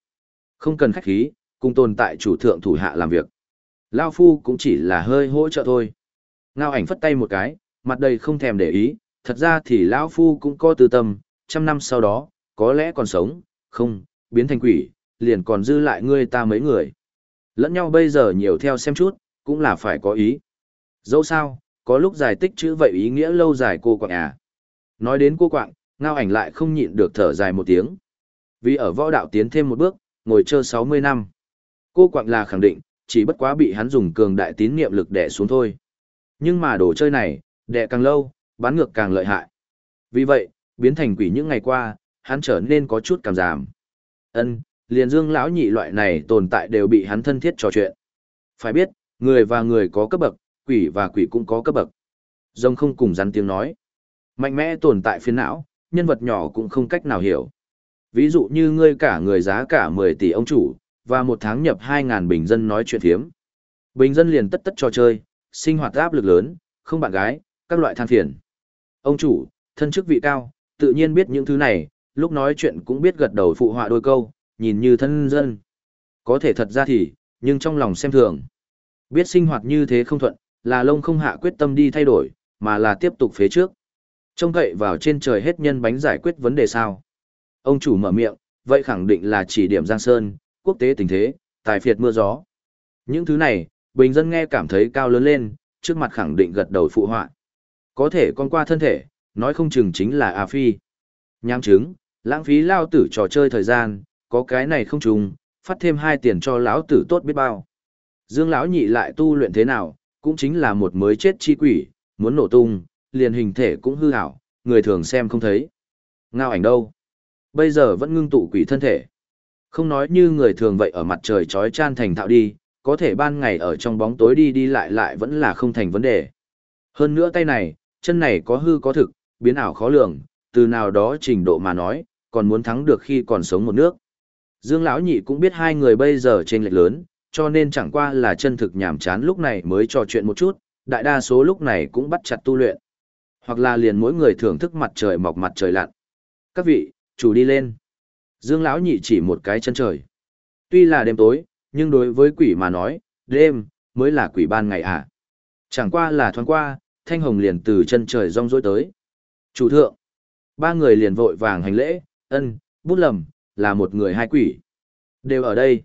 Không cần khách khí, cùng tồn tại chủ thượng thủ hạ làm việc. Lao Phu cũng chỉ là hơi hỗ trợ thôi. Ngao ảnh phất tay một cái, mặt đầy không thèm để ý, thật ra thì Lão Phu cũng có tư tâm, trăm năm sau đó, có lẽ còn sống, không, biến thành quỷ, liền còn dư lại ngươi ta mấy người. Lẫn nhau bây giờ nhiều theo xem chút, cũng là phải có ý. Dẫu sao, có lúc giải tích chữ vậy ý nghĩa lâu dài cô quạng à. Nói đến cô quạng, ngao ảnh lại không nhịn được thở dài một tiếng. Vì ở võ đạo tiến thêm một bước, ngồi chơi 60 năm. Cô quạng là khẳng định, chỉ bất quá bị hắn dùng cường đại tín niệm lực đè xuống thôi. Nhưng mà đồ chơi này, đè càng lâu, bán ngược càng lợi hại. Vì vậy, biến thành quỷ những ngày qua, hắn trở nên có chút cảm giảm. Ân, liền dương lão nhị loại này tồn tại đều bị hắn thân thiết trò chuyện. Phải biết, người và người có cấp bậc, quỷ và quỷ cũng có cấp bậc. Rồng không cùng rắn tiếng nói. Mạnh mẽ tồn tại phiền não, nhân vật nhỏ cũng không cách nào hiểu. Ví dụ như ngươi cả người giá cả 10 tỷ ông chủ, và một tháng nhập 2.000 bình dân nói chuyện thiếm. Bình dân liền tất tất trò chơi, sinh hoạt áp lực lớn, không bạn gái, các loại than phiền. Ông chủ, thân chức vị cao, tự nhiên biết những thứ này, lúc nói chuyện cũng biết gật đầu phụ họa đôi câu, nhìn như thân dân. Có thể thật ra thì, nhưng trong lòng xem thường. Biết sinh hoạt như thế không thuận, là lông không hạ quyết tâm đi thay đổi, mà là tiếp tục phía trước. Trông cậy vào trên trời hết nhân bánh giải quyết vấn đề sao. Ông chủ mở miệng, vậy khẳng định là chỉ điểm Giang Sơn, quốc tế tình thế, tài phiệt mưa gió. Những thứ này, bình dân nghe cảm thấy cao lớn lên, trước mặt khẳng định gật đầu phụ họa. Có thể con qua thân thể, nói không chừng chính là A Phi. Nham chứng, lãng phí lao tử trò chơi thời gian, có cái này không trùng, phát thêm hai tiền cho lão tử tốt biết bao. Dương lão nhị lại tu luyện thế nào, cũng chính là một mới chết chi quỷ, muốn nổ tung, liền hình thể cũng hư hảo, người thường xem không thấy. Ngao ảnh đâu? Bây giờ vẫn ngưng tụ quỷ thân thể. Không nói như người thường vậy ở mặt trời trói chan thành thạo đi, có thể ban ngày ở trong bóng tối đi đi lại lại vẫn là không thành vấn đề. Hơn nữa tay này, chân này có hư có thực, biến ảo khó lường, từ nào đó trình độ mà nói, còn muốn thắng được khi còn sống một nước. Dương lão nhị cũng biết hai người bây giờ trên lệch lớn, cho nên chẳng qua là chân thực nhảm chán lúc này mới trò chuyện một chút, đại đa số lúc này cũng bắt chặt tu luyện. Hoặc là liền mỗi người thưởng thức mặt trời mọc mặt trời lặn. Các vị, chủ đi lên. Dương lão nhị chỉ một cái chân trời. Tuy là đêm tối, nhưng đối với quỷ mà nói, đêm mới là quỷ ban ngày à. Chẳng qua là thoáng qua, thanh hồng liền từ chân trời rong rỗi tới. Chủ thượng. Ba người liền vội vàng hành lễ, ân, bút lầm, là một người hai quỷ. Đều ở đây.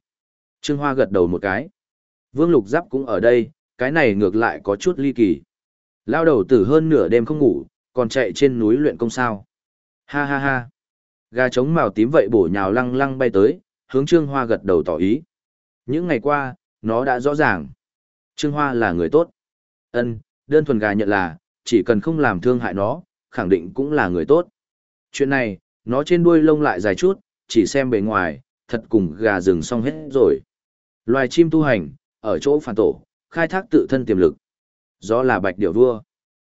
Trương Hoa gật đầu một cái. Vương Lục Giáp cũng ở đây, cái này ngược lại có chút ly kỳ. Lao đầu tử hơn nửa đêm không ngủ, còn chạy trên núi luyện công sao. Ha ha ha. Gà trống màu tím vậy bổ nhào lăng lăng bay tới, hướng Trương Hoa gật đầu tỏ ý. Những ngày qua, nó đã rõ ràng. Trương Hoa là người tốt. Ân, đơn thuần gà nhận là, chỉ cần không làm thương hại nó, khẳng định cũng là người tốt. Chuyện này, nó trên đuôi lông lại dài chút, chỉ xem bề ngoài, thật cùng gà rừng xong hết rồi. Loài chim tu hành, ở chỗ phản tổ, khai thác tự thân tiềm lực. Gió là bạch điểu vua.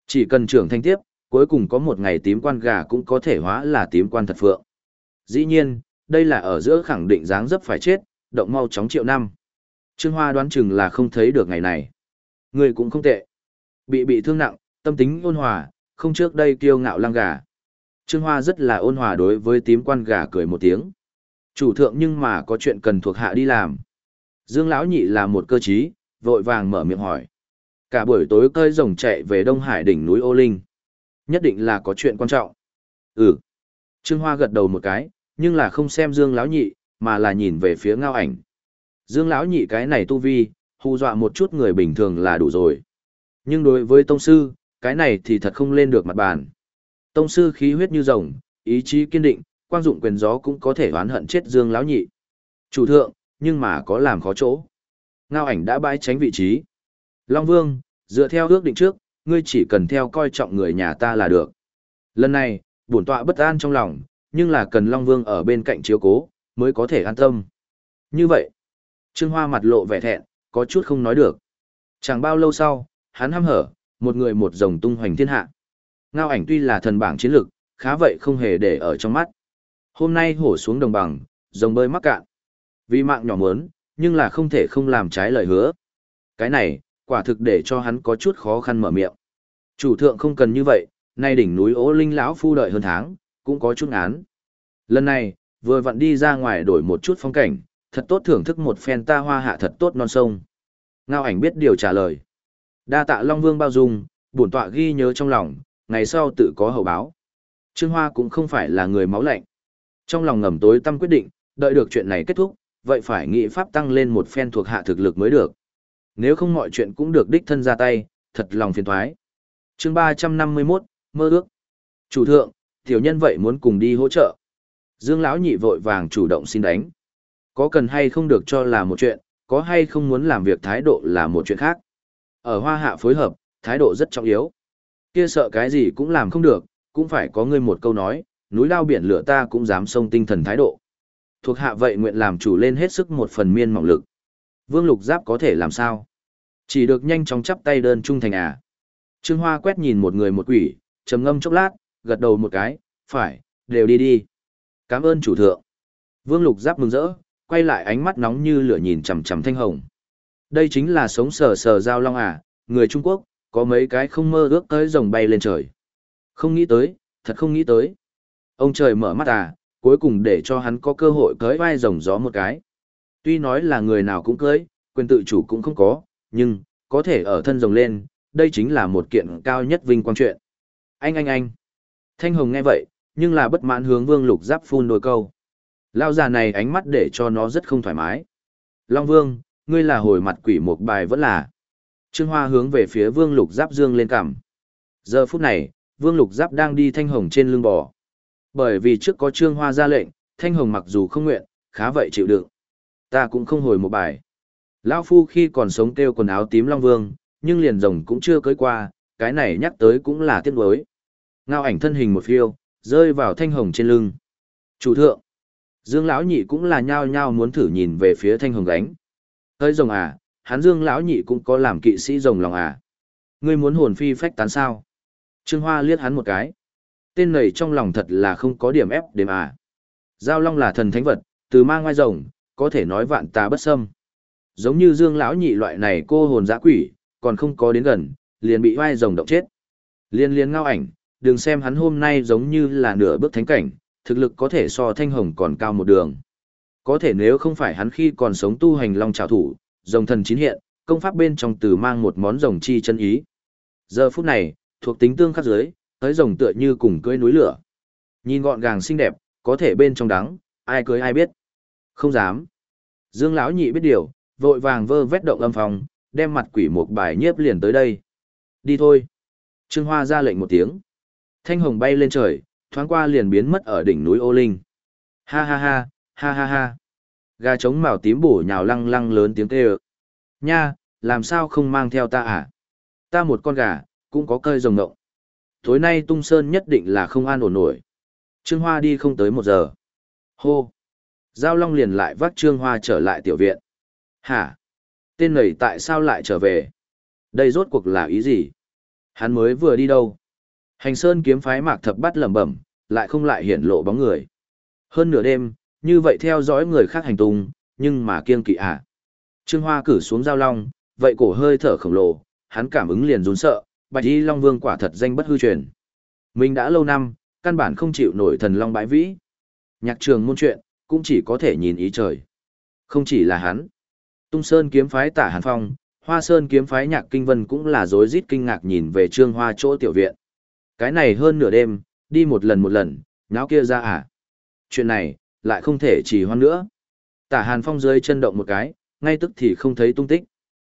Chỉ cần trưởng thành tiếp, cuối cùng có một ngày tím quan gà cũng có thể hóa là tím quan thật phượng. Dĩ nhiên, đây là ở giữa khẳng định dáng dấp phải chết, động mau chóng triệu năm. Trương Hoa đoán chừng là không thấy được ngày này. Người cũng không tệ. Bị bị thương nặng, tâm tính ôn hòa, không trước đây kiêu ngạo lăng gà. Trương Hoa rất là ôn hòa đối với tím quan gà cười một tiếng. Chủ thượng nhưng mà có chuyện cần thuộc hạ đi làm. Dương lão nhị là một cơ trí, vội vàng mở miệng hỏi. Cả buổi tối cơi rồng chạy về Đông Hải đỉnh núi Ô Linh. Nhất định là có chuyện quan trọng. Ừ. Trương Hoa gật đầu một cái, nhưng là không xem Dương lão nhị, mà là nhìn về phía ngao ảnh. Dương lão nhị cái này tu vi, hù dọa một chút người bình thường là đủ rồi. Nhưng đối với tông sư, cái này thì thật không lên được mặt bàn. Tông sư khí huyết như rồng, ý chí kiên định, quang dụng quyền gió cũng có thể oán hận chết Dương lão nhị. Chủ thượng, nhưng mà có làm khó chỗ. Ngao ảnh đã bãi tránh vị trí. Long Vương, dựa theo ước định trước, ngươi chỉ cần theo coi trọng người nhà ta là được. Lần này, bổn tọa bất an trong lòng, nhưng là cần Long Vương ở bên cạnh chiếu cố, mới có thể an tâm. Như vậy, Trương Hoa mặt lộ vẻ thẹn, có chút không nói được. Chẳng bao lâu sau, hắn hăm hở, một người một rồng tung hoành thiên hạ. Ngao ảnh tuy là thần bảng chiến lực, khá vậy không hề để ở trong mắt. Hôm nay hổ xuống đồng bằng, rồng bơi mắc cạn. Vì mạng nhỏ mớn, nhưng là không thể không làm trái lời hứa. Cái này, quả thực để cho hắn có chút khó khăn mở miệng. Chủ thượng không cần như vậy, nay đỉnh núi ố linh lão phu đợi hơn tháng, cũng có chút án. Lần này, vừa vặn đi ra ngoài đổi một chút phong cảnh, thật tốt thưởng thức một phen ta hoa hạ thật tốt non sông. Ngao ảnh biết điều trả lời. Đa tạ Long Vương bao dung, bổn tọa ghi nhớ trong lòng, ngày sau tự có hậu báo. Trương Hoa cũng không phải là người máu lạnh. Trong lòng ngầm tối tâm quyết định, đợi được chuyện này kết thúc, vậy phải nghĩ pháp tăng lên một phen thuộc hạ thực lực mới được. Nếu không mọi chuyện cũng được đích thân ra tay, thật lòng phiền thoái. chương 351, mơ ước. Chủ thượng, tiểu nhân vậy muốn cùng đi hỗ trợ. Dương lão nhị vội vàng chủ động xin đánh. Có cần hay không được cho là một chuyện, có hay không muốn làm việc thái độ là một chuyện khác. Ở hoa hạ phối hợp, thái độ rất trọng yếu. Kia sợ cái gì cũng làm không được, cũng phải có ngươi một câu nói, núi lao biển lửa ta cũng dám sông tinh thần thái độ. Thuộc hạ vậy nguyện làm chủ lên hết sức một phần miên mỏng lực. Vương Lục Giáp có thể làm sao? Chỉ được nhanh chóng chắp tay đơn trung thành à. Trương Hoa quét nhìn một người một quỷ, trầm ngâm chốc lát, gật đầu một cái, phải, đều đi đi. Cảm ơn chủ thượng. Vương Lục Giáp mừng rỡ, quay lại ánh mắt nóng như lửa nhìn chằm chằm Thanh Hồng. Đây chính là sống sờ sờ giao long à, người Trung Quốc, có mấy cái không mơ ước tới rồng bay lên trời. Không nghĩ tới, thật không nghĩ tới. Ông trời mở mắt à, cuối cùng để cho hắn có cơ hội cưới vai rồng gió một cái. Tuy nói là người nào cũng cưới, quyền tự chủ cũng không có, nhưng, có thể ở thân rồng lên, đây chính là một kiện cao nhất vinh quang chuyện. Anh anh anh. Thanh Hồng nghe vậy, nhưng là bất mãn hướng Vương Lục Giáp phun đôi câu. Lao già này ánh mắt để cho nó rất không thoải mái. Long Vương, ngươi là hồi mặt quỷ một bài vẫn là. Trương Hoa hướng về phía Vương Lục Giáp dương lên cằm. Giờ phút này, Vương Lục Giáp đang đi Thanh Hồng trên lưng bò. Bởi vì trước có Trương Hoa ra lệnh, Thanh Hồng mặc dù không nguyện, khá vậy chịu đựng. Ta cũng không hồi một bài. Lão Phu khi còn sống kêu quần áo tím Long Vương, nhưng liền rồng cũng chưa cưới qua, cái này nhắc tới cũng là tiếc nuối. Ngao ảnh thân hình một phiêu, rơi vào Thanh Hồng trên lưng. Chủ thượng, Dương lão nhị cũng là nhao nhao muốn thử nhìn về phía Thanh Hồng gánh. Hơi rồng à, hắn Dương lão nhị cũng có làm kỵ sĩ rồng lòng à. Ngươi muốn hồn phi phách tán sao? Trương Hoa liếc hắn một cái. Tên này trong lòng thật là không có điểm ép đếm à. Giao long là thần thánh vật, từ mang ngoài rồng, có thể nói vạn tà bất xâm. Giống như Dương lão nhị loại này cô hồn dã quỷ, còn không có đến gần, liền bị vai rồng động chết. Liên liên ngao ảnh, đừng xem hắn hôm nay giống như là nửa bước thánh cảnh, thực lực có thể so thanh hồng còn cao một đường. Có thể nếu không phải hắn khi còn sống tu hành long trảo thủ, rồng thần chín hiện, công pháp bên trong từ mang một món rồng chi chân ý. Giờ phút này, thuộc tính tương khắc dưới, tới rồng tựa như cùng cưỡi núi lửa. Nhìn gọn gàng xinh đẹp, có thể bên trong đắng, ai cưới ai biết. Không dám. Dương lão nhị biết điều, vội vàng vơ vét động âm phòng, đem mặt quỷ một bài nhiếp liền tới đây. Đi thôi. Trương Hoa ra lệnh một tiếng. Thanh hồng bay lên trời, thoáng qua liền biến mất ở đỉnh núi ô linh. Ha ha ha, ha ha ha. Gà trống màu tím bổ nhào lăng lăng lớn tiếng kêu. Nha, làm sao không mang theo ta à? Ta một con gà, cũng có cơi rồng ngộng. Tối nay tung sơn nhất định là không an ổn nổi. Trương Hoa đi không tới một giờ. Hô. Giao Long liền lại vác Trương Hoa trở lại tiểu viện. Hả? Tên này tại sao lại trở về? Đây rốt cuộc là ý gì? Hắn mới vừa đi đâu? Hành Sơn kiếm phái mạc thập bắt lẩm bẩm, lại không lại hiển lộ bóng người. Hơn nửa đêm, như vậy theo dõi người khác hành tung, nhưng mà kiêng kỵ à. Trương Hoa cử xuống giao long, vậy cổ hơi thở khổng lồ, hắn cảm ứng liền run sợ, Bạch Y Long Vương quả thật danh bất hư truyền. Mình đã lâu năm, căn bản không chịu nổi thần long bãi vĩ. Nhạc trường môn chuyện, cũng chỉ có thể nhìn ý trời. Không chỉ là hắn. Tung Sơn kiếm phái tả Hàn Phong, Hoa Sơn kiếm phái nhạc kinh vân cũng là rối rít kinh ngạc nhìn về Trương Hoa chỗ tiểu viện. Cái này hơn nửa đêm, đi một lần một lần, nháo kia ra à. Chuyện này, lại không thể trì hoãn nữa. Tả Hàn Phong rơi chân động một cái, ngay tức thì không thấy tung tích.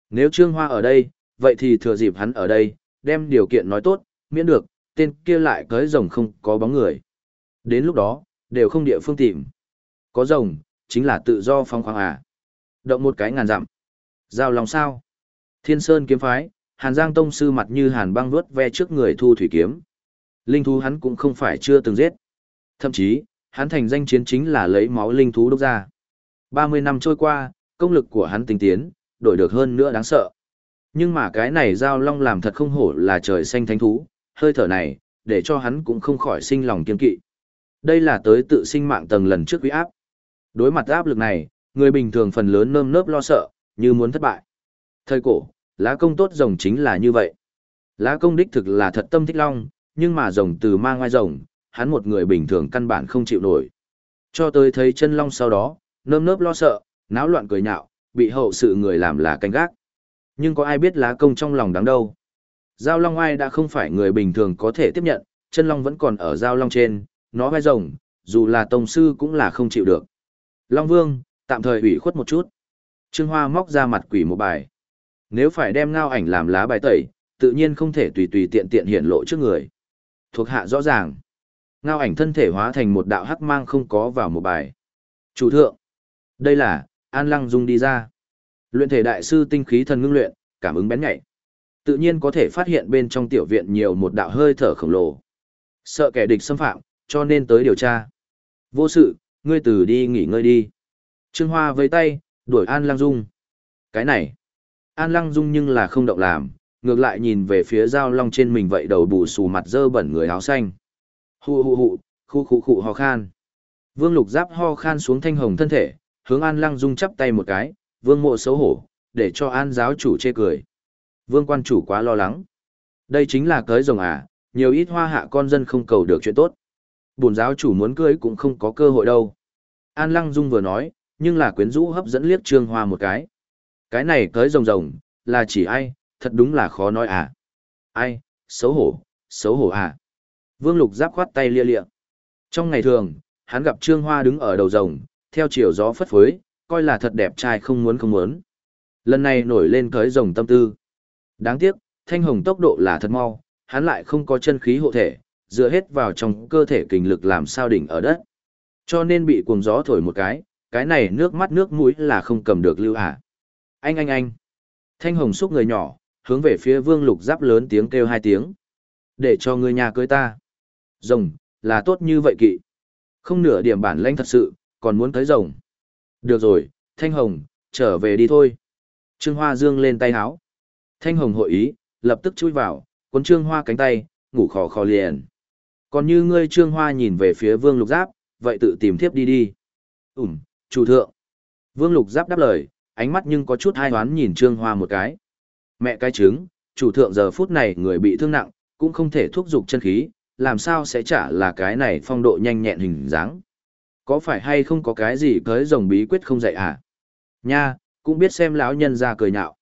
Nếu Trương Hoa ở đây, vậy thì thừa dịp hắn ở đây, đem điều kiện nói tốt, miễn được, tên kia lại cưới rồng không có bóng người. Đến lúc đó, đều không địa phương tìm. Có rồng, chính là tự do phong khoáng à. Động một cái ngàn dặm. Giao lòng sao? Thiên Sơn kiếm phái, Hàn Giang Tông sư mặt như hàn băng Vớt ve trước người thu thủy kiếm. Linh thú hắn cũng không phải chưa từng giết. Thậm chí, hắn thành danh chiến chính là lấy máu linh thú đúc ra. 30 năm trôi qua, công lực của hắn tinh tiến, đổi được hơn nữa đáng sợ. Nhưng mà cái này giao long làm thật không hổ là trời xanh thánh thú, hơi thở này, để cho hắn cũng không khỏi sinh lòng kiên kỵ. Đây là tới tự sinh mạng tầng lần trước uy áp. Đối mặt áp lực này, người bình thường phần lớn nơm nớp lo sợ, như muốn thất bại. Thời cổ, lá công tốt rồng chính là như vậy. Lá công đích thực là thật tâm thích long, nhưng mà rồng từ mang ngoài rồng, hắn một người bình thường căn bản không chịu nổi. Cho tới thấy chân long sau đó, nơm nớp lo sợ, náo loạn cười nhạo, bị hậu sự người làm là canh gác. Nhưng có ai biết lá công trong lòng đáng đâu. Giao long ai đã không phải người bình thường có thể tiếp nhận, chân long vẫn còn ở giao long trên, nó vai rồng, dù là tông sư cũng là không chịu được. Long vương, tạm thời ủy khuất một chút. Trương Hoa móc ra mặt quỷ một bài. Nếu phải đem ngao ảnh làm lá bài tẩy, tự nhiên không thể tùy tùy tiện tiện hiện lộ trước người. Thuộc hạ rõ ràng. Ngao ảnh thân thể hóa thành một đạo hắc mang không có vào một bài. Chủ thượng. Đây là, An Lăng Dung đi ra. Luyện thể đại sư tinh khí thần ngưng luyện, cảm ứng bén nhạy. Tự nhiên có thể phát hiện bên trong tiểu viện nhiều một đạo hơi thở khổng lồ. Sợ kẻ địch xâm phạm, cho nên tới điều tra. Vô sự, ngươi từ đi nghỉ ngơi đi. Trương Hoa với tay, đuổi An Lăng Dung. Cái này, An Lăng Dung nhưng là không động làm, ngược lại nhìn về phía dao long trên mình vậy đầu bù xù mặt dơ bẩn người áo xanh. Hù hù hù, khu khu khu ho khan. Vương Lục Giáp ho khan xuống thanh hồng thân thể, hướng An Lăng Dung chắp tay một cái, vương mộ xấu hổ, để cho An giáo chủ chê cười. Vương quan chủ quá lo lắng. Đây chính là cới rồng à, nhiều ít hoa hạ con dân không cầu được chuyện tốt. Bổn giáo chủ muốn cưới cũng không có cơ hội đâu. An Lăng Dung vừa nói, nhưng là quyến rũ hấp dẫn liếc Trương Hoa một cái. Cái này cưới rồng rồng, là chỉ ai, thật đúng là khó nói à. Ai, xấu hổ, xấu hổ à. Vương Lục giáp khoát tay lia lịa. Trong ngày thường, hắn gặp Trương Hoa đứng ở đầu rồng, theo chiều gió phất phới, coi là thật đẹp trai không muốn không muốn. Lần này nổi lên cưới rồng tâm tư. Đáng tiếc, thanh hồng tốc độ là thật mau, hắn lại không có chân khí hộ thể, dựa hết vào trong cơ thể kình lực làm sao đỉnh ở đất. Cho nên bị cuồng gió thổi một cái, cái này nước mắt nước mũi là không cầm được lưu hả. Anh anh anh. Thanh hồng xúc người nhỏ, hướng về phía vương lục giáp lớn tiếng kêu hai tiếng. Để cho người nhà cưới ta. Rồng, là tốt như vậy kỵ. Không nửa điểm bản lãnh thật sự, còn muốn tới rồng. Được rồi, Thanh Hồng, trở về đi thôi. Trương Hoa dương lên tay háo. Thanh Hồng hội ý, lập tức chui vào, cuốn Trương Hoa cánh tay, ngủ khò khò liền. Còn như ngươi Trương Hoa nhìn về phía Vương Lục Giáp, vậy tự tìm thiếp đi đi. Ừm, chủ thượng. Vương Lục Giáp đáp lời, ánh mắt nhưng có chút hai hoán nhìn Trương Hoa một cái. Mẹ cái trứng, chủ thượng giờ phút này người bị thương nặng, cũng không thể thúc giục chân khí, làm sao sẽ trả là cái này phong độ nhanh nhẹn hình dáng. Có phải hay không có cái gì cưới rồng bí quyết không dạy à? Nha, cũng biết xem lão nhân ra cười nhạo.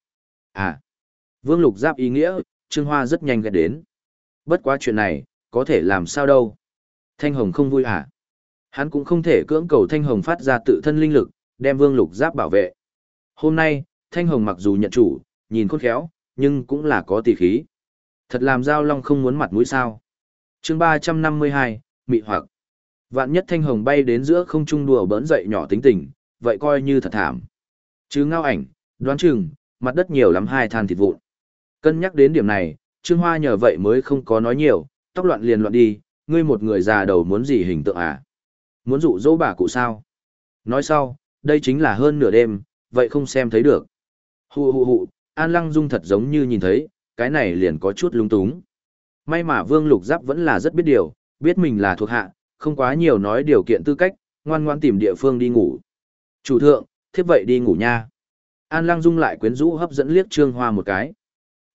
À, Vương Lục Giáp ý nghĩa, Trương Hoa rất nhanh gần đến. Bất quá chuyện này, có thể làm sao đâu. Thanh Hồng không vui à? Hắn cũng không thể cưỡng cầu Thanh Hồng phát ra tự thân linh lực, đem Vương Lục Giáp bảo vệ. Hôm nay, Thanh Hồng mặc dù nhận chủ, nhìn khôn khéo, nhưng cũng là có tỷ khí. Thật làm Giao Long không muốn mặt mũi sao. chương ba trăm năm mươi hai mị hoặc. Vạn nhất thanh hồng bay đến giữa không trung đùa bỡn dậy nhỏ tính tình, vậy coi như thật thảm. Chứ ngao ảnh, đoán chừng, mặt đất nhiều lắm hai than thịt vụn. Cân nhắc đến điểm này, Trương Hoa nhờ vậy mới không có nói nhiều, tóc loạn liền loạn đi, ngươi một người già đầu muốn gì hình tượng à? Muốn dụ dỗ bà cụ sao? Nói sau, đây chính là hơn nửa đêm, vậy không xem thấy được. Hù hù hù, An Lăng Dung thật giống như nhìn thấy, cái này liền có chút lung túng. May mà Vương Lục Giáp vẫn là rất biết điều, biết mình là thuộc hạ, không quá nhiều nói điều kiện tư cách, ngoan ngoan tìm địa phương đi ngủ. Chủ thượng, thiếp vậy đi ngủ nha. An Lăng Dung lại quyến rũ hấp dẫn liếc Trương Hoa một cái.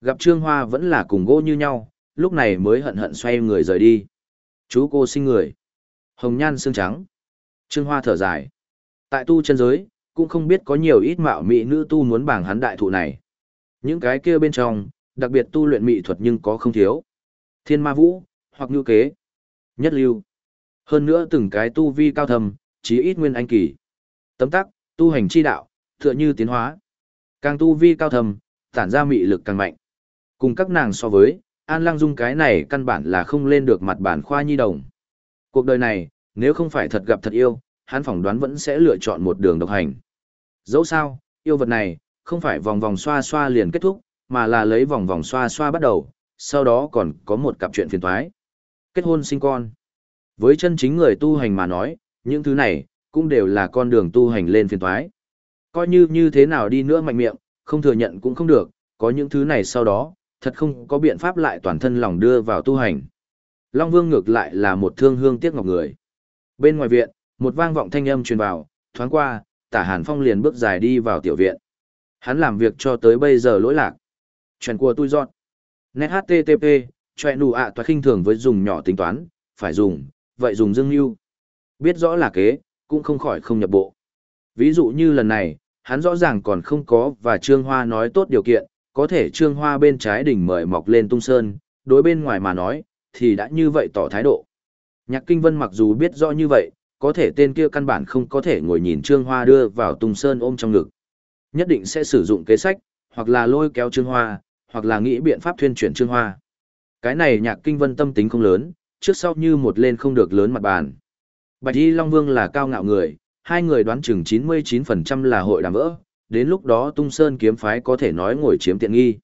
Gặp Trương Hoa vẫn là cùng gỗ như nhau, lúc này mới hận hận xoay người rời đi. Chú cô sinh người. Hồng nhan xương trắng. Trương Hoa thở dài. Tại tu chân giới, cũng không biết có nhiều ít mạo mỹ nữ tu muốn bảng hắn đại thụ này. Những cái kia bên trong, đặc biệt tu luyện mỹ thuật nhưng có không thiếu. Thiên ma vũ, hoặc như kế, nhất lưu. Hơn nữa từng cái tu vi cao thầm, chí ít nguyên anh kỳ. Tấm tắc, tu hành chi đạo, tựa như tiến hóa. Càng tu vi cao thầm, tản ra mị lực càng mạnh. Cùng các nàng so với, An Lăng Dung cái này căn bản là không lên được mặt bản khoa nhi đồng. Cuộc đời này, nếu không phải thật gặp thật yêu, hắn phỏng đoán vẫn sẽ lựa chọn một đường độc hành. Dẫu sao, yêu vật này, không phải vòng vòng xoa xoa liền kết thúc, mà là lấy vòng vòng xoa xoa bắt đầu, sau đó còn có một cặp chuyện phiền toái. Kết hôn sinh con. Với chân chính người tu hành mà nói, những thứ này, cũng đều là con đường tu hành lên phiền toái. Coi như như thế nào đi nữa mạnh miệng, không thừa nhận cũng không được, có những thứ này sau đó, thật không có biện pháp lại toàn thân lòng đưa vào tu hành. Long Vương ngược lại là một thương hương tiếc ngọc người. Bên ngoài viện, một vang vọng thanh âm truyền vào, thoáng qua, tả Hàn Phong liền bước dài đi vào tiểu viện. Hắn làm việc cho tới bây giờ lỗi lạc. Chuyện của tôi dọn. Net HTTP, chòe nụ ạ toa khinh thường với dùng nhỏ tính toán, phải dùng, vậy dùng dương lưu. Biết rõ là kế, cũng không khỏi không nhập bộ. Ví dụ như lần này, hắn rõ ràng còn không có và Trương Hoa nói tốt điều kiện, có thể Trương Hoa bên trái đỉnh mời mọc lên tung sơn, đối bên ngoài mà nói, thì đã như vậy tỏ thái độ. Nhạc Kinh Vân mặc dù biết rõ như vậy, có thể tên kia căn bản không có thể ngồi nhìn Trương Hoa đưa vào tung sơn ôm trong ngực. Nhất định sẽ sử dụng kế sách, hoặc là lôi kéo Trương Hoa, hoặc là nghĩ biện pháp thuyên chuyển Trương Hoa. Cái này Nhạc Kinh Vân tâm tính không lớn, trước sau như một lên không được lớn mặt bàn. Bạch Y Long Vương là cao ngạo người, hai người đoán chừng 99% là hội đàm vỡ, đến lúc đó tung sơn kiếm phái có thể nói ngồi chiếm tiện nghi.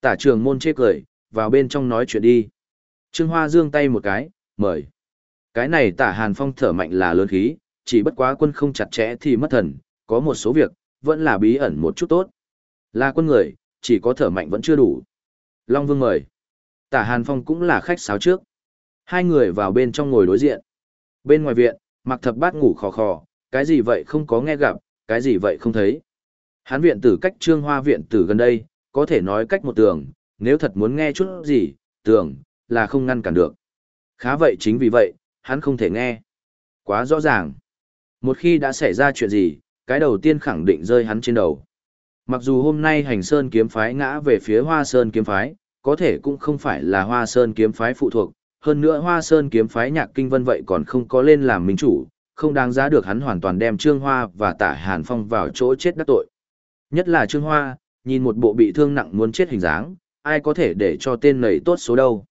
Tả trường môn chê cười, vào bên trong nói chuyện đi. Trương Hoa dương tay một cái, mời. Cái này tả hàn phong thở mạnh là lớn khí, chỉ bất quá quân không chặt chẽ thì mất thần, có một số việc, vẫn là bí ẩn một chút tốt. Là quân người, chỉ có thở mạnh vẫn chưa đủ. Long Vương mời. Tả hàn phong cũng là khách sáo trước. Hai người vào bên trong ngồi đối diện. Bên ngoài viện, mặc thập bát ngủ khò khò, cái gì vậy không có nghe gặp, cái gì vậy không thấy. Hán viện tử cách trương hoa viện tử gần đây, có thể nói cách một tường, nếu thật muốn nghe chút gì, tường, là không ngăn cản được. Khá vậy chính vì vậy, hắn không thể nghe. Quá rõ ràng. Một khi đã xảy ra chuyện gì, cái đầu tiên khẳng định rơi hắn trên đầu. Mặc dù hôm nay hành sơn kiếm phái ngã về phía hoa sơn kiếm phái, có thể cũng không phải là hoa sơn kiếm phái phụ thuộc, hơn nữa hoa sơn kiếm phái nhạc kinh vân vậy còn không có lên làm minh chủ, không đáng giá được hắn hoàn toàn đem Trương Hoa và Tả Hàn Phong vào chỗ chết đắc tội. Nhất là Trương Hoa, nhìn một bộ bị thương nặng muốn chết hình dáng, ai có thể để cho tên này tốt số đâu.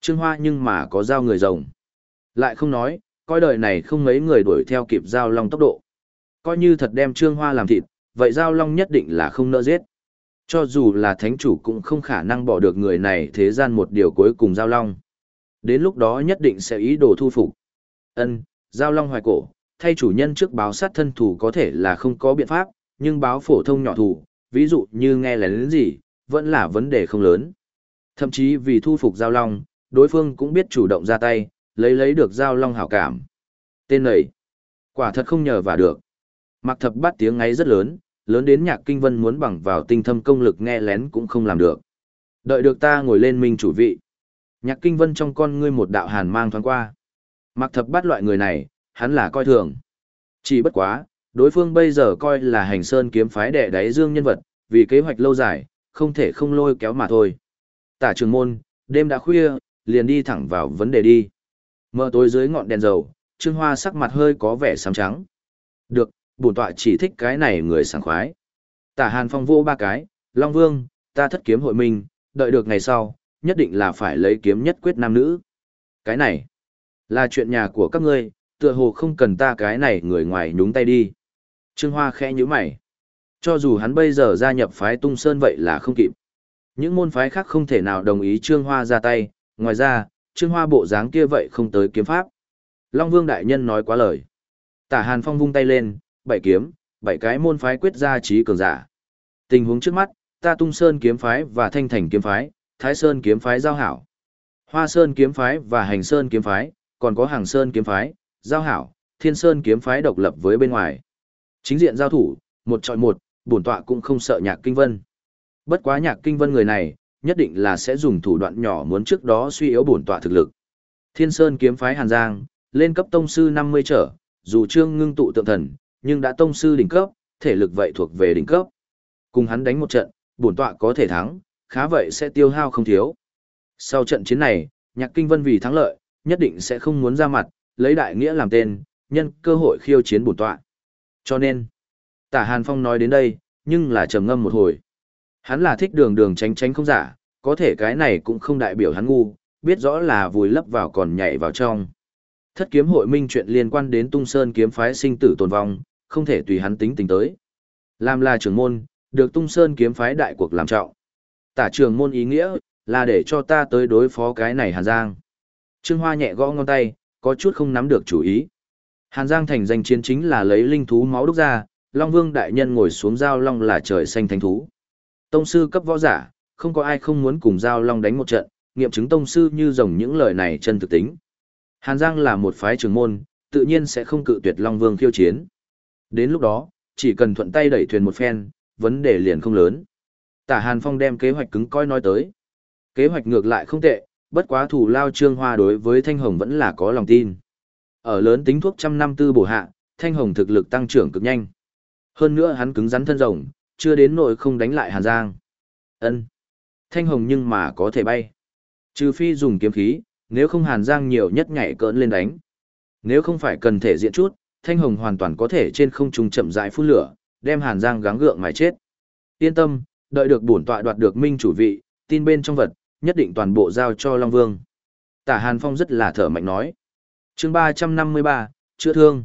Trương Hoa nhưng mà có dao người rồng. Lại không nói, coi đời này không mấy người đuổi theo kịp giao long tốc độ. Coi như thật đem Trương Hoa làm thịt, vậy giao long nhất định là không nỡ giết. Cho dù là thánh chủ cũng không khả năng bỏ được người này thế gian một điều cuối cùng giao long. Đến lúc đó nhất định sẽ ý đồ thu phục. Ân, giao long hoài cổ, thay chủ nhân trước báo sát thân thủ có thể là không có biện pháp, nhưng báo phổ thông nhỏ thủ, ví dụ như nghe lén gì, vẫn là vấn đề không lớn. Thậm chí vì thu phục giao long, đối phương cũng biết chủ động ra tay, lấy lấy được giao long hảo cảm. Tên này, quả thật không nhờ vào được. Mặc thập bắt tiếng ấy rất lớn, lớn đến nhạc kinh vân muốn bằng vào tinh thâm công lực nghe lén cũng không làm được. Đợi được ta ngồi lên minh chủ vị. Nhạc kinh vân trong con ngươi một đạo hàn mang thoáng qua. Mặc thập bắt loại người này, hắn là coi thường. Chỉ bất quá, đối phương bây giờ coi là hành sơn kiếm phái đệ đáy dương nhân vật, vì kế hoạch lâu dài, không thể không lôi kéo mà thôi. Tả trường môn, đêm đã khuya, liền đi thẳng vào vấn đề đi. Mờ tối dưới ngọn đèn dầu, Trương Hoa sắc mặt hơi có vẻ xám trắng. Được, bổn tọa chỉ thích cái này người sảng khoái. Tả Hàn Phong vô ba cái, Long Vương, ta thất kiếm hội minh, đợi được ngày sau, nhất định là phải lấy kiếm nhất quyết nam nữ. Cái này, là chuyện nhà của các ngươi, tựa hồ không cần ta cái này người ngoài nhúng tay đi. Trương Hoa khẽ nhíu mày. Cho dù hắn bây giờ gia nhập phái tung sơn vậy là không kịp. Những môn phái khác không thể nào đồng ý Trương Hoa ra tay, ngoài ra, Trương Hoa bộ dáng kia vậy không tới kiếm pháp. Long Vương Đại Nhân nói quá lời. Tả Hàn Phong vung tay lên, bảy kiếm, bảy cái môn phái quyết ra trí cường giả. Tình huống trước mắt, ta tung sơn kiếm phái và thanh thành kiếm phái, thái sơn kiếm phái giao hảo. Hoa sơn kiếm phái và hành sơn kiếm phái, còn có hàng sơn kiếm phái, giao hảo, thiên sơn kiếm phái độc lập với bên ngoài. Chính diện giao thủ, một chọi một, bổn tọa cũng không sợ nhạc kinh vân. Bất quá nhạc kinh vân người này, nhất định là sẽ dùng thủ đoạn nhỏ muốn trước đó suy yếu bổn tọa thực lực. Thiên Sơn kiếm phái Hàn Giang, lên cấp tông sư 50 trở, dù trương ngưng tụ tượng thần, nhưng đã tông sư đỉnh cấp, thể lực vậy thuộc về đỉnh cấp. Cùng hắn đánh một trận, bổn tọa có thể thắng, khá vậy sẽ tiêu hao không thiếu. Sau trận chiến này, Nhạc Kinh Vân vì thắng lợi, nhất định sẽ không muốn ra mặt, lấy đại nghĩa làm tên, nhân cơ hội khiêu chiến bổn tọa. Cho nên, Tả Hàn Phong nói đến đây, nhưng là trầm ngâm một hồi. Hắn là thích đường đường tránh tránh không giả, có thể cái này cũng không đại biểu hắn ngu, biết rõ là vùi lấp vào còn nhảy vào trong. Thất kiếm hội minh chuyện liên quan đến tung sơn kiếm phái sinh tử tồn vong, không thể tùy hắn tính tình tới. Làm là trưởng môn, được tung sơn kiếm phái đại cuộc làm trọng. Tả trường môn ý nghĩa, là để cho ta tới đối phó cái này Hàn Giang. Trương Hoa nhẹ gõ ngón tay, có chút không nắm được chủ ý. Hàn Giang thành danh chiến chính là lấy linh thú máu đúc ra, Long Vương đại nhân ngồi xuống giao long là trời xanh thánh thú. Tông sư cấp võ giả, không có ai không muốn cùng giao long đánh một trận, nghiệm chứng tông sư như rồng những lời này chân thực tính. Hàn Giang là một phái trường môn, tự nhiên sẽ không cự tuyệt Long Vương khiêu chiến. Đến lúc đó, chỉ cần thuận tay đẩy thuyền một phen, vấn đề liền không lớn. Tả Hàn Phong đem kế hoạch cứng coi nói tới. Kế hoạch ngược lại không tệ, bất quá thủ lao trương hoa đối với Thanh Hồng vẫn là có lòng tin. Ở lớn tính thuốc trăm năm tư bổ hạ, Thanh Hồng thực lực tăng trưởng cực nhanh. Hơn nữa hắn cứng rắn thân rồng, chưa đến nỗi không đánh lại Hàn Giang. Ân, Thanh Hồng nhưng mà có thể bay. Trừ phi dùng kiếm khí, nếu không Hàn Giang nhiều nhất nhảy cỡn lên đánh. Nếu không phải cần thể diện chút, Thanh Hồng hoàn toàn có thể trên không trung chậm rãi phun lửa, đem Hàn Giang gắng gượng mà chết. Yên tâm, đợi được bổn tọa đoạt được minh chủ vị, tin bên trong vật, nhất định toàn bộ giao cho Long Vương. Tả Hàn Phong rất là thở mạnh nói chương 353, chữa thương.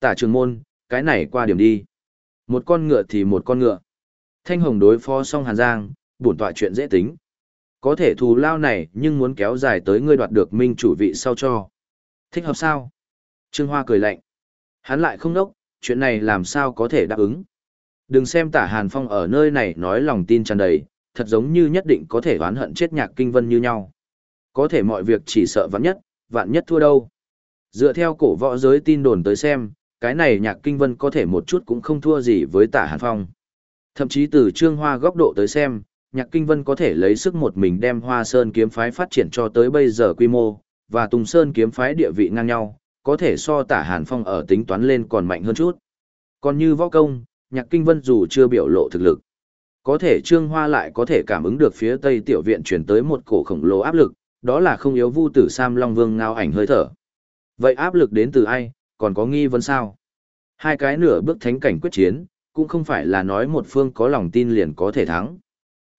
Tả trường môn, cái này qua điểm đi. Một con ngựa thì một con ngựa. Thanh Hồng đối phó xong Hàn Giang, bổn tọa chuyện dễ tính. Có thể thù lao này nhưng muốn kéo dài tới ngươi đoạt được minh chủ vị sau cho. Thích hợp sao? Trương Hoa cười lạnh. Hắn lại không đốc, chuyện này làm sao có thể đáp ứng. Đừng xem tả Hàn Phong ở nơi này nói lòng tin tràn đầy, thật giống như nhất định có thể oán hận chết nhạc kinh vân như nhau. Có thể mọi việc chỉ sợ vạn nhất, vạn nhất thua đâu. Dựa theo cổ võ giới tin đồn tới xem, cái này nhạc kinh vân có thể một chút cũng không thua gì với tả Hàn Phong. Thậm chí từ trương hoa góc độ tới xem, nhạc kinh vân có thể lấy sức một mình đem hoa sơn kiếm phái phát triển cho tới bây giờ quy mô, và tùng sơn kiếm phái địa vị ngang nhau, có thể so tả Hàn Phong ở tính toán lên còn mạnh hơn chút. Còn như võ công, nhạc kinh vân dù chưa biểu lộ thực lực. Có thể Trương Hoa lại có thể cảm ứng được phía Tây tiểu viện chuyển tới một cổ khổng lồ áp lực, đó là không yếu vu tử Sam Long Vương ngao ảnh hơi thở. Vậy áp lực đến từ ai, còn có nghi vấn sao? Hai cái nửa bước thánh cảnh quyết chiến, cũng không phải là nói một phương có lòng tin liền có thể thắng.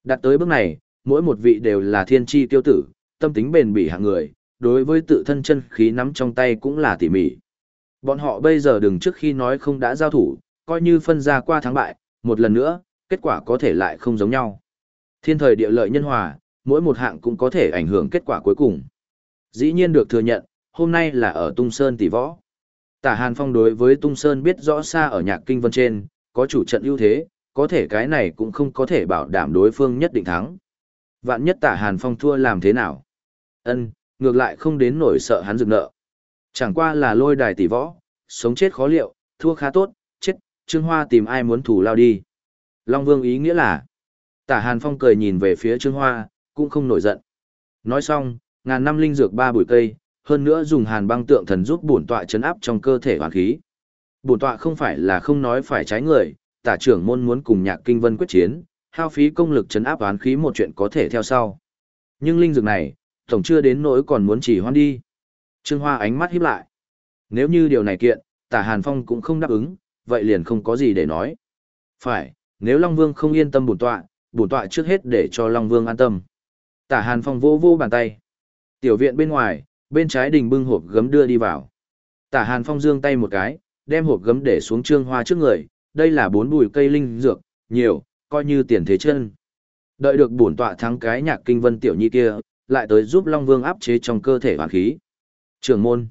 Đặt tới bước này, mỗi một vị đều là thiên tri tiêu tử, tâm tính bền bỉ hạng người, đối với tự thân chân khí nắm trong tay cũng là tỉ mỉ. Bọn họ bây giờ đừng trước khi nói không đã giao thủ, coi như phân ra qua thắng bại, một lần nữa, kết quả có thể lại không giống nhau. Thiên thời địa lợi nhân hòa, mỗi một hạng cũng có thể ảnh hưởng kết quả cuối cùng. Dĩ nhiên được thừa nhận, hôm nay là ở Tung Sơn tỷ võ. Tả Hàn Phong đối với Tung Sơn biết rõ xa ở nhạc kinh vân trên, có chủ trận ưu thế, có thể cái này cũng không có thể bảo đảm đối phương nhất định thắng. Vạn nhất Tả Hàn Phong thua làm thế nào? Ân, ngược lại không đến nổi sợ hắn dừng nợ. Chẳng qua là lôi đài tỷ võ, sống chết khó liệu, thua khá tốt, chết, Trương Hoa tìm ai muốn thủ lao đi. Long Vương ý nghĩa là, tả Hàn Phong cười nhìn về phía Trương Hoa, cũng không nổi giận. Nói xong, ngàn năm linh dược ba bụi cây, hơn nữa dùng hàn băng tượng thần giúp bổn tọa chấn áp trong cơ thể hoàn khí. Bổn tọa không phải là không nói phải trái người, tả trưởng môn muốn cùng nhạc kinh vân quyết chiến, hao phí công lực chấn áp oán khí một chuyện có thể theo sau. Nhưng linh dược này, tổng chưa đến nỗi còn muốn chỉ hoan đi. Trương Hoa ánh mắt híp lại. Nếu như điều này kiện, tả Hàn Phong cũng không đáp ứng, vậy liền không có gì để nói. Phải, nếu Long Vương không yên tâm bổn tọa, bổn tọa trước hết để cho Long Vương an tâm. Tả Hàn Phong vô vô bàn tay. Tiểu viện bên ngoài, bên trái đình bưng hộp gấm đưa đi vào. Tả Hàn Phong dương tay một cái, đem hộp gấm để xuống trương hoa trước người, đây là bốn bùi cây linh dược, nhiều, coi như tiền thế chân. Đợi được bổn tọa thắng cái nhạc kinh vân tiểu nhi kia, lại tới giúp Long Vương áp chế trong cơ thể hoàn khí. Trường môn.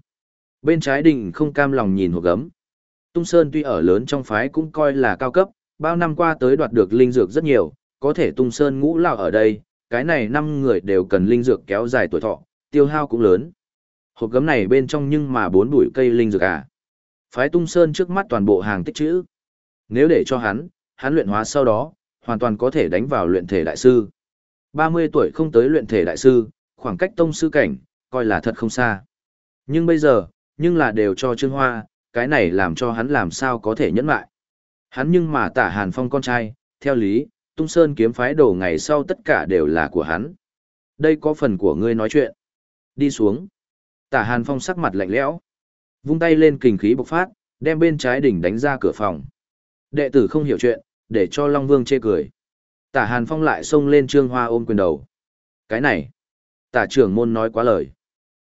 Bên trái đình không cam lòng nhìn hộp gấm. Tung Sơn tuy ở lớn trong phái cũng coi là cao cấp, bao năm qua tới đoạt được linh dược rất nhiều, có thể Tung Sơn ngũ lão ở đây, cái này năm người đều cần linh dược kéo dài tuổi thọ, tiêu hao cũng lớn. Hộp gấm này bên trong nhưng mà bốn bụi cây linh dược à. Phái Tung Sơn trước mắt toàn bộ hàng tích chữ. Nếu để cho hắn, hắn luyện hóa sau đó, hoàn toàn có thể đánh vào luyện thể đại sư. 30 tuổi không tới luyện thể đại sư, khoảng cách tông sư cảnh, coi là thật không xa. Nhưng bây giờ, nhưng là đều cho Trương Hoa, cái này làm cho hắn làm sao có thể nhẫn lại. Hắn nhưng mà tả Hàn Phong con trai, theo lý, tung sơn kiếm phái đồ ngày sau tất cả đều là của hắn. Đây có phần của ngươi nói chuyện. Đi xuống. Tả Hàn Phong sắc mặt lạnh lẽo, vung tay lên kình khí bộc phát, đem bên trái đỉnh đánh ra cửa phòng. Đệ tử không hiểu chuyện, để cho Long Vương chê cười. Tả Hàn Phong lại xông lên Trương Hoa ôm quyền đầu. Cái này, tả trưởng môn nói quá lời.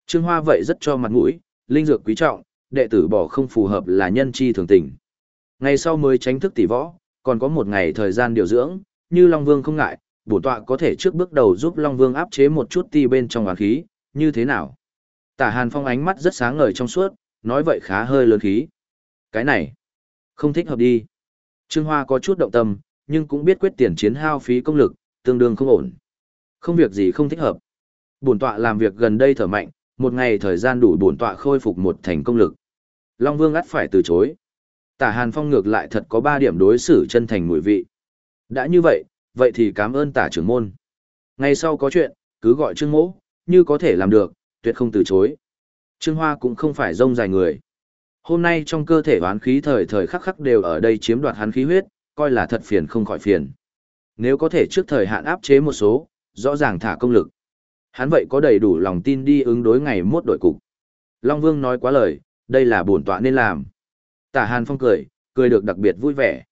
Trương Hoa vậy rất cho mặt mũi, linh dược quý trọng, đệ tử bỏ không phù hợp là nhân chi thường tình. Ngày sau mới tránh thức tỷ võ, còn có một ngày thời gian điều dưỡng, như Long Vương không ngại, bổ tọa có thể trước bước đầu giúp Long Vương áp chế một chút ti bên trong hoàn khí, như thế nào? Tả Hàn Phong ánh mắt rất sáng ngời trong suốt, nói vậy khá hơi lớn khí. Cái này, không thích hợp đi. Trương Hoa có chút động tâm, nhưng cũng biết quyết tiền chiến hao phí công lực, tương đương không ổn. Không việc gì không thích hợp. Bổn tọa làm việc gần đây thở mạnh, một ngày thời gian đủ bổn tọa khôi phục một thành công lực. Long Vương ắt phải từ chối. Tả Hàn Phong ngược lại thật có ba điểm đối xử chân thành mùi vị. Đã như vậy, vậy thì cảm ơn tả trưởng môn. Ngày sau có chuyện, cứ gọi Trương Mỗ, như có thể làm được, tuyệt không từ chối. Trương Hoa cũng không phải rông dài người. Hôm nay trong cơ thể oán khí thời thời khắc khắc đều ở đây chiếm đoạt hắn khí huyết, coi là thật phiền không khỏi phiền. Nếu có thể trước thời hạn áp chế một số, rõ ràng thả công lực. Hắn vậy có đầy đủ lòng tin đi ứng đối ngày mốt đội cục. Long Vương nói quá lời, đây là bổn tọa nên làm. Tả Hàn Phong cười, cười được đặc biệt vui vẻ.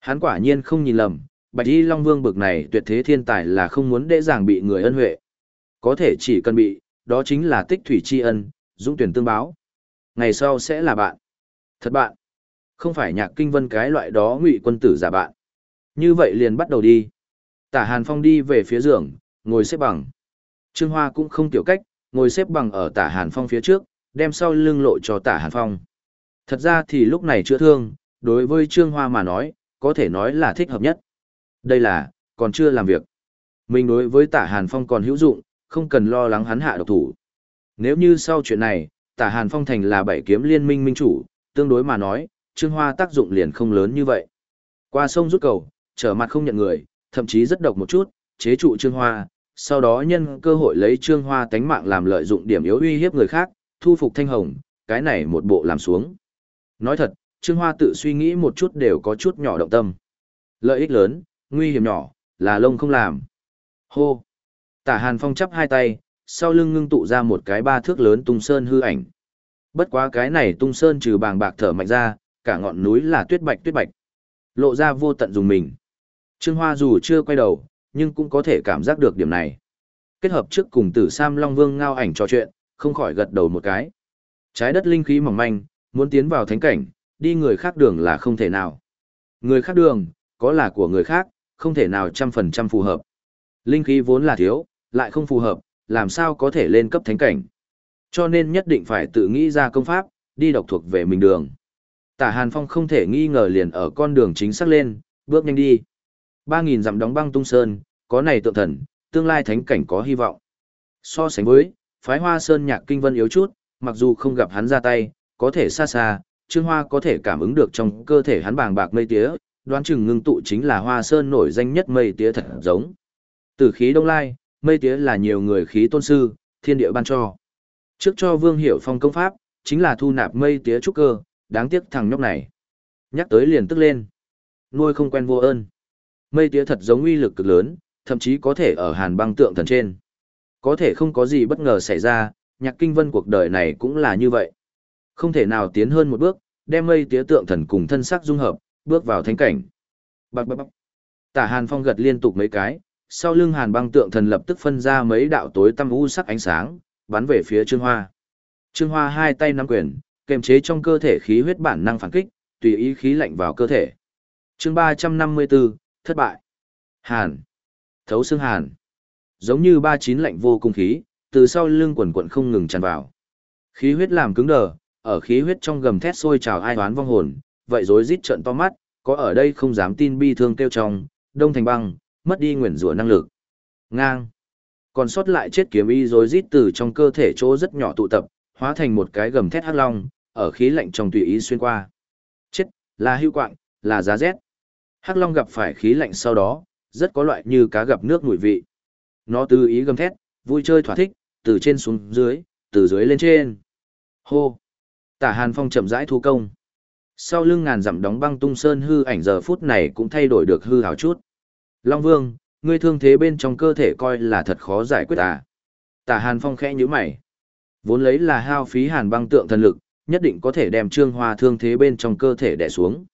Hắn quả nhiên không nhìn lầm, Bạch Y Long Vương bực này tuyệt thế thiên tài là không muốn dễ dàng bị người ân huệ. Có thể chỉ cần bị, đó chính là tích thủy tri ân, dũng tuyển tương báo. Ngày sau sẽ là bạn. Thật bạn. Không phải nhạc kinh vân cái loại đó ngụy quân tử giả bạn. Như vậy liền bắt đầu đi. Tả Hàn Phong đi về phía giường, ngồi xếp bằng. Trương Hoa cũng không tiểu cách, ngồi xếp bằng ở tả Hàn Phong phía trước, đem sau lưng lộ cho tả Hàn Phong. Thật ra thì lúc này chữa thương, đối với Trương Hoa mà nói, có thể nói là thích hợp nhất. Đây là, còn chưa làm việc. Mình đối với tả Hàn Phong còn hữu dụng, không cần lo lắng hắn hạ độc thủ. Nếu như sau chuyện này, tả Hàn Phong thành là bảy kiếm liên minh minh chủ, tương đối mà nói, Trương Hoa tác dụng liền không lớn như vậy. Qua sông rút cầu, trở mặt không nhận người, thậm chí rất độc một chút, chế trụ Trương Hoa, sau đó nhân cơ hội lấy Trương Hoa tánh mạng làm lợi dụng điểm yếu uy hiếp người khác, thu phục Thanh Hồng, cái này một bộ làm xuống. Nói thật, Trương Hoa tự suy nghĩ một chút đều có chút nhỏ động tâm. Lợi ích lớn, nguy hiểm nhỏ, là lông không làm. Hô! Tả Hàn Phong chắp hai tay, sau lưng ngưng tụ ra một cái ba thước lớn tung sơn hư ảnh. Bất quá cái này tung sơn trừ bàng bạc thở mạnh ra, cả ngọn núi là tuyết bạch tuyết bạch. Lộ ra vô tận dùng mình. Trương Hoa dù chưa quay đầu, nhưng cũng có thể cảm giác được điểm này. Kết hợp trước cùng tử Sam Long Vương ngao ảnh trò chuyện, không khỏi gật đầu một cái. Trái đất linh khí mỏng manh, muốn tiến vào thánh cảnh, đi người khác đường là không thể nào. Người khác đường, có là của người khác, không thể nào trăm phần trăm phù hợp. Linh khí vốn là thiếu, lại không phù hợp, làm sao có thể lên cấp thánh cảnh. Cho nên nhất định phải tự nghĩ ra công pháp, đi độc thuộc về mình đường. Tả Hàn Phong không thể nghi ngờ liền ở con đường chính xác lên, bước nhanh đi. 3.000 dặm đóng băng tung sơn, có này tượng thần, tương lai thánh cảnh có hy vọng. So sánh với, phái hoa sơn nhạc kinh vân yếu chút, mặc dù không gặp hắn ra tay, có thể xa xa, Trương Hoa có thể cảm ứng được trong cơ thể hắn bàng bạc mây tía, đoán chừng ngưng tụ chính là hoa sơn nổi danh nhất mây tía thật giống. Từ khí đông lai, mây tía là nhiều người khí tôn sư, thiên địa ban cho. Trước cho Vương Hiểu Phong công pháp, chính là thu nạp mây tía trúc cơ, đáng tiếc thằng nhóc này. Nhắc tới liền tức lên. Nuôi không quen vô ơn. Mây tía thật giống uy lực cực lớn, thậm chí có thể ở hàn băng tượng thần trên. Có thể không có gì bất ngờ xảy ra, nhạc kinh vân cuộc đời này cũng là như vậy. Không thể nào tiến hơn một bước, đem mây tía tượng thần cùng thân sắc dung hợp, bước vào thánh cảnh. Bạc bạc bạc. Tả hàn phong gật liên tục mấy cái, sau lưng hàn băng tượng thần lập tức phân ra mấy đạo tối tăm u sắc ánh sáng, bắn về phía Trương Hoa. Trương Hoa hai tay nắm quyền, kềm chế trong cơ thể khí huyết bản năng phản kích, tùy ý khí lạnh vào cơ thể. Chương 354, thất bại. Hàn. Thấu xương hàn. Giống như ba chín lạnh vô cùng khí, từ sau lưng quần quần không ngừng tràn vào. Khí huyết làm cứng đờ, ở khí huyết trong gầm thét sôi trào ai oán vong hồn, vậy rối rít trợn to mắt, có ở đây không dám tin bi thương kêu trong, đông thành băng, mất đi nguyền rủa năng lực. Ngang. Còn sót lại chết kiếm y rồi rít từ trong cơ thể chỗ rất nhỏ tụ tập, hóa thành một cái gầm thét hắc long, ở khí lạnh trong tùy ý xuyên qua. Chết, là hưu quạng, là giá rét. Hắc long gặp phải khí lạnh sau đó, rất có loại như cá gặp nước mùi vị. Nó tư ý gầm thét, vui chơi thỏa thích, từ trên xuống dưới, từ dưới lên trên. Hô! Tả Hàn Phong chậm rãi thu công. Sau lưng ngàn dặm đóng băng tung sơn hư ảnh giờ phút này cũng thay đổi được hư hào chút. Long Vương, ngươi thương thế bên trong cơ thể coi là thật khó giải quyết à. Tả Hàn Phong khẽ nhíu mày. Vốn lấy là hao phí hàn băng tượng thần lực, nhất định có thể đem trương hoa thương thế bên trong cơ thể đè xuống.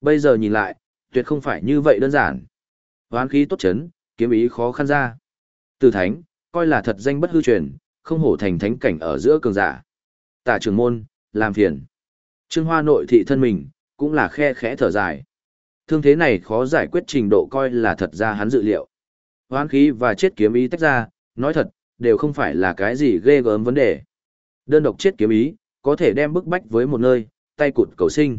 Bây giờ nhìn lại, tuyệt không phải như vậy đơn giản. Hoán khí tốt chấn, kiếm ý khó khăn ra. Từ thánh, coi là thật danh bất hư truyền, không hổ thành thánh cảnh ở giữa cường giả. Tả trường môn, làm phiền. Trương Hoa nội thị thân mình, cũng là khe khẽ thở dài. Thương thế này khó giải quyết trình độ coi là thật ra hắn dự liệu. Hoán khí và chết kiếm ý tách ra, nói thật, đều không phải là cái gì ghê gớm vấn đề. Đơn độc chết kiếm ý, có thể đem bức bách với một nơi, tay cụt cầu sinh.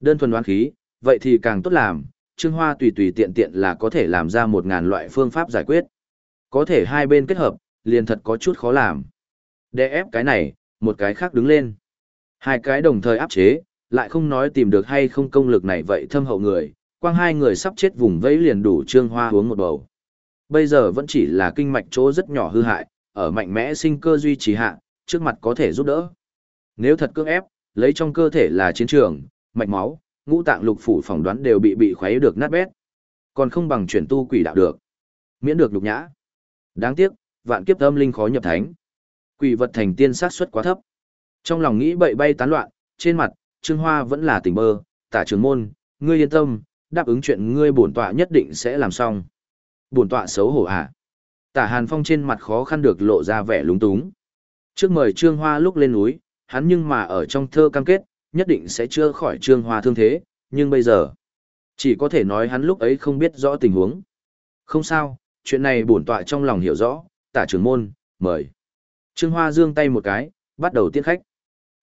Đơn thuần hoán khí, vậy thì càng tốt làm, Trương Hoa tùy tùy tiện tiện là có thể làm ra một ngàn loại phương pháp giải quyết. Có thể hai bên kết hợp, liền thật có chút khó làm. Để ép cái này, một cái khác đứng lên. Hai cái đồng thời áp chế, lại không nói tìm được hay không công lực này vậy thâm hậu người, quang hai người sắp chết vùng vẫy liền đủ Trương Hoa uống một bầu. Bây giờ vẫn chỉ là kinh mạch chỗ rất nhỏ hư hại, ở mạnh mẽ sinh cơ duy trì hạ, trước mặt có thể giúp đỡ. Nếu thật cưỡng ép, lấy trong cơ thể là chiến trường, mạch máu, ngũ tạng lục phủ phỏng đoán đều bị bị khuấy được nát bét. Còn không bằng chuyển tu quỷ đạo được. Miễn được nhục nhã. Đáng tiếc, vạn kiếp âm linh khó nhập thánh. Quỷ vật thành tiên sát suất quá thấp. Trong lòng nghĩ bậy bay tán loạn, trên mặt, Trương Hoa vẫn là tỉnh bơ, tả trường môn, ngươi yên tâm, đáp ứng chuyện ngươi bổn tọa nhất định sẽ làm xong. Bổn tọa xấu hổ à? Tả Hàn Phong trên mặt khó khăn được lộ ra vẻ lúng túng. Trước mời Trương Hoa lúc lên núi, hắn nhưng mà ở trong thơ cam kết, nhất định sẽ chưa khỏi Trương Hoa thương thế, nhưng bây giờ, chỉ có thể nói hắn lúc ấy không biết rõ tình huống. Không sao, chuyện này bổn tọa trong lòng hiểu rõ, tả trưởng môn, mời. Trương Hoa giương tay một cái, bắt đầu tiễn khách.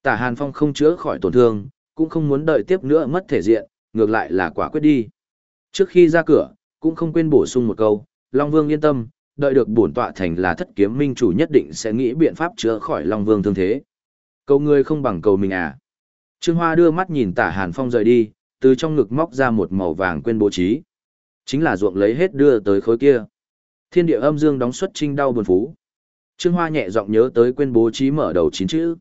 Tả Hàn Phong không chữa khỏi tổn thương, cũng không muốn đợi tiếp nữa mất thể diện, ngược lại là quả quyết đi. Trước khi ra cửa, cũng không quên bổ sung một câu, Long Vương yên tâm, đợi được bổn tọa thành là thất kiếm minh chủ nhất định sẽ nghĩ biện pháp chữa khỏi Long Vương thương thế. Cầu ngươi không bằng cầu mình à. Trương Hoa đưa mắt nhìn tả Hàn Phong rời đi, từ trong ngực móc ra một màu vàng quên bố trí. Chính là ruộng lấy hết đưa tới khối kia. Thiên địa âm dương đóng xuất trinh đau buồn phú. Trương Hoa nhẹ giọng nhớ tới quên bố trí mở đầu chín chữ.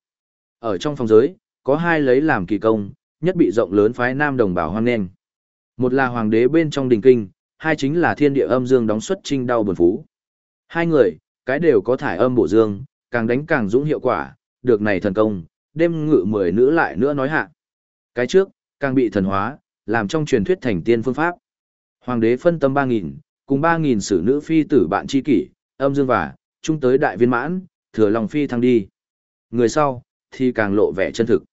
Ở trong phòng giới, có hai lấy làm kỳ công, nhất bị rộng lớn phái nam đồng bào hoang nghênh. Một là hoàng đế bên trong đình kinh, hai chính là thiên địa âm dương đóng xuất trinh đau buồn phú. Hai người, cái đều có thải âm bổ dương, càng đánh càng dũng hiệu quả, được này thần công, đêm ngự mười nữ lại nữa nói hạ. Cái trước, càng bị thần hóa, làm trong truyền thuyết thành tiên phương pháp. Hoàng đế phân tâm ba nghìn, cùng ba nghìn sử nữ phi tử bạn chi kỷ, âm dương và, chung tới đại viên mãn, thừa lòng phi thăng đi. Người sau, thì càng lộ vẻ chân thực.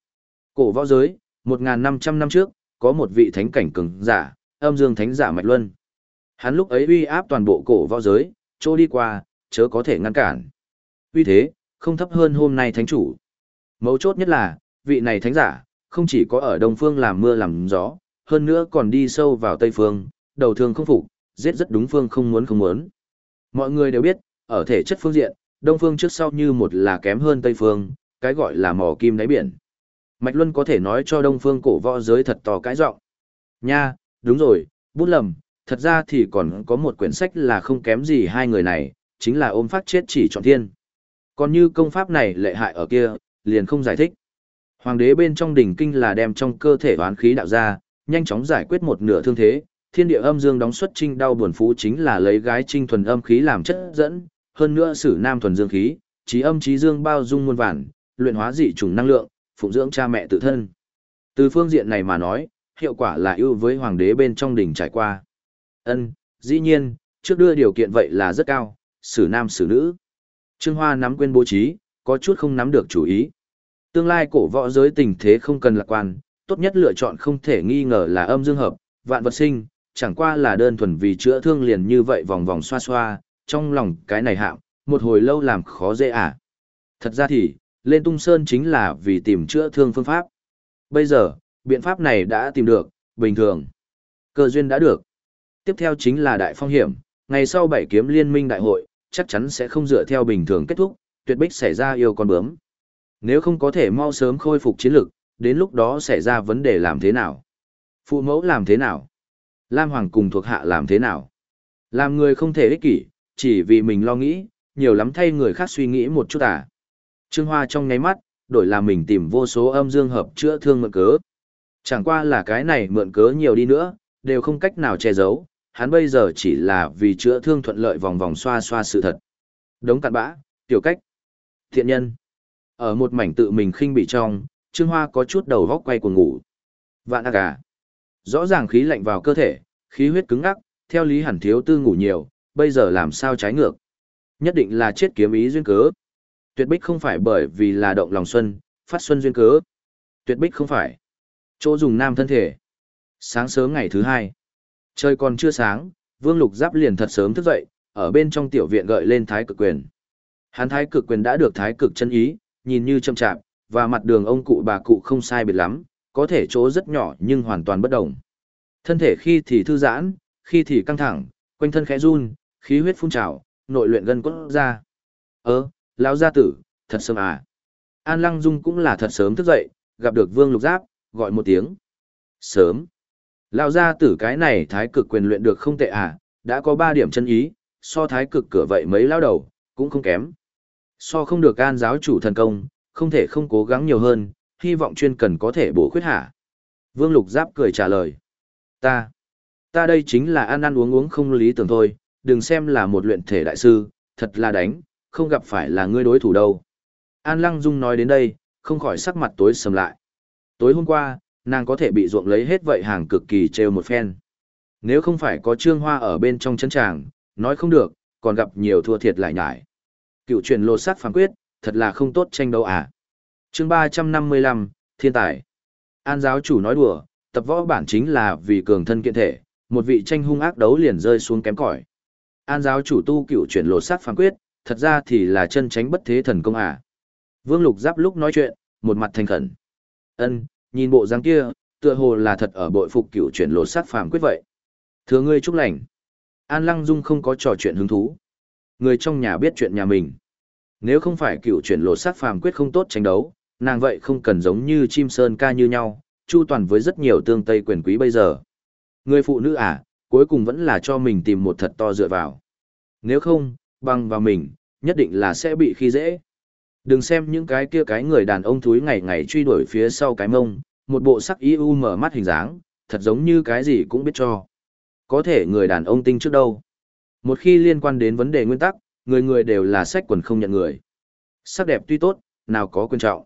Cổ võ giới, một năm trăm năm trước, có một vị thánh cảnh cường giả, âm dương thánh giả Mạch Luân. Hắn lúc ấy uy áp toàn bộ cổ võ giới, chỗ đi qua, chớ có thể ngăn cản. Vì thế, không thấp hơn hôm nay thánh chủ. Mấu chốt nhất là, vị này thánh giả, không chỉ có ở Đông Phương làm mưa làm gió, hơn nữa còn đi sâu vào Tây Phương, đầu thường không phục, giết rất đúng phương không muốn không muốn. Mọi người đều biết, ở thể chất phương diện, Đông Phương trước sau như một là kém hơn Tây Phương, cái gọi là mỏ kim đáy biển. Mạch Luân có thể nói cho Đông Phương cổ võ giới thật to cái giọng. Nha, đúng rồi, bút lầm, thật ra thì còn có một quyển sách là không kém gì hai người này, chính là ôm phát chết chỉ chọn thiên. Còn như công pháp này lệ hại ở kia, liền không giải thích. Hoàng đế bên trong đỉnh kinh là đem trong cơ thể oán khí đạo ra, nhanh chóng giải quyết một nửa thương thế, thiên địa âm dương đóng xuất trinh đau buồn phú chính là lấy gái trinh thuần âm khí làm chất dẫn, hơn nữa sử nam thuần dương khí, trí âm trí dương bao dung muôn vản, luyện hóa dị trùng năng lượng, phụng dưỡng cha mẹ tự thân. Từ phương diện này mà nói, hiệu quả là ưu với hoàng đế bên trong đỉnh trải qua. Ân, dĩ nhiên, trước đưa điều kiện vậy là rất cao, sử nam sử nữ. Trương Hoa nắm quên bố trí, có chút không nắm được chủ ý. Tương lai cổ võ giới tình thế không cần lạc quan, tốt nhất lựa chọn không thể nghi ngờ là âm dương hợp, vạn vật sinh, chẳng qua là đơn thuần vì chữa thương liền như vậy vòng vòng xoa xoa, trong lòng cái này hạm, một hồi lâu làm khó dễ à. Thật ra thì, lên tung sơn chính là vì tìm chữa thương phương pháp. Bây giờ, biện pháp này đã tìm được, bình thường. Cơ duyên đã được. Tiếp theo chính là đại phong hiểm, ngày sau bảy kiếm liên minh đại hội, chắc chắn sẽ không dựa theo bình thường kết thúc, tuyệt bích xảy ra yêu con bướm. Nếu không có thể mau sớm khôi phục chiến lực, đến lúc đó xảy ra vấn đề làm thế nào? Phụ mẫu làm thế nào? Lam Hoàng cùng thuộc hạ làm thế nào? Làm người không thể ích kỷ, chỉ vì mình lo nghĩ, nhiều lắm thay người khác suy nghĩ một chút à. Trương Hoa trong nháy mắt, đổi là mình tìm vô số âm dương hợp chữa thương mượn cớ. Chẳng qua là cái này mượn cớ nhiều đi nữa, đều không cách nào che giấu, hắn bây giờ chỉ là vì chữa thương thuận lợi vòng vòng xoa xoa sự thật. Đống cặn bã, tiểu cách. Thiện nhân. Ở một mảnh tự mình khinh bị trong, Trương Hoa có chút đầu góc quay cuồng ngủ. Vạn ác à. Rõ ràng khí lạnh vào cơ thể, khí huyết cứng ngắc, theo lý hẳn thiếu tư ngủ nhiều, bây giờ làm sao trái ngược. Nhất định là chết kiếm ý duyên cớ. Tuyệt bích không phải bởi vì là động lòng xuân, phát xuân duyên cớ. Tuyệt bích không phải. Chỗ dùng nam thân thể. Sáng sớm ngày thứ hai. Trời còn chưa sáng, Vương Lục Giáp liền thật sớm thức dậy, ở bên trong tiểu viện gợi lên thái cực quyền. Hắn thái cực quyền đã được thái cực chân ý, nhìn như chậm chạp, và mặt đường ông cụ bà cụ không sai biệt lắm, có thể chỗ rất nhỏ nhưng hoàn toàn bất động. Thân thể khi thì thư giãn, khi thì căng thẳng, quanh thân khẽ run, khí huyết phun trào, nội luyện gân cốt ra. Ơ, lão gia tử, thật sớm à. An Lăng Dung cũng là thật sớm thức dậy, gặp được Vương Lục Giáp, gọi một tiếng. Sớm. Lão gia tử cái này thái cực quyền luyện được không tệ à, đã có 3 điểm chân ý, so thái cực cửa vậy mấy lão đầu, cũng không kém. So không được an giáo chủ thần công, không thể không cố gắng nhiều hơn, hy vọng chuyên cần có thể bổ khuyết hả. Vương Lục Giáp cười trả lời. Ta, ta đây chính là ăn ăn uống uống không lý tưởng thôi, đừng xem là một luyện thể đại sư, thật là đánh, không gặp phải là ngươi đối thủ đâu. An Lăng Dung nói đến đây, không khỏi sắc mặt tối sầm lại. Tối hôm qua, nàng có thể bị ruộng lấy hết vậy hàng cực kỳ trêu một phen. Nếu không phải có trương hoa ở bên trong chân tràng, nói không được, còn gặp nhiều thua thiệt lại nhải. Cựu truyền lột sát phán quyết, thật là không tốt tranh đấu à. chương 355, Thiên tài. An giáo chủ nói đùa, tập võ bản chính là vì cường thân kiện thể, một vị tranh hung ác đấu liền rơi xuống kém cỏi. An giáo chủ tu cựu chuyển lột sát phán quyết, thật ra thì là chân tránh bất thế thần công à. Vương Lục Giáp lúc nói chuyện, một mặt thành khẩn. Ân, nhìn bộ dáng kia, tựa hồ là thật ở bội phục cựu chuyển lột sát phàm quyết vậy. Thưa ngươi chúc lành. An Lăng Dung không có trò chuyện hứng thú. Người trong nhà biết chuyện nhà mình. Nếu không phải cựu chuyển lột sát phàm quyết không tốt tranh đấu, nàng vậy không cần giống như chim sơn ca như nhau, chu toàn với rất nhiều tương tây quyền quý bây giờ. Người phụ nữ à, cuối cùng vẫn là cho mình tìm một thật to dựa vào. Nếu không, băng vào mình, nhất định là sẽ bị khi dễ. Đừng xem những cái kia cái người đàn ông thúi ngày ngày truy đuổi phía sau cái mông, một bộ sắc y u mở mắt hình dáng, thật giống như cái gì cũng biết cho. Có thể người đàn ông tinh trước đâu. Một khi liên quan đến vấn đề nguyên tắc, người người đều là sách quần không nhận người. Sắc đẹp tuy tốt, nào có quan trọng.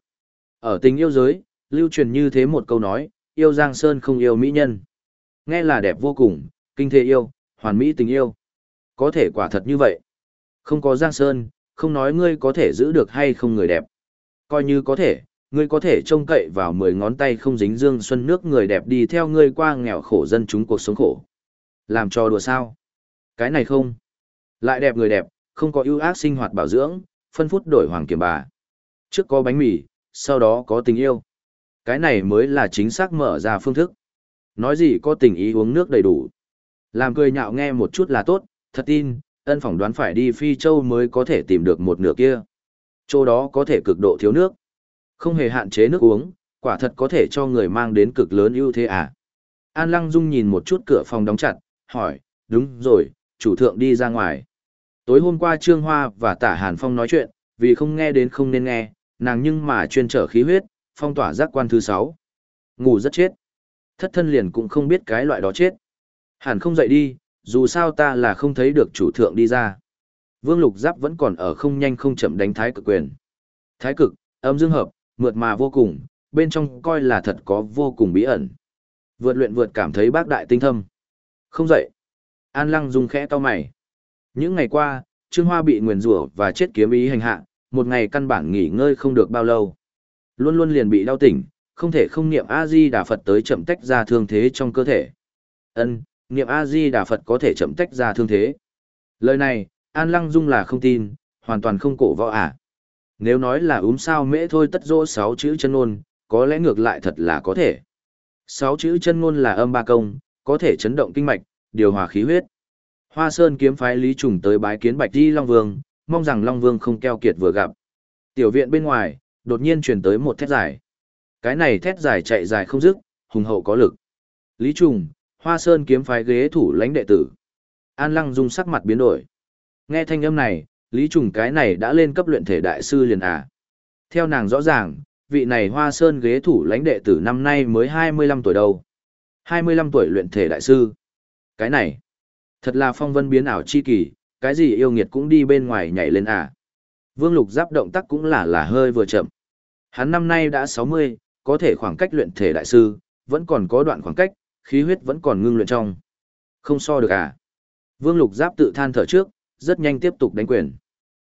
Ở tình yêu giới, lưu truyền như thế một câu nói, yêu Giang Sơn không yêu mỹ nhân. Nghe là đẹp vô cùng, kinh thế yêu, hoàn mỹ tình yêu. Có thể quả thật như vậy. Không có Giang Sơn, không nói ngươi có thể giữ được hay không người đẹp. Coi như có thể, ngươi có thể trông cậy vào mười ngón tay không dính dương xuân nước người đẹp đi theo ngươi qua nghèo khổ dân chúng cuộc sống khổ. Làm cho đùa sao? Cái này không. Lại đẹp người đẹp, không có ưu ác sinh hoạt bảo dưỡng, phân phút đổi hoàng kiểm bà. Trước có bánh mì, sau đó có tình yêu. Cái này mới là chính xác mở ra phương thức. Nói gì có tình ý uống nước đầy đủ. Làm cười nhạo nghe một chút là tốt, thật tin, ân phỏng đoán phải đi Phi Châu mới có thể tìm được một nửa kia. Châu đó có thể cực độ thiếu nước. Không hề hạn chế nước uống, quả thật có thể cho người mang đến cực lớn ưu thế à. An Lăng Dung nhìn một chút cửa phòng đóng chặt, hỏi, đúng rồi, chủ thượng đi ra ngoài. Tối hôm qua Trương Hoa và Tả Hàn Phong nói chuyện, vì không nghe đến không nên nghe, nàng nhưng mà chuyên trở khí huyết, phong tỏa giác quan thứ sáu. Ngủ rất chết. Thất thân liền cũng không biết cái loại đó chết. Hàn không dậy đi, dù sao ta là không thấy được chủ thượng đi ra. Vương Lục Giáp vẫn còn ở không nhanh không chậm đánh thái cực quyền. Thái cực, âm dương hợp, mượt mà vô cùng, bên trong coi là thật có vô cùng bí ẩn. Vượt luyện vượt cảm thấy bác đại tinh thâm. Không dậy. An Lăng dùng khẽ to mày. Những ngày qua, Trương Hoa bị nguyền rủa và chết kiếm ý hành hạ, một ngày căn bản nghỉ ngơi không được bao lâu. Luôn luôn liền bị đau tỉnh, không thể không niệm A-di Đà Phật tới chậm tách ra thương thế trong cơ thể. Ân, niệm A-di Đà Phật có thể chậm tách ra thương thế. Lời này, An Lăng Dung là không tin, hoàn toàn không cổ võ à. Nếu nói là úm sao mễ thôi tất dỗ sáu chữ chân ngôn, có lẽ ngược lại thật là có thể. Sáu chữ chân ngôn là âm ba công, có thể chấn động kinh mạch, điều hòa khí huyết. Hoa Sơn kiếm phái Lý Trùng tới bái kiến Bạch Di Long Vương, mong rằng Long Vương không keo kiệt vừa gặp. Tiểu viện bên ngoài, đột nhiên truyền tới một thét dài. Cái này thét dài chạy dài không dứt, hùng hậu có lực. Lý Trùng, Hoa Sơn kiếm phái ghế thủ lãnh đệ tử. An Lăng Dung sắc mặt biến đổi. Nghe thanh âm này, Lý Trùng cái này đã lên cấp luyện thể đại sư liền à. Theo nàng rõ ràng, vị này Hoa Sơn ghế thủ lãnh đệ tử năm nay mới 25 tuổi đâu. 25 tuổi luyện thể đại sư. Cái này, thật là phong vân biến ảo chi kỳ, cái gì yêu nghiệt cũng đi bên ngoài nhảy lên à. Vương Lục giáp động tác cũng là là hơi vừa chậm. Hắn năm nay đã 60, có thể khoảng cách luyện thể đại sư, vẫn còn có đoạn khoảng cách, khí huyết vẫn còn ngưng luyện trong. Không so được à. Vương Lục giáp tự than thở trước, rất nhanh tiếp tục đánh quyền.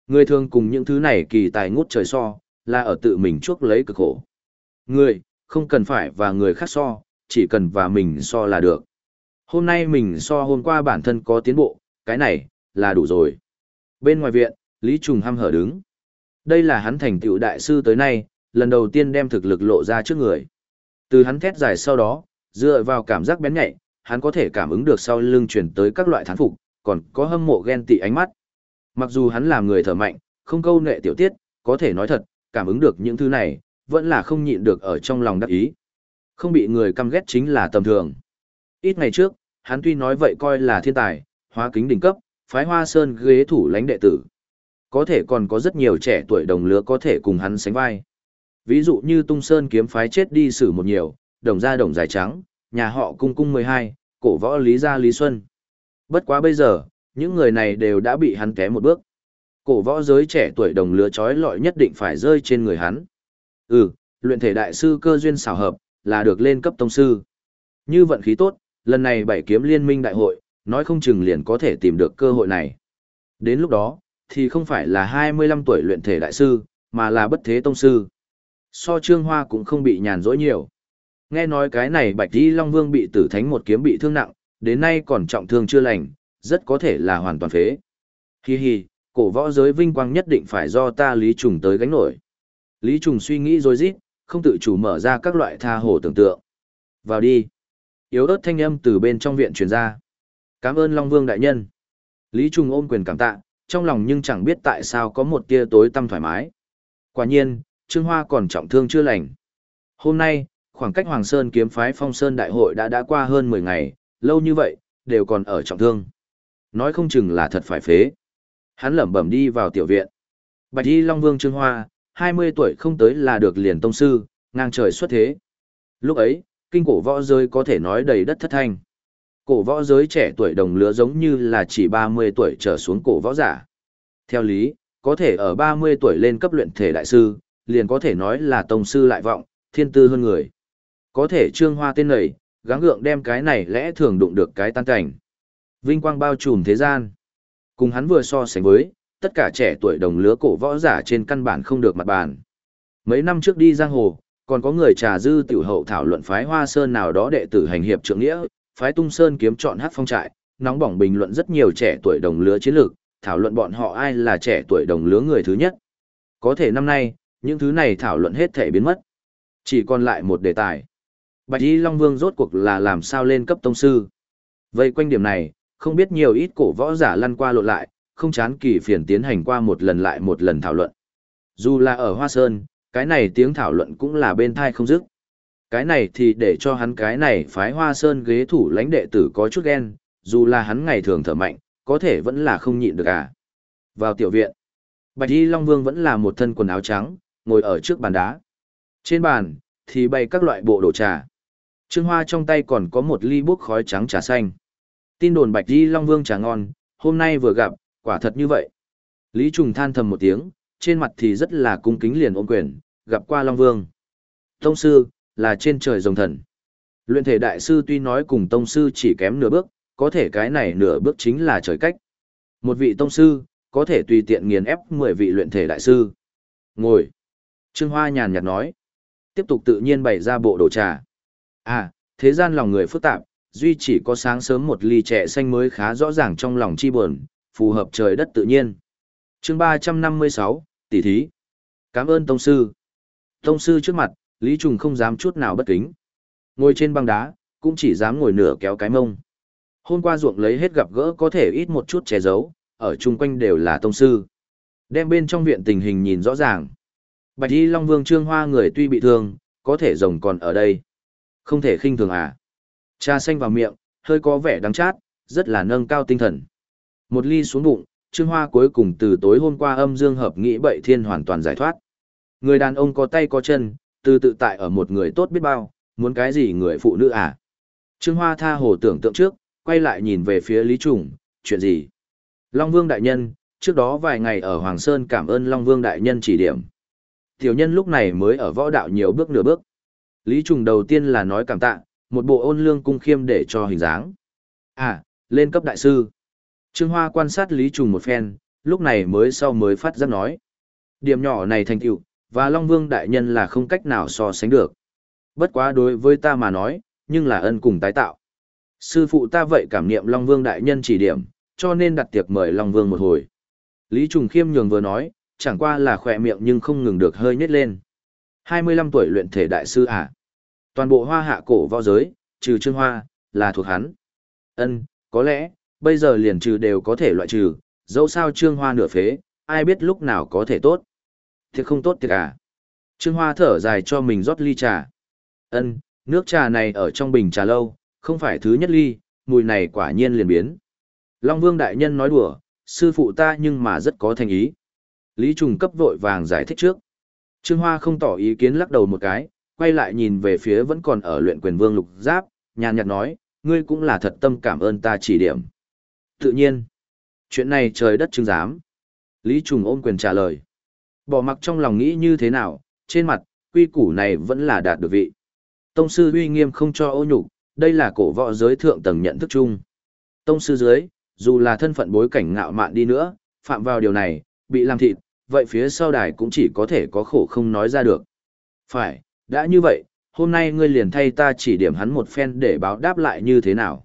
Người thường cùng những thứ này kỳ tài ngút trời so, là ở tự mình chuốc lấy cực khổ. Người, không cần phải và người khác so, chỉ cần và mình so là được. Hôm nay mình so hôm qua bản thân có tiến bộ, cái này, là đủ rồi. Bên ngoài viện, Lý Trùng hăm hở đứng. Đây là hắn thành tựu đại sư tới nay, lần đầu tiên đem thực lực lộ ra trước người. Từ hắn thét dài sau đó, dựa vào cảm giác bén nhạy, hắn có thể cảm ứng được sau lưng chuyển tới các loại thán phục, còn có hâm mộ ghen tị ánh mắt. Mặc dù hắn là người thở mạnh, không câu nệ tiểu tiết, có thể nói thật, cảm ứng được những thứ này, vẫn là không nhịn được ở trong lòng đắc ý. Không bị người căm ghét chính là tầm thường. Ít ngày trước, hắn tuy nói vậy coi là thiên tài, hóa kính đỉnh cấp, phái hoa sơn ghế thủ lãnh đệ tử. Có thể còn có rất nhiều trẻ tuổi đồng lứa có thể cùng hắn sánh vai. Ví dụ như tung sơn kiếm phái chết đi xử một nhiều, đồng gia đồng dài trắng, nhà họ cung cung 12, cổ võ lý gia lý xuân. Bất quá bây giờ, những người này đều đã bị hắn kém một bước. Cổ võ giới trẻ tuổi đồng lứa trói lọi nhất định phải rơi trên người hắn. Ừ, luyện thể đại sư cơ duyên xảo hợp, là được lên cấp tông sư. Như vận khí tốt, lần này bảy kiếm liên minh đại hội, nói không chừng liền có thể tìm được cơ hội này. Đến lúc đó, thì không phải là 25 tuổi luyện thể đại sư, mà là bất thế tông sư. So trương hoa cũng không bị nhàn rỗi nhiều. Nghe nói cái này bạch di Long Vương bị tử thánh một kiếm bị thương nặng, đến nay còn trọng thương chưa lành, rất có thể là hoàn toàn phế. Hi hi, cổ võ giới vinh quang nhất định phải do ta Lý Trùng tới gánh nổi. Lý Trùng suy nghĩ rồi rít, không tự chủ mở ra các loại tha hồ tưởng tượng. Vào đi. Yếu ớt thanh âm từ bên trong viện truyền ra. Cảm ơn Long Vương đại nhân. Lý Trùng ôm quyền cảm tạ, trong lòng nhưng chẳng biết tại sao có một tia tối tăm thoải mái. Quả nhiên, Trương Hoa còn trọng thương chưa lành. Hôm nay, khoảng cách Hoàng Sơn kiếm phái Phong Sơn đại hội đã đã qua hơn 10 ngày, lâu như vậy, đều còn ở trọng thương. Nói không chừng là thật phải phế. Hắn lẩm bẩm đi vào tiểu viện. Bạch Y Long Vương Trương Hoa, 20 tuổi không tới là được liền tông sư, ngang trời xuất thế. Lúc ấy, kinh cổ võ giới có thể nói đầy đất thất thanh. Cổ võ giới trẻ tuổi đồng lứa giống như là chỉ 30 tuổi trở xuống cổ võ giả. Theo lý, có thể ở 30 tuổi lên cấp luyện thể đại sư, liền có thể nói là tông sư lại vọng, thiên tư hơn người. Có thể trương hoa tên này, gắng gượng đem cái này lẽ thường đụng được cái tan cảnh. Vinh quang bao trùm thế gian. Cùng hắn vừa so sánh với, tất cả trẻ tuổi đồng lứa cổ võ giả trên căn bản không được mặt bàn. Mấy năm trước đi giang hồ, còn có người trà dư tiểu hậu thảo luận phái Hoa Sơn nào đó đệ tử hành hiệp trưởng nghĩa, phái Tung Sơn kiếm chọn hát phong trại, nóng bỏng bình luận rất nhiều trẻ tuổi đồng lứa chiến lược, thảo luận bọn họ ai là trẻ tuổi đồng lứa người thứ nhất. Có thể năm nay, những thứ này thảo luận hết thể biến mất. Chỉ còn lại một đề tài. Bạch Y Long Vương rốt cuộc là làm sao lên cấp tông sư. Vậy quanh điểm này, không biết nhiều ít cổ võ giả lăn qua lộn lại, không chán kỳ phiền tiến hành qua một lần lại một lần thảo luận. Dù là ở Hoa Sơn, cái này tiếng thảo luận cũng là bên thai không dứt. Cái này thì để cho hắn cái này phái Hoa Sơn ghế thủ lãnh đệ tử có chút ghen, dù là hắn ngày thường thở mạnh, có thể vẫn là không nhịn được à. Vào tiểu viện, Bạch Y Long Vương vẫn là một thân quần áo trắng, ngồi ở trước bàn đá. Trên bàn, thì bày các loại bộ đồ trà. Trương Hoa trong tay còn có một ly bốc khói trắng trà xanh. Tin đồn Bạch Di Long Vương trà ngon, hôm nay vừa gặp, quả thật như vậy. Lý Trùng than thầm một tiếng, trên mặt thì rất là cung kính liền ôm quyền, gặp qua Long Vương. Tông sư, là trên trời rồng thần. Luyện thể đại sư tuy nói cùng tông sư chỉ kém nửa bước, có thể cái này nửa bước chính là trời cách. Một vị tông sư, có thể tùy tiện nghiền ép 10 vị luyện thể đại sư. Ngồi. Trương Hoa nhàn nhạt nói. tiếp tục tự nhiên bày ra bộ đồ trà. À, thế gian lòng người phức tạp, duy chỉ có sáng sớm một ly trẻ xanh mới khá rõ ràng trong lòng chi buồn, phù hợp trời đất tự nhiên. chương 356, tỷ thí. Cảm ơn Tông Sư. Tông Sư trước mặt, Lý Trùng không dám chút nào bất kính. Ngồi trên băng đá, cũng chỉ dám ngồi nửa kéo cái mông. Hôm qua ruộng lấy hết gặp gỡ có thể ít một chút che giấu, ở chung quanh đều là Tông Sư. Đem bên trong viện tình hình nhìn rõ ràng. Bạch Y Long Vương Trương Hoa người tuy bị thương, có thể rồng còn ở đây. Không thể khinh thường à. Trà xanh vào miệng, hơi có vẻ đắng chát, rất là nâng cao tinh thần. Một ly xuống bụng, Trương Hoa cuối cùng từ tối hôm qua âm dương hợp nghĩ bậy thiên hoàn toàn giải thoát. Người đàn ông có tay có chân, từ tự tại ở một người tốt biết bao, muốn cái gì người phụ nữ à? Trương Hoa tha hồ tưởng tượng trước, quay lại nhìn về phía Lý Trùng, chuyện gì? Long Vương Đại Nhân, trước đó vài ngày ở Hoàng Sơn cảm ơn Long Vương Đại Nhân chỉ điểm. Tiểu nhân lúc này mới ở võ đạo nhiều bước nửa bước. Lý Trùng đầu tiên là nói cảm tạ, một bộ ôn lương cung khiêm để cho hình dáng. À, lên cấp đại sư. Trương Hoa quan sát Lý Trùng một phen, lúc này mới sau mới phát giác nói. Điểm nhỏ này thành tựu và Long Vương đại nhân là không cách nào so sánh được. Bất quá đối với ta mà nói, nhưng là ân cùng tái tạo. Sư phụ ta vậy cảm niệm Long Vương đại nhân chỉ điểm, cho nên đặt tiệc mời Long Vương một hồi. Lý Trùng Khiêm nhường vừa nói, chẳng qua là khỏe miệng nhưng không ngừng được hơi nhếch lên. 25 tuổi luyện thể đại sư à? Toàn bộ hoa hạ cổ võ giới, trừ Trương Hoa, là thuộc hắn. Ân, có lẽ, bây giờ liền trừ đều có thể loại trừ, dẫu sao Trương Hoa nửa phế, ai biết lúc nào có thể tốt. Thiệt không tốt thiệt à. Trương Hoa thở dài cho mình rót ly trà. Ân, nước trà này ở trong bình trà lâu, không phải thứ nhất ly, mùi này quả nhiên liền biến. Long Vương Đại Nhân nói đùa, sư phụ ta nhưng mà rất có thành ý. Lý Trùng cấp vội vàng giải thích trước. Trương Hoa không tỏ ý kiến lắc đầu một cái, quay lại nhìn về phía vẫn còn ở luyện quyền vương lục giáp, nhàn nhạt nói, ngươi cũng là thật tâm cảm ơn ta chỉ điểm. Tự nhiên, chuyện này trời đất chứng giám. Lý Trùng ôm quyền trả lời. Bỏ mặc trong lòng nghĩ như thế nào, trên mặt, quy củ này vẫn là đạt được vị. Tông sư uy nghiêm không cho ô nhục, đây là cổ võ giới thượng tầng nhận thức chung. Tông sư dưới, dù là thân phận bối cảnh ngạo mạn đi nữa, phạm vào điều này, bị làm thịt, vậy phía sau đài cũng chỉ có thể có khổ không nói ra được. Phải, đã như vậy, hôm nay ngươi liền thay ta chỉ điểm hắn một phen để báo đáp lại như thế nào.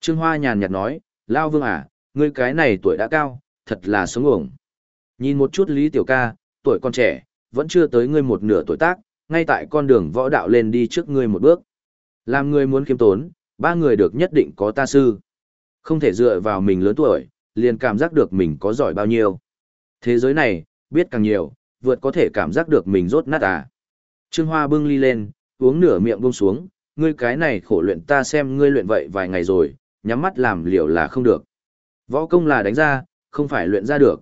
Trương Hoa nhàn nhạt nói, Lao Vương à, ngươi cái này tuổi đã cao, thật là sống ổng. Nhìn một chút Lý Tiểu ca, tuổi còn trẻ, vẫn chưa tới ngươi một nửa tuổi tác, ngay tại con đường võ đạo lên đi trước ngươi một bước. Làm ngươi muốn kiêm tốn, ba người được nhất định có ta sư. Không thể dựa vào mình lớn tuổi, liền cảm giác được mình có giỏi bao nhiêu. Thế giới này, biết càng nhiều, vượt có thể cảm giác được mình rốt nát à. Trương Hoa bưng ly lên, uống nửa miệng buông xuống, ngươi cái này khổ luyện ta xem ngươi luyện vậy vài ngày rồi, nhắm mắt làm liều là không được. Võ công là đánh ra, không phải luyện ra được.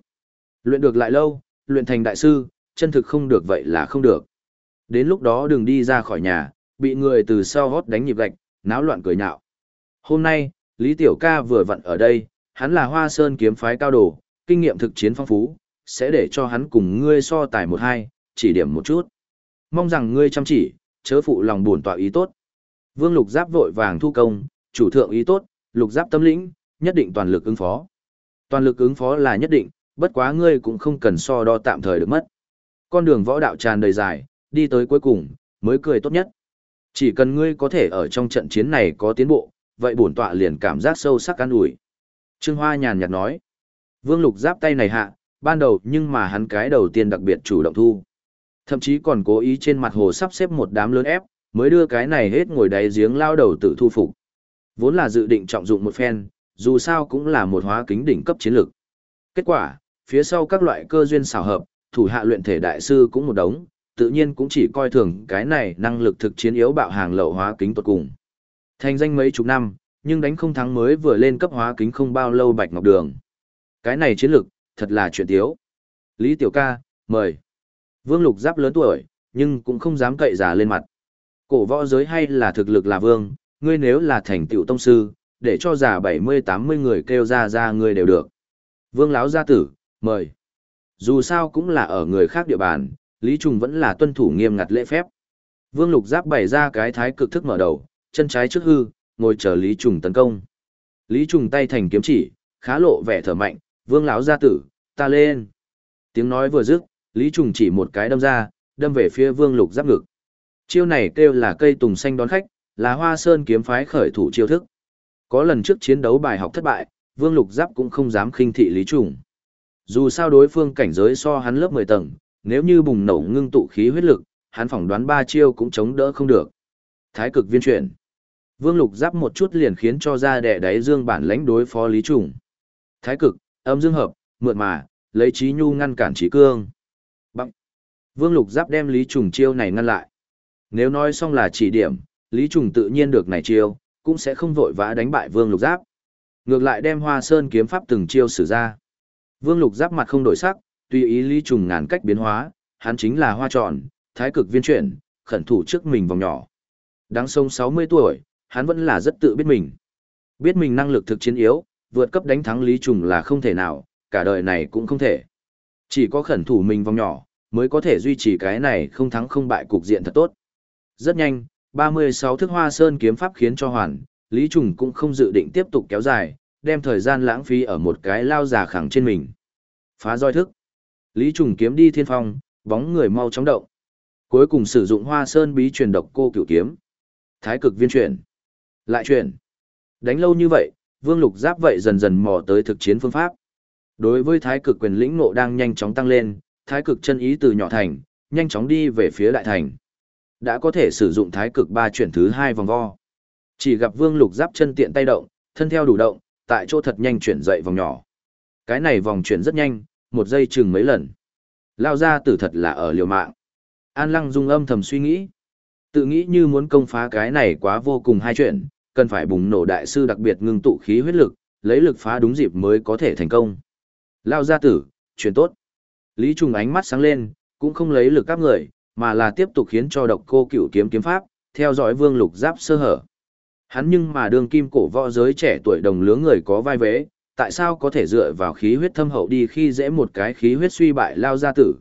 Luyện được lại lâu, luyện thành đại sư, chân thực không được vậy là không được. Đến lúc đó đừng đi ra khỏi nhà, bị người từ sau hót đánh nhịp gạch, náo loạn cười nhạo. Hôm nay, Lý Tiểu Ca vừa vặn ở đây, hắn là hoa sơn kiếm phái cao đồ, kinh nghiệm thực chiến phong phú, sẽ để cho hắn cùng ngươi so tài một hai, chỉ điểm một chút. Mong rằng ngươi chăm chỉ, chớ phụ lòng buồn tọa ý tốt. Vương Lục Giáp vội vàng thu công, chủ thượng ý tốt, Lục Giáp tâm lĩnh, nhất định toàn lực ứng phó. Toàn lực ứng phó là nhất định, bất quá ngươi cũng không cần so đo tạm thời được mất. Con đường võ đạo tràn đầy dài, đi tới cuối cùng, mới cười tốt nhất. Chỉ cần ngươi có thể ở trong trận chiến này có tiến bộ, vậy bổn tọa liền cảm giác sâu sắc an ủi. Trương Hoa nhàn nhạt nói. Vương Lục giáp tay này hạ, ban đầu nhưng mà hắn cái đầu tiên đặc biệt chủ động thu. Thậm chí còn cố ý trên mặt hồ sắp xếp một đám lớn ép, mới đưa cái này hết ngồi đáy giếng lao đầu tự thu phục. Vốn là dự định trọng dụng một phen, dù sao cũng là một hóa kính đỉnh cấp chiến lược. Kết quả, phía sau các loại cơ duyên xảo hợp, thủ hạ luyện thể đại sư cũng một đống, tự nhiên cũng chỉ coi thường cái này năng lực thực chiến yếu bạo hàng lậu hóa kính tuột cùng. Thành danh mấy chục năm, nhưng đánh không thắng mới vừa lên cấp hóa kính không bao lâu Bạch Ngọc Đường. Cái này chiến lược, thật là chuyện tiếu. Lý Tiểu ca, mời. Vương Lục Giáp lớn tuổi, nhưng cũng không dám cậy giả lên mặt. Cổ võ giới hay là thực lực là vương, ngươi nếu là thành tựu tông sư, để cho giả 70-80 người kêu ra ra ngươi đều được. Vương Láo gia tử, mời. Dù sao cũng là ở người khác địa bàn, Lý Trùng vẫn là tuân thủ nghiêm ngặt lễ phép. Vương Lục Giáp bày ra cái thái cực thức mở đầu, chân trái trước hư, ngồi chờ Lý Trùng tấn công. Lý Trùng tay thành kiếm chỉ, khá lộ vẻ thở mạnh, Vương lão gia tử, ta lên. Tiếng nói vừa dứt, Lý Trùng chỉ một cái đâm ra, đâm về phía Vương Lục Giáp ngực. Chiêu này kêu là cây tùng xanh đón khách, là Hoa Sơn kiếm phái khởi thủ chiêu thức. Có lần trước chiến đấu bài học thất bại, Vương Lục Giáp cũng không dám khinh thị Lý Trùng. Dù sao đối phương cảnh giới so hắn lớp 10 tầng, nếu như bùng nổ ngưng tụ khí huyết lực, hắn phỏng đoán ba chiêu cũng chống đỡ không được. Thái cực viên chuyển. Vương Lục Giáp một chút liền khiến cho ra đẻ đáy dương bản lãnh đối phó Lý Trùng. Thái cực, âm dương hợp, mượn mà, lấy trí nhu ngăn cản trí cương. Bằng. Vương Lục Giáp đem Lý Trùng chiêu này ngăn lại. Nếu nói xong là chỉ điểm, Lý Trùng tự nhiên được này chiêu, cũng sẽ không vội vã đánh bại Vương Lục Giáp. Ngược lại đem Hoa Sơn kiếm pháp từng chiêu sử ra. Vương Lục Giáp mặt không đổi sắc, tùy ý Lý Trùng ngàn cách biến hóa, hắn chính là hoa tròn, thái cực viên chuyển, khẩn thủ trước mình vòng nhỏ. Đáng sông 60 tuổi, hắn vẫn là rất tự biết mình. Biết mình năng lực thực chiến yếu, vượt cấp đánh thắng Lý Trùng là không thể nào, cả đời này cũng không thể. Chỉ có khẩn thủ mình vòng nhỏ, mới có thể duy trì cái này không thắng không bại cục diện thật tốt. Rất nhanh, 36 thức hoa sơn kiếm pháp khiến cho hoàn, Lý Trùng cũng không dự định tiếp tục kéo dài, đem thời gian lãng phí ở một cái lao già khẳng trên mình. Phá roi thức. Lý Trùng kiếm đi thiên phong, bóng người mau chóng động. Cuối cùng sử dụng hoa sơn bí truyền độc cô cửu kiếm. Thái cực viên chuyển. Lại chuyển. Đánh lâu như vậy, Vương Lục Giáp vậy dần dần mò tới thực chiến phương pháp. Đối với thái cực quyền lĩnh ngộ đang nhanh chóng tăng lên, thái cực chân ý từ nhỏ thành, nhanh chóng đi về phía đại thành. Đã có thể sử dụng thái cực ba chuyển thứ hai vòng vo. Chỉ gặp Vương Lục Giáp chân tiện tay động, thân theo đủ động, tại chỗ thật nhanh chuyển dậy vòng nhỏ. Cái này vòng chuyển rất nhanh, một giây chừng mấy lần. Lao ra tử thật là ở liều mạng. An Lăng dung âm thầm suy nghĩ. Tự nghĩ như muốn công phá cái này quá vô cùng hai chuyện, cần phải bùng nổ đại sư đặc biệt ngưng tụ khí huyết lực, lấy lực phá đúng dịp mới có thể thành công. Lao gia tử, chuyện tốt. Lý Trùng ánh mắt sáng lên, cũng không lấy lực các người, mà là tiếp tục khiến cho độc cô cửu kiếm kiếm pháp, theo dõi vương lục giáp sơ hở. Hắn nhưng mà đường kim cổ võ giới trẻ tuổi đồng lứa người có vai vế, tại sao có thể dựa vào khí huyết thâm hậu đi khi dễ một cái khí huyết suy bại lao gia tử.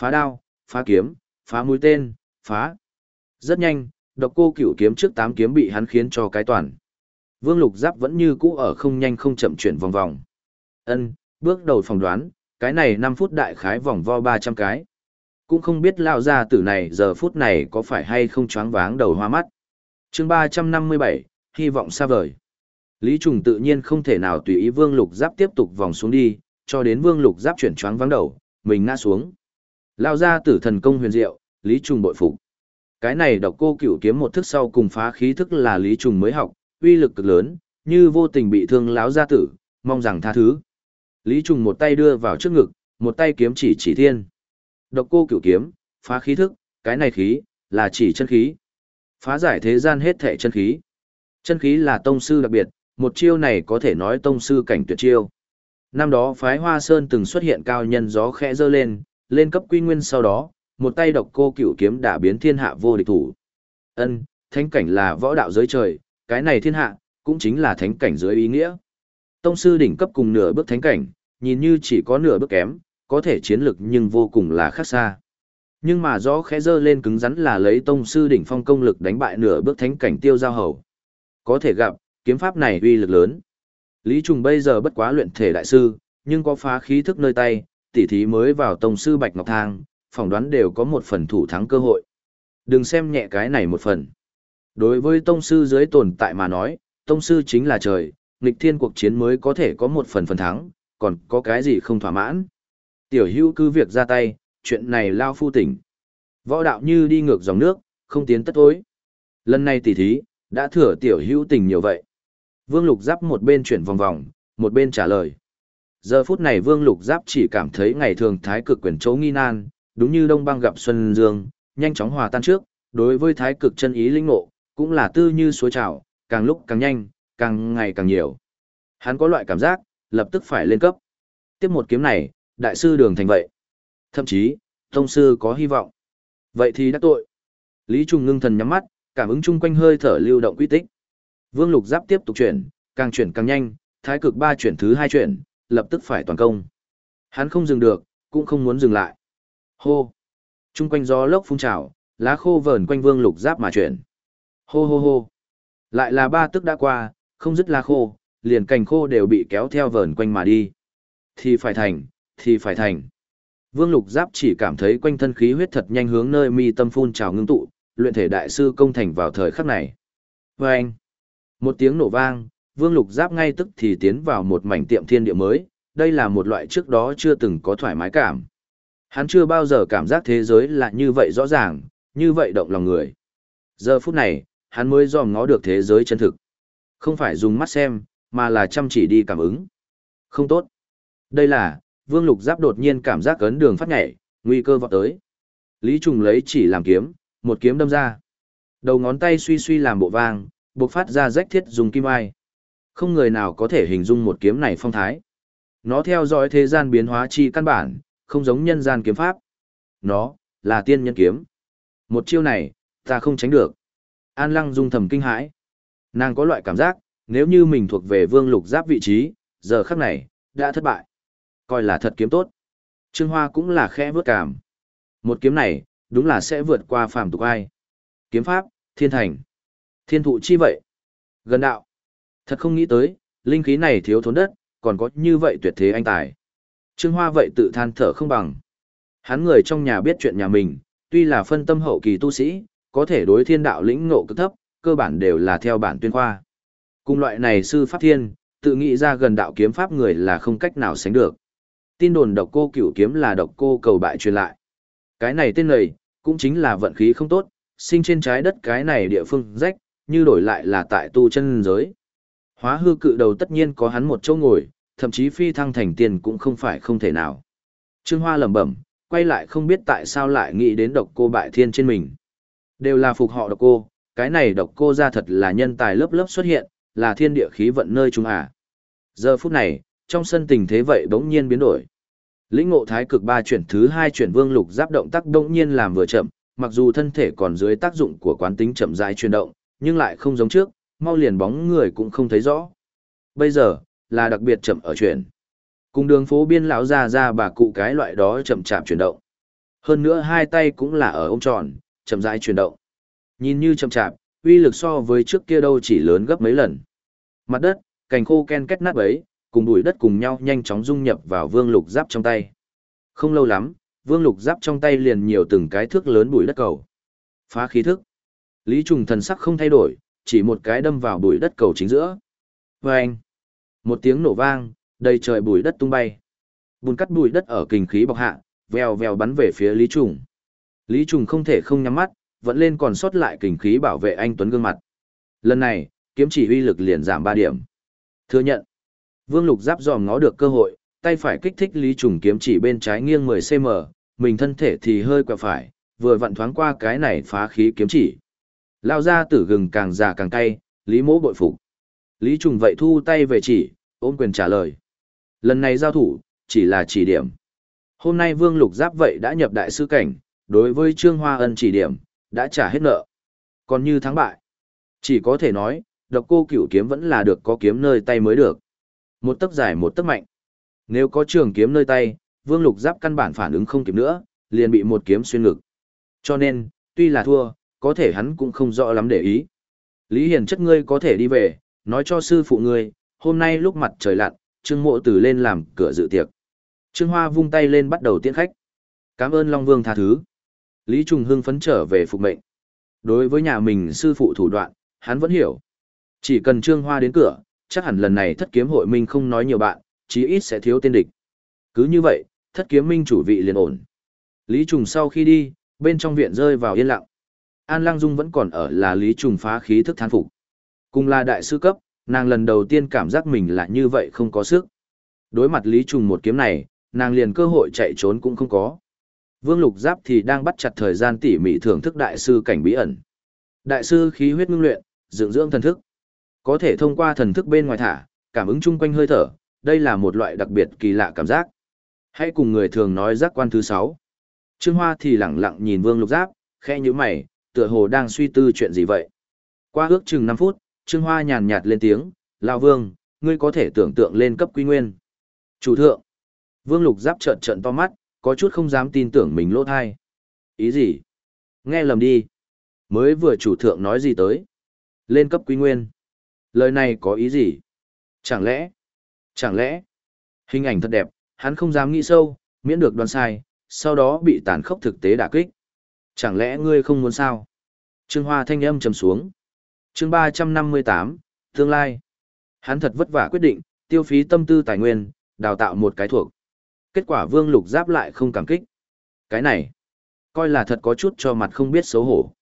Phá đao, phá kiếm, phá mũi tên, phá. Rất nhanh, độc cô cửu kiếm trước tám kiếm bị hắn khiến cho cái toàn. Vương lục giáp vẫn như cũ ở không nhanh không chậm chuyển vòng vòng. Ân, bước đầu phòng đoán, cái này 5 phút đại khái vòng vo 300 cái. Cũng không biết lao gia tử này giờ phút này có phải hay không choáng váng đầu hoa mắt. chương 357, hy vọng xa vời. Lý Trùng tự nhiên không thể nào tùy ý Vương Lục Giáp tiếp tục vòng xuống đi, cho đến Vương Lục Giáp chuyển choáng vắng đầu, mình ngã xuống. Lao ra tử thần công huyền diệu, Lý Trùng bội phục. Cái này độc cô cửu kiếm một thức sau cùng phá khí thức là Lý Trùng mới học, uy lực cực lớn, như vô tình bị thương láo gia tử, mong rằng tha thứ. Lý Trùng một tay đưa vào trước ngực, một tay kiếm chỉ chỉ thiên. Độc cô cửu kiếm, phá khí thức, cái này khí, là chỉ chân khí. Phá giải thế gian hết thể chân khí. Chân khí là tông sư đặc biệt, một chiêu này có thể nói tông sư cảnh tuyệt chiêu. Năm đó phái Hoa Sơn từng xuất hiện cao nhân gió khẽ dơ lên, lên cấp quy nguyên sau đó, một tay độc cô cửu kiếm đã biến thiên hạ vô địch thủ. Ân, thánh cảnh là võ đạo giới trời, cái này thiên hạ, cũng chính là thánh cảnh dưới ý nghĩa. Tông sư đỉnh cấp cùng nửa bước thánh cảnh, nhìn như chỉ có nửa bước kém, có thể chiến lực nhưng vô cùng là khác xa. Nhưng mà gió khẽ dơ lên cứng rắn là lấy tông sư đỉnh phong công lực đánh bại nửa bước thánh cảnh tiêu giao hầu. Có thể gặp, kiếm pháp này uy lực lớn. Lý Trùng bây giờ bất quá luyện thể đại sư, nhưng có phá khí thức nơi tay, tỉ thí mới vào tông sư Bạch Ngọc Thang, phỏng đoán đều có một phần thủ thắng cơ hội. Đừng xem nhẹ cái này một phần. Đối với tông sư dưới tồn tại mà nói, tông sư chính là trời, nghịch thiên cuộc chiến mới có thể có một phần phần thắng, còn có cái gì không thỏa mãn. Tiểu hữu cứ việc ra tay, chuyện này lao phu tỉnh. Võ đạo như đi ngược dòng nước, không tiến tất tối. Lần này tỉ thí, đã thừa tiểu hữu tình nhiều vậy. Vương Lục Giáp một bên chuyển vòng vòng, một bên trả lời. Giờ phút này Vương Lục Giáp chỉ cảm thấy ngày thường thái cực quyền chỗ nghi nan, đúng như đông băng gặp xuân dương, nhanh chóng hòa tan trước, đối với thái cực chân ý linh ngộ, cũng là tư như suối trào, càng lúc càng nhanh, càng ngày càng nhiều. Hắn có loại cảm giác, lập tức phải lên cấp. Tiếp một kiếm này, đại sư đường thành vậy. Thậm chí, tông sư có hy vọng. Vậy thì đã tội. Lý Trung ngưng thần nhắm mắt, cảm ứng chung quanh hơi thở lưu động quy tích. Vương Lục Giáp tiếp tục chuyển, càng chuyển càng nhanh, thái cực ba chuyển thứ hai chuyển, lập tức phải toàn công. Hắn không dừng được, cũng không muốn dừng lại. Hô! trung quanh gió lốc phun trào, lá khô vờn quanh Vương Lục Giáp mà chuyển. Hô hô hô! Lại là ba tức đã qua, không dứt lá khô, liền cành khô đều bị kéo theo vờn quanh mà đi. Thì phải thành, thì phải thành. Vương Lục Giáp chỉ cảm thấy quanh thân khí huyết thật nhanh hướng nơi mi tâm phun trào ngưng tụ, luyện thể đại sư công thành vào thời khắc này. Và anh, một tiếng nổ vang, Vương Lục Giáp ngay tức thì tiến vào một mảnh tiệm thiên địa mới, đây là một loại trước đó chưa từng có thoải mái cảm. Hắn chưa bao giờ cảm giác thế giới là như vậy rõ ràng, như vậy động lòng người. Giờ phút này, hắn mới dòm ngó được thế giới chân thực. Không phải dùng mắt xem, mà là chăm chỉ đi cảm ứng. Không tốt. Đây là, Vương Lục Giáp đột nhiên cảm giác cấn đường phát nhảy, nguy cơ vọt tới. Lý Trùng lấy chỉ làm kiếm, một kiếm đâm ra. Đầu ngón tay suy suy làm bộ vang, bộc phát ra rách thiết dùng kim ai. Không người nào có thể hình dung một kiếm này phong thái. Nó theo dõi thế gian biến hóa chi căn bản, không giống nhân gian kiếm pháp. Nó, là tiên nhân kiếm. Một chiêu này, ta không tránh được. An lăng dung thầm kinh hãi. Nàng có loại cảm giác, nếu như mình thuộc về vương lục giáp vị trí, giờ khắc này, đã thất bại. Coi là thật kiếm tốt. Trương Hoa cũng là khẽ vớt cảm. Một kiếm này, đúng là sẽ vượt qua phàm tục ai. Kiếm pháp, thiên thành. Thiên thụ chi vậy? Gần đạo. Thật không nghĩ tới, linh khí này thiếu thốn đất, còn có như vậy tuyệt thế anh tài. Trương Hoa vậy tự than thở không bằng. Hắn người trong nhà biết chuyện nhà mình, tuy là phân tâm hậu kỳ tu sĩ, có thể đối thiên đạo lĩnh ngộ cực thấp, cơ bản đều là theo bản tuyên khoa. Cùng loại này sư pháp thiên, tự nghĩ ra gần đạo kiếm pháp người là không cách nào sánh được. Tin đồn độc cô cửu kiếm là độc cô cầu bại truyền lại. Cái này tên này, cũng chính là vận khí không tốt, sinh trên trái đất cái này địa phương rách, như đổi lại là tại tu chân giới. Hóa hư cự đầu tất nhiên có hắn một chỗ ngồi, thậm chí phi thăng thành tiên cũng không phải không thể nào. Trương Hoa lẩm bẩm, quay lại không biết tại sao lại nghĩ đến độc cô bại thiên trên mình. Đều là phục họ độc cô, cái này độc cô ra thật là nhân tài lớp lớp xuất hiện, là thiên địa khí vận nơi chúng à. Giờ phút này, trong sân tình thế vậy bỗng nhiên biến đổi. Lĩnh ngộ thái cực ba chuyển thứ hai chuyển vương lục giáp động tác bỗng nhiên làm vừa chậm, mặc dù thân thể còn dưới tác dụng của quán tính chậm rãi chuyển động, nhưng lại không giống trước, mau liền bóng người cũng không thấy rõ. Bây giờ, là đặc biệt chậm ở chuyển. Cùng đường phố biên lão ra ra bà cụ cái loại đó chậm chạp chuyển động. Hơn nữa hai tay cũng là ở ôm tròn, chậm rãi chuyển động. Nhìn như chậm chạp, uy lực so với trước kia đâu chỉ lớn gấp mấy lần. Mặt đất, cành khô ken kết nát bấy, cùng bụi đất cùng nhau nhanh chóng dung nhập vào vương lục giáp trong tay. Không lâu lắm, vương lục giáp trong tay liền nhiều từng cái thước lớn bụi đất cầu. Phá khí thức. Lý trùng thần sắc không thay đổi, chỉ một cái đâm vào bụi đất cầu chính giữa. Và anh, một tiếng nổ vang, đầy trời bụi đất tung bay. Bùn cắt bụi đất ở kinh khí bọc hạ, vèo vèo bắn về phía Lý Trùng. Lý Trùng không thể không nhắm mắt, vẫn lên còn sót lại kinh khí bảo vệ anh Tuấn gương mặt. Lần này, kiếm chỉ uy lực liền giảm 3 điểm. Thừa nhận. Vương Lục Giáp dòm ngó được cơ hội, tay phải kích thích Lý Trùng kiếm chỉ bên trái nghiêng 10cm, mình thân thể thì hơi quẹo phải, vừa vặn thoáng qua cái này phá khí kiếm chỉ. Lao ra tử gừng càng già càng cay, Lý mỗ bội phục. Lý Trùng vậy thu tay về chỉ, ôm quyền trả lời. Lần này giao thủ, chỉ là chỉ điểm. Hôm nay Vương Lục Giáp vậy đã nhập đại sư cảnh, đối với Trương Hoa Ân chỉ điểm, đã trả hết nợ. Còn như thắng bại, chỉ có thể nói, độc cô cửu kiếm vẫn là được có kiếm nơi tay mới được. Một tấc dài một tấc mạnh. Nếu có trường kiếm nơi tay, Vương Lục Giáp căn bản phản ứng không kịp nữa, liền bị một kiếm xuyên ngực. Cho nên, tuy là thua, có thể hắn cũng không rõ lắm để ý. Lý Hiền chất ngươi có thể đi về, nói cho sư phụ ngươi, hôm nay lúc mặt trời lặn, Trương Mộ Tử lên làm cửa dự tiệc. Trương Hoa vung tay lên bắt đầu tiễn khách. Cảm ơn Long Vương tha thứ. Lý Trùng Hưng phấn trở về phục mệnh. Đối với nhà mình sư phụ thủ đoạn, hắn vẫn hiểu. Chỉ cần Trương Hoa đến cửa, chắc hẳn lần này thất kiếm hội minh không nói nhiều bạn, chí ít sẽ thiếu tên địch. Cứ như vậy, thất kiếm minh chủ vị liền ổn. Lý Trùng sau khi đi, bên trong viện rơi vào yên lặng. An Lang Dung vẫn còn ở là Lý Trùng phá khí thức thán phục. Cùng là đại sư cấp, nàng lần đầu tiên cảm giác mình là như vậy không có sức. Đối mặt Lý Trùng một kiếm này, nàng liền cơ hội chạy trốn cũng không có. Vương Lục Giáp thì đang bắt chặt thời gian tỉ mỉ thưởng thức đại sư cảnh bí ẩn. Đại sư khí huyết ngưng luyện, dưỡng dưỡng thần thức. Có thể thông qua thần thức bên ngoài thả, cảm ứng chung quanh hơi thở, đây là một loại đặc biệt kỳ lạ cảm giác. Hãy cùng người thường nói giác quan thứ 6. Trương Hoa thì lặng lặng nhìn Vương Lục Giáp, khẽ như mày, tựa hồ đang suy tư chuyện gì vậy. Qua ước chừng 5 phút, Trương Hoa nhàn nhạt lên tiếng, Lão Vương, ngươi có thể tưởng tượng lên cấp quy nguyên. Chủ thượng. Vương Lục Giáp trợn trợn to mắt, có chút không dám tin tưởng mình lỗ thai. Ý gì? Nghe lầm đi. Mới vừa chủ thượng nói gì tới? Lên cấp quy nguyên. Lời này có ý gì? Chẳng lẽ? Chẳng lẽ? Hình ảnh thật đẹp, hắn không dám nghĩ sâu, miễn được đoán sai, sau đó bị tàn khốc thực tế đả kích. Chẳng lẽ ngươi không muốn sao? Trương Hoa thanh âm trầm xuống. Chương 358, tương lai. Hắn thật vất vả quyết định, tiêu phí tâm tư tài nguyên, đào tạo một cái thuộc. Kết quả Vương Lục Giáp lại không cảm kích. Cái này, coi là thật có chút cho mặt không biết xấu hổ.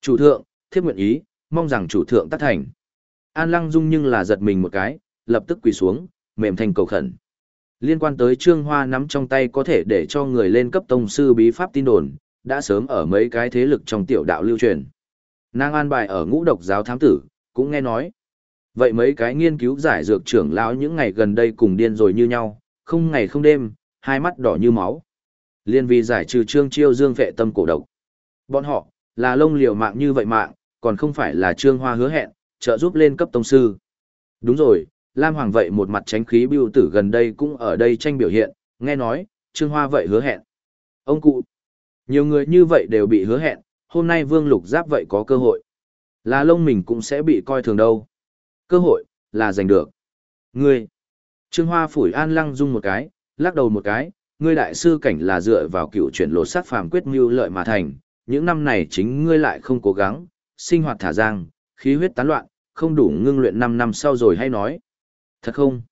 Chủ thượng, thiếp nguyện ý, mong rằng chủ thượng tác thành. An Lăng Dung nhưng là giật mình một cái, lập tức quỳ xuống, mềm thành cầu khẩn. Liên quan tới Trương Hoa nắm trong tay có thể để cho người lên cấp tông sư bí pháp tin đồn, đã sớm ở mấy cái thế lực trong tiểu đạo lưu truyền. Nàng an bài ở ngũ độc giáo thám tử, cũng nghe nói. Vậy mấy cái nghiên cứu giải dược trưởng lão những ngày gần đây cùng điên rồi như nhau, không ngày không đêm, hai mắt đỏ như máu. Liên vì giải trừ trương chiêu dương vệ tâm cổ độc. Bọn họ, là lông liều mạng như vậy mạng, còn không phải là trương hoa hứa hẹn, trợ giúp lên cấp tông sư. Đúng rồi, Lam Hoàng vậy một mặt tránh khí biêu tử gần đây cũng ở đây tranh biểu hiện, nghe nói, trương hoa vậy hứa hẹn. Ông cụ, nhiều người như vậy đều bị hứa hẹn, hôm nay vương lục giáp vậy có cơ hội. Là lông mình cũng sẽ bị coi thường đâu. Cơ hội, là giành được. Ngươi, Trương Hoa phủi An Lăng Dung một cái, lắc đầu một cái, ngươi đại sư cảnh là dựa vào cựu chuyển lột sát phàm quyết mưu lợi mà thành, những năm này chính ngươi lại không cố gắng, sinh hoạt thả giang, khí huyết tán loạn, không đủ ngưng luyện 5 năm sau rồi hay nói. Thật không?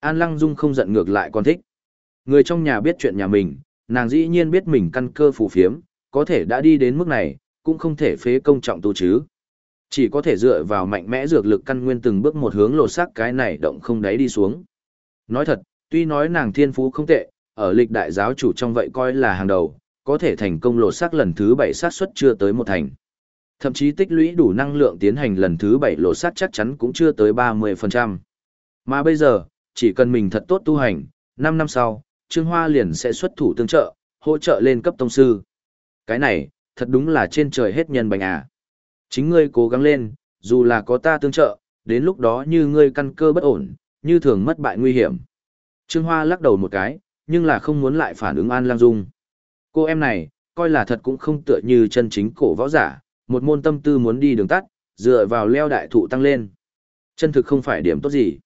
An Lăng Dung không giận ngược lại còn thích. Người trong nhà biết chuyện nhà mình, nàng dĩ nhiên biết mình căn cơ phù phiếm, có thể đã đi đến mức này, cũng không thể phế công trọng tu chứ. Chỉ có thể dựa vào mạnh mẽ dược lực căn nguyên từng bước một hướng lột xác cái này động không đáy đi xuống. Nói thật, tuy nói nàng thiên phú không tệ, ở lịch đại giáo chủ trong vậy coi là hàng đầu, có thể thành công lột xác lần thứ bảy sát suất chưa tới một thành. Thậm chí tích lũy đủ năng lượng tiến hành lần thứ bảy lột xác chắc chắn cũng chưa tới 30%. Mà bây giờ, chỉ cần mình thật tốt tu hành, 5 năm sau, Trương Hoa liền sẽ xuất thủ tương trợ, hỗ trợ lên cấp tông sư. Cái này, thật đúng là trên trời hết nhân bánh à. Chính ngươi cố gắng lên, dù là có ta tương trợ, đến lúc đó như ngươi căn cơ bất ổn, như thường mất bại nguy hiểm. Trương Hoa lắc đầu một cái, nhưng là không muốn lại phản ứng An Lang Dung. Cô em này, coi là thật cũng không tựa như chân chính cổ võ giả, một môn tâm tư muốn đi đường tắt, dựa vào leo đại thụ tăng lên. Chân thực không phải điểm tốt gì.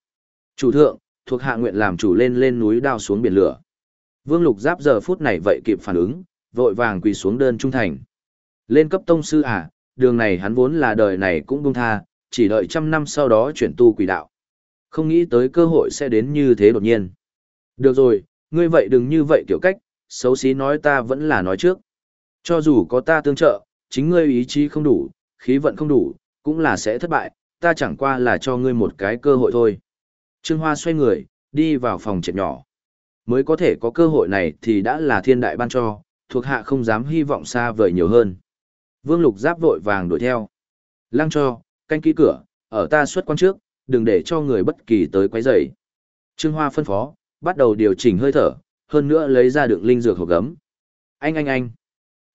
Chủ thượng, thuộc hạ nguyện làm chủ lên lên núi đao xuống biển lửa. Vương Lục Giáp giờ phút này vậy kịp phản ứng, vội vàng quỳ xuống đơn trung thành. Lên cấp tông sư à, đường này hắn vốn là đời này cũng buông tha, chỉ đợi trăm năm sau đó chuyển tu quỷ đạo. Không nghĩ tới cơ hội sẽ đến như thế đột nhiên. Được rồi, ngươi vậy đừng như vậy kiểu cách, xấu xí nói ta vẫn là nói trước. Cho dù có ta tương trợ, chính ngươi ý chí không đủ, khí vận không đủ, cũng là sẽ thất bại, ta chẳng qua là cho ngươi một cái cơ hội thôi. Trương Hoa xoay người, đi vào phòng trệt nhỏ. Mới có thể có cơ hội này thì đã là thiên đại ban cho, thuộc hạ không dám hy vọng xa vời nhiều hơn. Vương Lục Giáp vội vàng đuổi theo. Lăng cho, canh kỹ cửa, ở ta xuất quan trước, đừng để cho người bất kỳ tới quấy rầy. Trương Hoa phân phó, bắt đầu điều chỉnh hơi thở, hơn nữa lấy ra đường linh dược hộp gấm. Anh anh anh.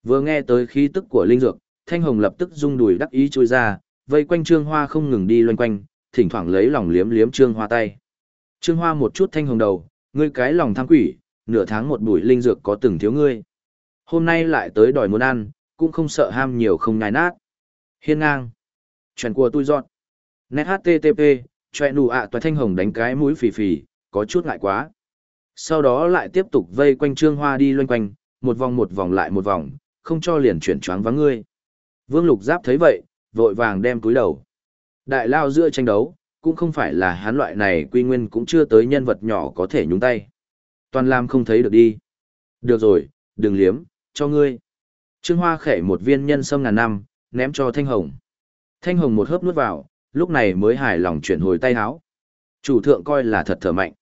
Vừa nghe tới khí tức của linh dược, Thanh Hồng lập tức rung đùi đắc ý chui ra, vây quanh Trương Hoa không ngừng đi loanh quanh, thỉnh thoảng lấy lòng liếm liếm Trương Hoa tay. Trương Hoa một chút Thanh Hồng đầu, ngươi cái lòng tham quỷ, nửa tháng một buổi linh dược có từng thiếu ngươi. Hôm nay lại tới đòi muốn ăn, cũng không sợ ham nhiều không nhai nát. Hiên ngang. Chuyện của tôi dọn. Net HTTP, choẹ nụ ạ à thanh hồng đánh cái mũi phì phì, có chút ngại quá. Sau đó lại tiếp tục vây quanh trương hoa đi loanh quanh, một vòng một vòng lại một vòng, không cho liền chuyển choáng vắng ngươi. Vương Lục Giáp thấy vậy, vội vàng đem túi đầu. Đại lao giữa tranh đấu, cũng không phải là hán loại này quy nguyên cũng chưa tới nhân vật nhỏ có thể nhúng tay. Toàn Lam không thấy được đi. Được rồi, đừng liếm, cho ngươi. Trương Hoa khẽ một viên nhân sâm ngàn năm, ném cho Thanh Hồng. Thanh Hồng một hớp nuốt vào, lúc này mới hài lòng chuyển hồi tay háo. Chủ thượng coi là thật thở mạnh.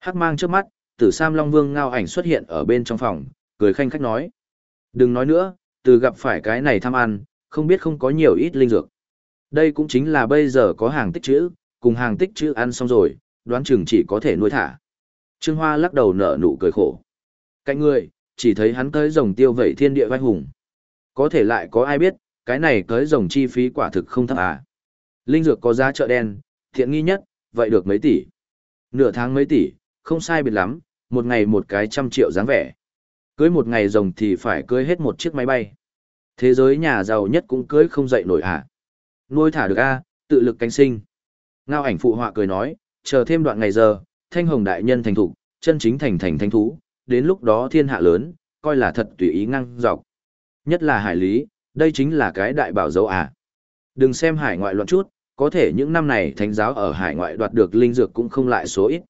Hắc mang trước mắt, tử Sam Long Vương ngao ảnh xuất hiện ở bên trong phòng, cười khanh khách nói. Đừng nói nữa, từ gặp phải cái này tham ăn, không biết không có nhiều ít linh dược. Đây cũng chính là bây giờ có hàng tích chữ, cùng hàng tích chữ ăn xong rồi, đoán chừng chỉ có thể nuôi thả. Trương Hoa lắc đầu nở nụ cười khổ. Cạnh người, chỉ thấy hắn tới rồng tiêu vẩy thiên địa vai hùng. Có thể lại có ai biết, cái này tới rồng chi phí quả thực không thấp à. Linh dược có giá chợ đen, thiện nghi nhất, vậy được mấy tỷ. Nửa tháng mấy tỷ, không sai biệt lắm, một ngày một cái trăm triệu dáng vẻ. Cưới một ngày rồng thì phải cưới hết một chiếc máy bay. Thế giới nhà giàu nhất cũng cưới không dậy nổi à. Nuôi thả được a, tự lực cánh sinh. Ngao ảnh phụ họa cười nói, chờ thêm đoạn ngày giờ, thanh hồng đại nhân thành thủ chân chính thành thành thánh thú, đến lúc đó thiên hạ lớn, coi là thật tùy ý ngăng dọc. Nhất là hải lý, Đây chính là cái đại bảo dấu à. Đừng xem hải ngoại loạn chút, có thể những năm này thánh giáo ở hải ngoại đoạt được linh dược cũng không lại số ít.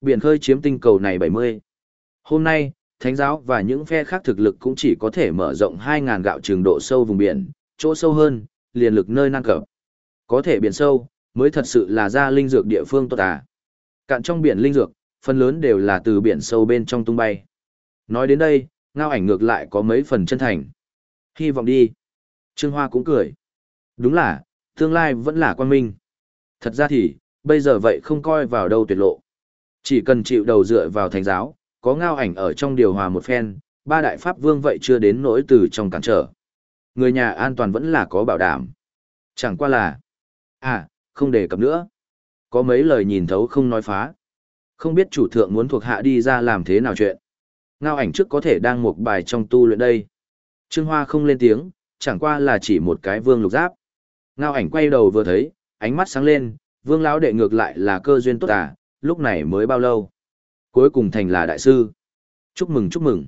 Biển khơi chiếm tinh cầu này 70. Hôm nay, thánh giáo và những phe khác thực lực cũng chỉ có thể mở rộng 2.000 gạo trường độ sâu vùng biển, chỗ sâu hơn, liền lực nơi năng cập. Có thể biển sâu, mới thật sự là ra linh dược địa phương tốt à. Cạn trong biển linh dược, phần lớn đều là từ biển sâu bên trong tung bay. Nói đến đây, ngao ảnh ngược lại có mấy phần chân thành. Hy vọng đi. Trương Hoa cũng cười. Đúng là, tương lai vẫn là quan minh. Thật ra thì, bây giờ vậy không coi vào đâu tuyệt lộ. Chỉ cần chịu đầu dựa vào thánh giáo, có ngao ảnh ở trong điều hòa một phen, ba đại pháp vương vậy chưa đến nỗi từ trong cản trở. Người nhà an toàn vẫn là có bảo đảm. Chẳng qua là, à, không đề cập nữa. Có mấy lời nhìn thấu không nói phá. Không biết chủ thượng muốn thuộc hạ đi ra làm thế nào chuyện. Ngao ảnh trước có thể đang một bài trong tu luyện đây. Trương Hoa không lên tiếng, chẳng qua là chỉ một cái vương lục giáp. Ngao ảnh quay đầu vừa thấy, ánh mắt sáng lên, vương lão đệ ngược lại là cơ duyên tốt à, lúc này mới bao lâu. Cuối cùng thành là đại sư. Chúc mừng chúc mừng.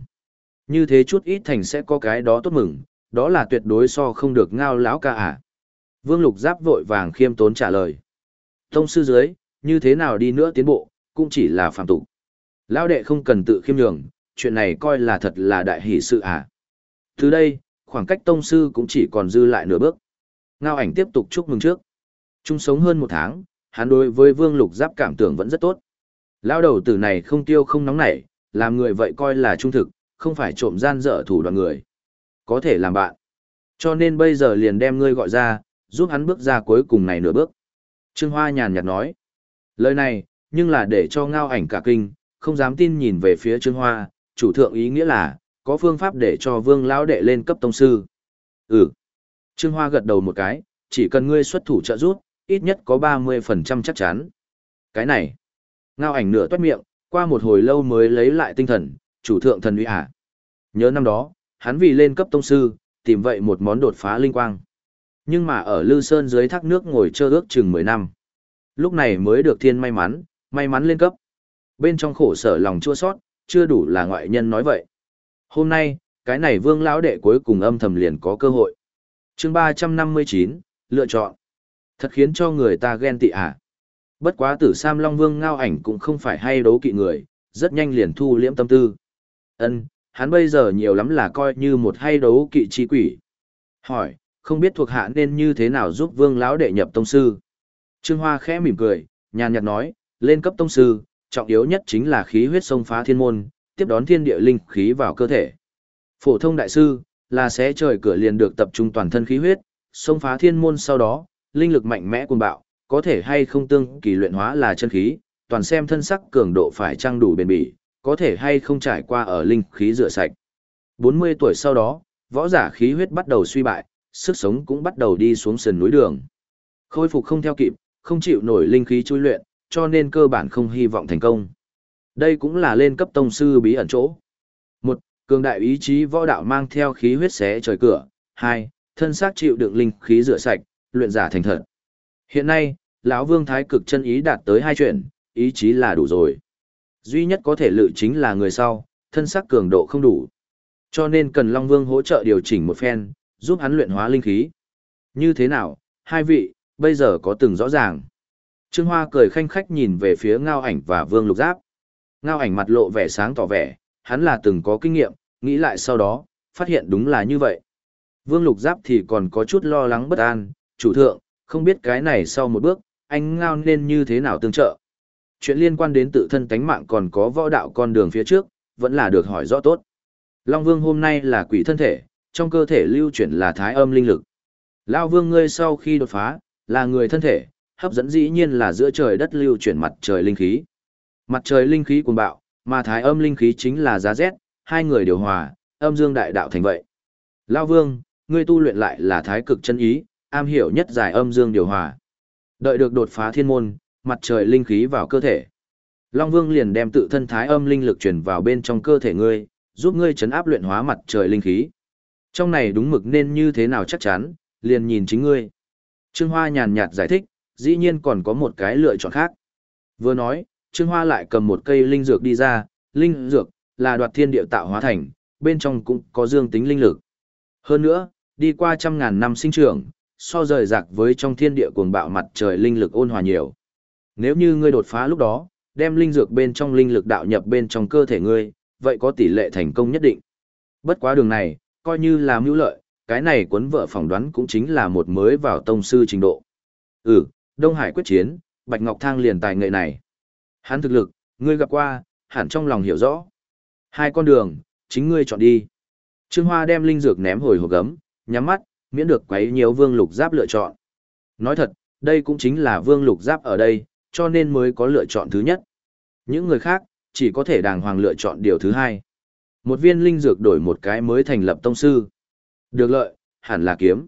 Như thế chút ít thành sẽ có cái đó tốt mừng, đó là tuyệt đối so không được ngao lão ca à. Vương lục giáp vội vàng khiêm tốn trả lời. Tông sư dưới, như thế nào đi nữa tiến bộ, cũng chỉ là phạm tục. Lão đệ không cần tự khiêm nhường, chuyện này coi là thật là đại hỷ sự à. Từ đây, khoảng cách tông sư cũng chỉ còn dư lại nửa bước. Ngao ảnh tiếp tục chúc mừng trước. Chung sống hơn một tháng, hắn đối với vương lục giáp cảm tưởng vẫn rất tốt. lão đầu tử này không tiêu không nóng nảy, làm người vậy coi là trung thực, không phải trộm gian dở thủ đoạn người. Có thể làm bạn. Cho nên bây giờ liền đem ngươi gọi ra, giúp hắn bước ra cuối cùng này nửa bước. Trương Hoa nhàn nhạt nói. Lời này, nhưng là để cho ngao ảnh cả kinh, không dám tin nhìn về phía Trương Hoa, chủ thượng ý nghĩa là, có phương pháp để cho vương lão đệ lên cấp tông sư. Ừ. Trương Hoa gật đầu một cái, chỉ cần ngươi xuất thủ trợ giúp, ít nhất có 30% chắc chắn. Cái này. Ngao ảnh nửa toát miệng, qua một hồi lâu mới lấy lại tinh thần, chủ thượng thần uy à. Nhớ năm đó, hắn vì lên cấp tông sư, tìm vậy một món đột phá linh quang. Nhưng mà ở Lư Sơn dưới thác nước ngồi chơi ước chừng 10 năm. Lúc này mới được thiên may mắn, may mắn lên cấp. Bên trong khổ sở lòng chua sót, chưa đủ là ngoại nhân nói vậy. Hôm nay, cái này vương lão đệ cuối cùng âm thầm liền có cơ hội. chương 359, lựa chọn. Thật khiến cho người ta ghen tị à. Bất quá tử Sam Long Vương ngao ảnh cũng không phải hay đấu kỵ người, rất nhanh liền thu liễm tâm tư. ân hắn bây giờ nhiều lắm là coi như một hay đấu kỵ chi quỷ. Hỏi, không biết thuộc hạ nên như thế nào giúp vương lão đệ nhập tông sư. Trương Hoa khẽ mỉm cười, nhàn nhạt nói, lên cấp tông sư, trọng yếu nhất chính là khí huyết sông phá thiên môn, tiếp đón thiên địa linh khí vào cơ thể. Phổ thông đại sư, là sẽ trời cửa liền được tập trung toàn thân khí huyết, sông phá thiên môn sau đó, linh lực mạnh mẽ cuồng bạo, có thể hay không tương kỳ luyện hóa là chân khí, toàn xem thân sắc cường độ phải trang đủ bền bỉ, có thể hay không trải qua ở linh khí rửa sạch. 40 tuổi sau đó, võ giả khí huyết bắt đầu suy bại, sức sống cũng bắt đầu đi xuống sườn núi đường. Khôi phục không theo kịp, không chịu nổi linh khí chui luyện, cho nên cơ bản không hy vọng thành công. Đây cũng là lên cấp tông sư bí ẩn chỗ. Một, cường đại ý chí võ đạo mang theo khí huyết xé trời cửa. Hai, thân xác chịu đựng linh khí rửa sạch, luyện giả thành thật. Hiện nay, lão Vương Thái cực chân ý đạt tới hai chuyện, ý chí là đủ rồi. Duy nhất có thể lựa chính là người sau, thân xác cường độ không đủ. Cho nên cần Long Vương hỗ trợ điều chỉnh một phen, giúp hắn luyện hóa linh khí. Như thế nào, hai vị, bây giờ có từng rõ ràng. Trương Hoa cười khanh khách nhìn về phía Ngao Ảnh và Vương Lục Giáp. Ngao Ảnh mặt lộ vẻ sáng tỏ vẻ, hắn là từng có kinh nghiệm, nghĩ lại sau đó, phát hiện đúng là như vậy. Vương Lục Giáp thì còn có chút lo lắng bất an, chủ thượng, không biết cái này sau một bước, anh Ngao nên như thế nào tương trợ. Chuyện liên quan đến tự thân tánh mạng còn có võ đạo con đường phía trước, vẫn là được hỏi rõ tốt. Long Vương hôm nay là quỷ thân thể, trong cơ thể lưu chuyển là thái âm linh lực. Lao Vương ngươi sau khi đột phá, là người thân thể, hấp dẫn dĩ nhiên là giữa trời đất lưu chuyển mặt trời linh khí. Mặt trời linh khí cuồng bạo, mà thái âm linh khí chính là giá rét, hai người điều hòa, âm dương đại đạo thành vậy. Lao Vương, ngươi tu luyện lại là thái cực chân ý, am hiểu nhất giải âm dương điều hòa. Đợi được đột phá thiên môn, mặt trời linh khí vào cơ thể. Long Vương liền đem tự thân thái âm linh lực truyền vào bên trong cơ thể ngươi, giúp ngươi chấn áp luyện hóa mặt trời linh khí. Trong này đúng mực nên như thế nào chắc chắn, liền nhìn chính ngươi. Trương Hoa nhàn nhạt giải thích, dĩ nhiên còn có một cái lựa chọn khác. Vừa nói, Trương Hoa lại cầm một cây linh dược đi ra, linh dược là đoạt thiên địa tạo hóa thành, bên trong cũng có dương tính linh lực. Hơn nữa, đi qua trăm ngàn năm sinh trưởng, so rời rạc với trong thiên địa cuồng bạo mặt trời linh lực ôn hòa nhiều. Nếu như ngươi đột phá lúc đó, đem linh dược bên trong linh lực đạo nhập bên trong cơ thể ngươi, vậy có tỷ lệ thành công nhất định. Bất quá đường này, coi như là mưu lợi, cái này cuốn vợ phỏng đoán cũng chính là một mới vào tông sư trình độ. Ừ, Đông Hải quyết chiến, Bạch Ngọc Thang liền tài nghệ này. Hắn thực lực, ngươi gặp qua, hẳn trong lòng hiểu rõ. Hai con đường, chính ngươi chọn đi. Trương Hoa đem linh dược ném hồi hộp gấm, nhắm mắt, miễn được quấy nhiều Vương Lục Giáp lựa chọn. Nói thật, đây cũng chính là Vương Lục Giáp ở đây, cho nên mới có lựa chọn thứ nhất. Những người khác, chỉ có thể đàng hoàng lựa chọn điều thứ hai. Một viên linh dược đổi một cái mới thành lập tông sư. Được lợi, hẳn là kiếm.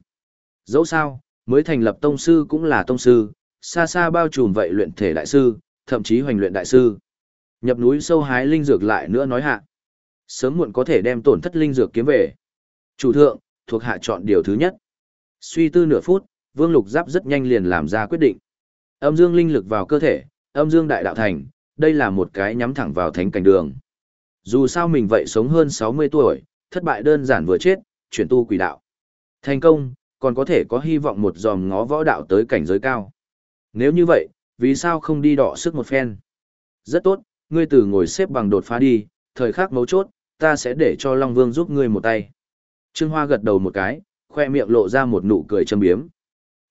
Dẫu sao, mới thành lập tông sư cũng là tông sư, xa xa bao trùm vậy luyện thể đại sư, thậm chí hoành luyện đại sư. Nhập núi sâu hái linh dược lại nữa nói hạ. Sớm muộn có thể đem tổn thất linh dược kiếm về. Chủ thượng, thuộc hạ chọn điều thứ nhất. Suy tư nửa phút, Vương Lục Giáp rất nhanh liền làm ra quyết định. Âm dương linh lực vào cơ thể, âm dương đại đạo thành, đây là một cái nhắm thẳng vào thánh cảnh đường. Dù sao mình vậy sống hơn 60 tuổi, thất bại đơn giản vừa chết, chuyển tu quỷ đạo. Thành công, còn có thể có hy vọng một dòm ngó võ đạo tới cảnh giới cao. Nếu như vậy, vì sao không đi đọ sức một phen? Rất tốt, ngươi từ ngồi xếp bằng đột phá đi, thời khắc mấu chốt, ta sẽ để cho Long Vương giúp ngươi một tay. Trương Hoa gật đầu một cái, khoe miệng lộ ra một nụ cười châm biếm.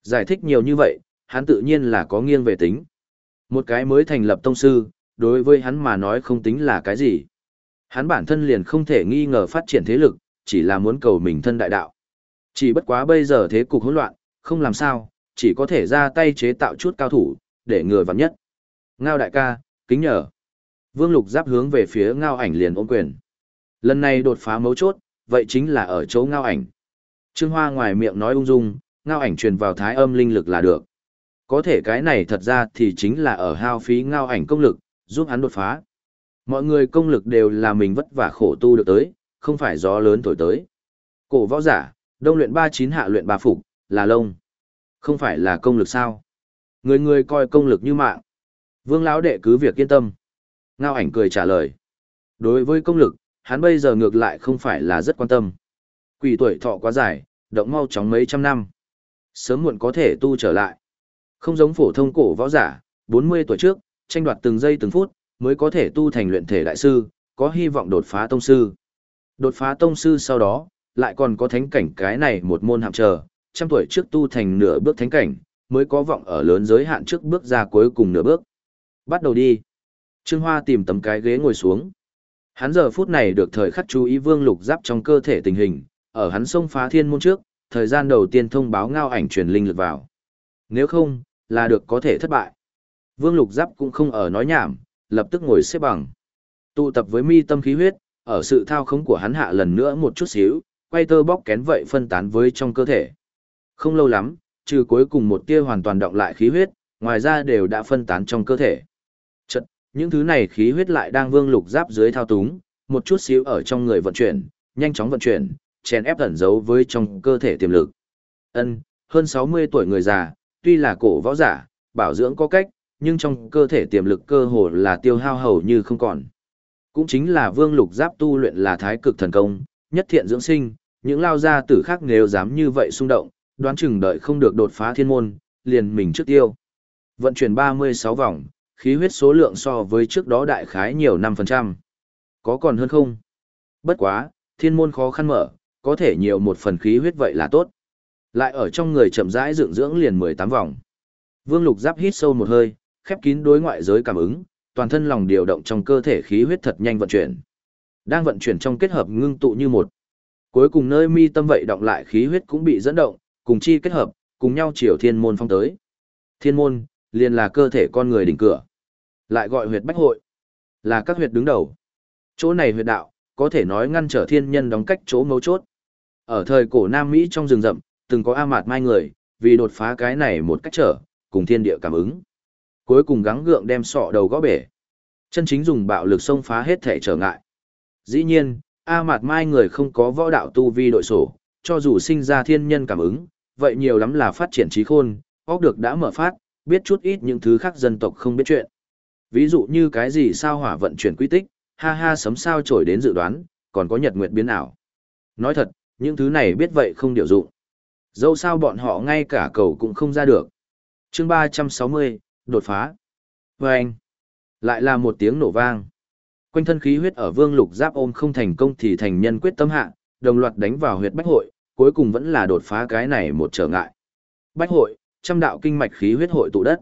Giải thích nhiều như vậy, hắn tự nhiên là có nghiêng về tính. Một cái mới thành lập tông sư, đối với hắn mà nói không tính là cái gì. Hắn bản thân liền không thể nghi ngờ phát triển thế lực, chỉ là muốn cầu mình thân đại đạo. Chỉ bất quá bây giờ thế cục hỗn loạn, không làm sao, chỉ có thể ra tay chế tạo chút cao thủ, để ngừa vặn nhất. Ngao đại ca, kính nhờ. Vương Lục giáp hướng về phía ngao ảnh liền ôm quyền. Lần này đột phá mấu chốt, vậy chính là ở chỗ ngao ảnh. Trương Hoa ngoài miệng nói ung dung, ngao ảnh truyền vào thái âm linh lực là được. Có thể cái này thật ra thì chính là ở hao phí ngao ảnh công lực, giúp hắn đột phá. Mọi người công lực đều là mình vất vả khổ tu được tới, không phải gió lớn thổi tới. Cổ võ giả, đông luyện ba chín hạ luyện ba phục, là lông. Không phải là công lực sao? Người người coi công lực như mạng. Vương lão đệ cứ việc yên tâm. Ngao ảnh cười trả lời. Đối với công lực, hắn bây giờ ngược lại không phải là rất quan tâm. Quỷ tuổi thọ quá dài, động mau chóng mấy trăm năm. Sớm muộn có thể tu trở lại. Không giống phổ thông cổ võ giả, 40 tuổi trước, tranh đoạt từng giây từng phút, mới có thể tu thành luyện thể đại sư, có hy vọng đột phá tông sư. Đột phá tông sư sau đó, lại còn có thánh cảnh cái này một môn hạm chờ, trăm tuổi trước tu thành nửa bước thánh cảnh, mới có vọng ở lớn giới hạn trước bước ra cuối cùng nửa bước. Bắt đầu đi. Trương Hoa tìm tấm cái ghế ngồi xuống. Hắn giờ phút này được thời khắc chú ý vương lục giáp trong cơ thể tình hình, ở hắn xông phá thiên môn trước, thời gian đầu tiên thông báo ngao ảnh truyền linh lực vào. Nếu không, là được có thể thất bại. Vương lục giáp cũng không ở nói nhảm, lập tức ngồi xếp bằng. Tụ tập với mi tâm khí huyết, ở sự thao khống của hắn hạ lần nữa một chút xíu, quay tơ bóc kén vậy phân tán với trong cơ thể. Không lâu lắm, trừ cuối cùng một tia hoàn toàn động lại khí huyết, ngoài ra đều đã phân tán trong cơ thể. Chật, những thứ này khí huyết lại đang vương lục giáp dưới thao túng, một chút xíu ở trong người vận chuyển, nhanh chóng vận chuyển, chèn ép ẩn giấu với trong cơ thể tiềm lực. Ân, hơn 60 tuổi người già, tuy là cổ võ giả, bảo dưỡng có cách, nhưng trong cơ thể tiềm lực cơ hồ là tiêu hao hầu như không còn. Cũng chính là vương lục giáp tu luyện là thái cực thần công, nhất thiện dưỡng sinh, những lao gia tử khác nếu dám như vậy xung động, đoán chừng đợi không được đột phá thiên môn, liền mình trước tiêu. Vận chuyển 36 vòng, khí huyết số lượng so với trước đó đại khái nhiều 5%. Có còn hơn không? Bất quá, thiên môn khó khăn mở, có thể nhiều một phần khí huyết vậy là tốt. Lại ở trong người chậm rãi dưỡng dưỡng liền 18 vòng. Vương Lục Giáp hít sâu một hơi, khép kín đối ngoại giới cảm ứng, toàn thân lòng điều động trong cơ thể khí huyết thật nhanh vận chuyển. Đang vận chuyển trong kết hợp ngưng tụ như một. Cuối cùng nơi mi tâm vậy động lại khí huyết cũng bị dẫn động, cùng chi kết hợp, cùng nhau chiều thiên môn phong tới. Thiên môn, liền là cơ thể con người đỉnh cửa. Lại gọi huyệt bách hội, là các huyệt đứng đầu. Chỗ này huyệt đạo, có thể nói ngăn trở thiên nhân đóng cách chỗ mấu chốt. Ở thời cổ Nam Mỹ trong rừng rậm, từng có A Mạt Mai người, vì đột phá cái này một cách trở, cùng thiên địa cảm ứng. Cuối cùng gắng gượng đem sọ đầu gõ bể. Chân chính dùng bạo lực xông phá hết thể trở ngại. Dĩ nhiên, A Mạt Mai người không có võ đạo tu vi đội sổ, cho dù sinh ra thiên nhân cảm ứng, vậy nhiều lắm là phát triển trí khôn, óc được đã mở phát, biết chút ít những thứ khác dân tộc không biết chuyện. Ví dụ như cái gì sao hỏa vận chuyển quy tích, ha ha sấm sao trổi đến dự đoán, còn có nhật nguyệt biến ảo. Nói thật, những thứ này biết vậy không điều dụng. Dẫu sao bọn họ ngay cả cầu cũng không ra được. chương 360, đột phá. Và anh, lại là một tiếng nổ vang. Quanh thân khí huyết ở vương lục giáp ôm không thành công thì thành nhân quyết tâm hạ, đồng loạt đánh vào huyệt bách hội, cuối cùng vẫn là đột phá cái này một trở ngại. Bách hội, trăm đạo kinh mạch khí huyết hội tụ đất.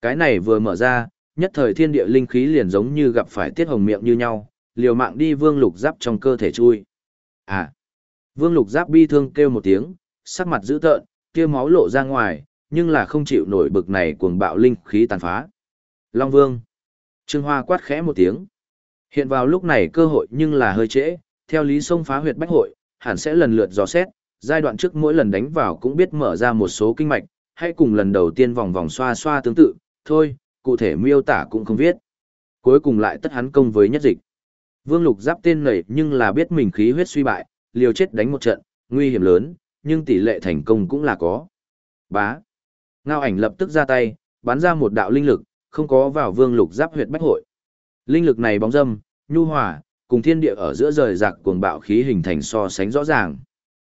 Cái này vừa mở ra, nhất thời thiên địa linh khí liền giống như gặp phải tiết hồng miệng như nhau, liều mạng đi vương lục giáp trong cơ thể chui. À! Vương lục giáp bi thương kêu một tiếng, sắc mặt dữ tợn, kia máu lộ ra ngoài, nhưng là không chịu nổi bực này cuồng bạo linh khí tàn phá. Long Vương! Trương Hoa quát khẽ một tiếng. Hiện vào lúc này cơ hội nhưng là hơi trễ, theo lý sông phá huyệt bách hội, hẳn sẽ lần lượt dò xét, giai đoạn trước mỗi lần đánh vào cũng biết mở ra một số kinh mạch, hay cùng lần đầu tiên vòng vòng xoa xoa tương tự, thôi, cụ thể miêu tả cũng không viết. Cuối cùng lại tất hắn công với nhất dịch. Vương Lục giáp tên nảy nhưng là biết mình khí huyết suy bại, liều chết đánh một trận, nguy hiểm lớn, nhưng tỷ lệ thành công cũng là có. Bá. Ngao ảnh lập tức ra tay, bắn ra một đạo linh lực, không có vào Vương Lục giáp huyệt bách hội. Linh lực này bóng dâm, nhu hòa, cùng thiên địa ở giữa rời rạc cuồng bạo khí hình thành so sánh rõ ràng.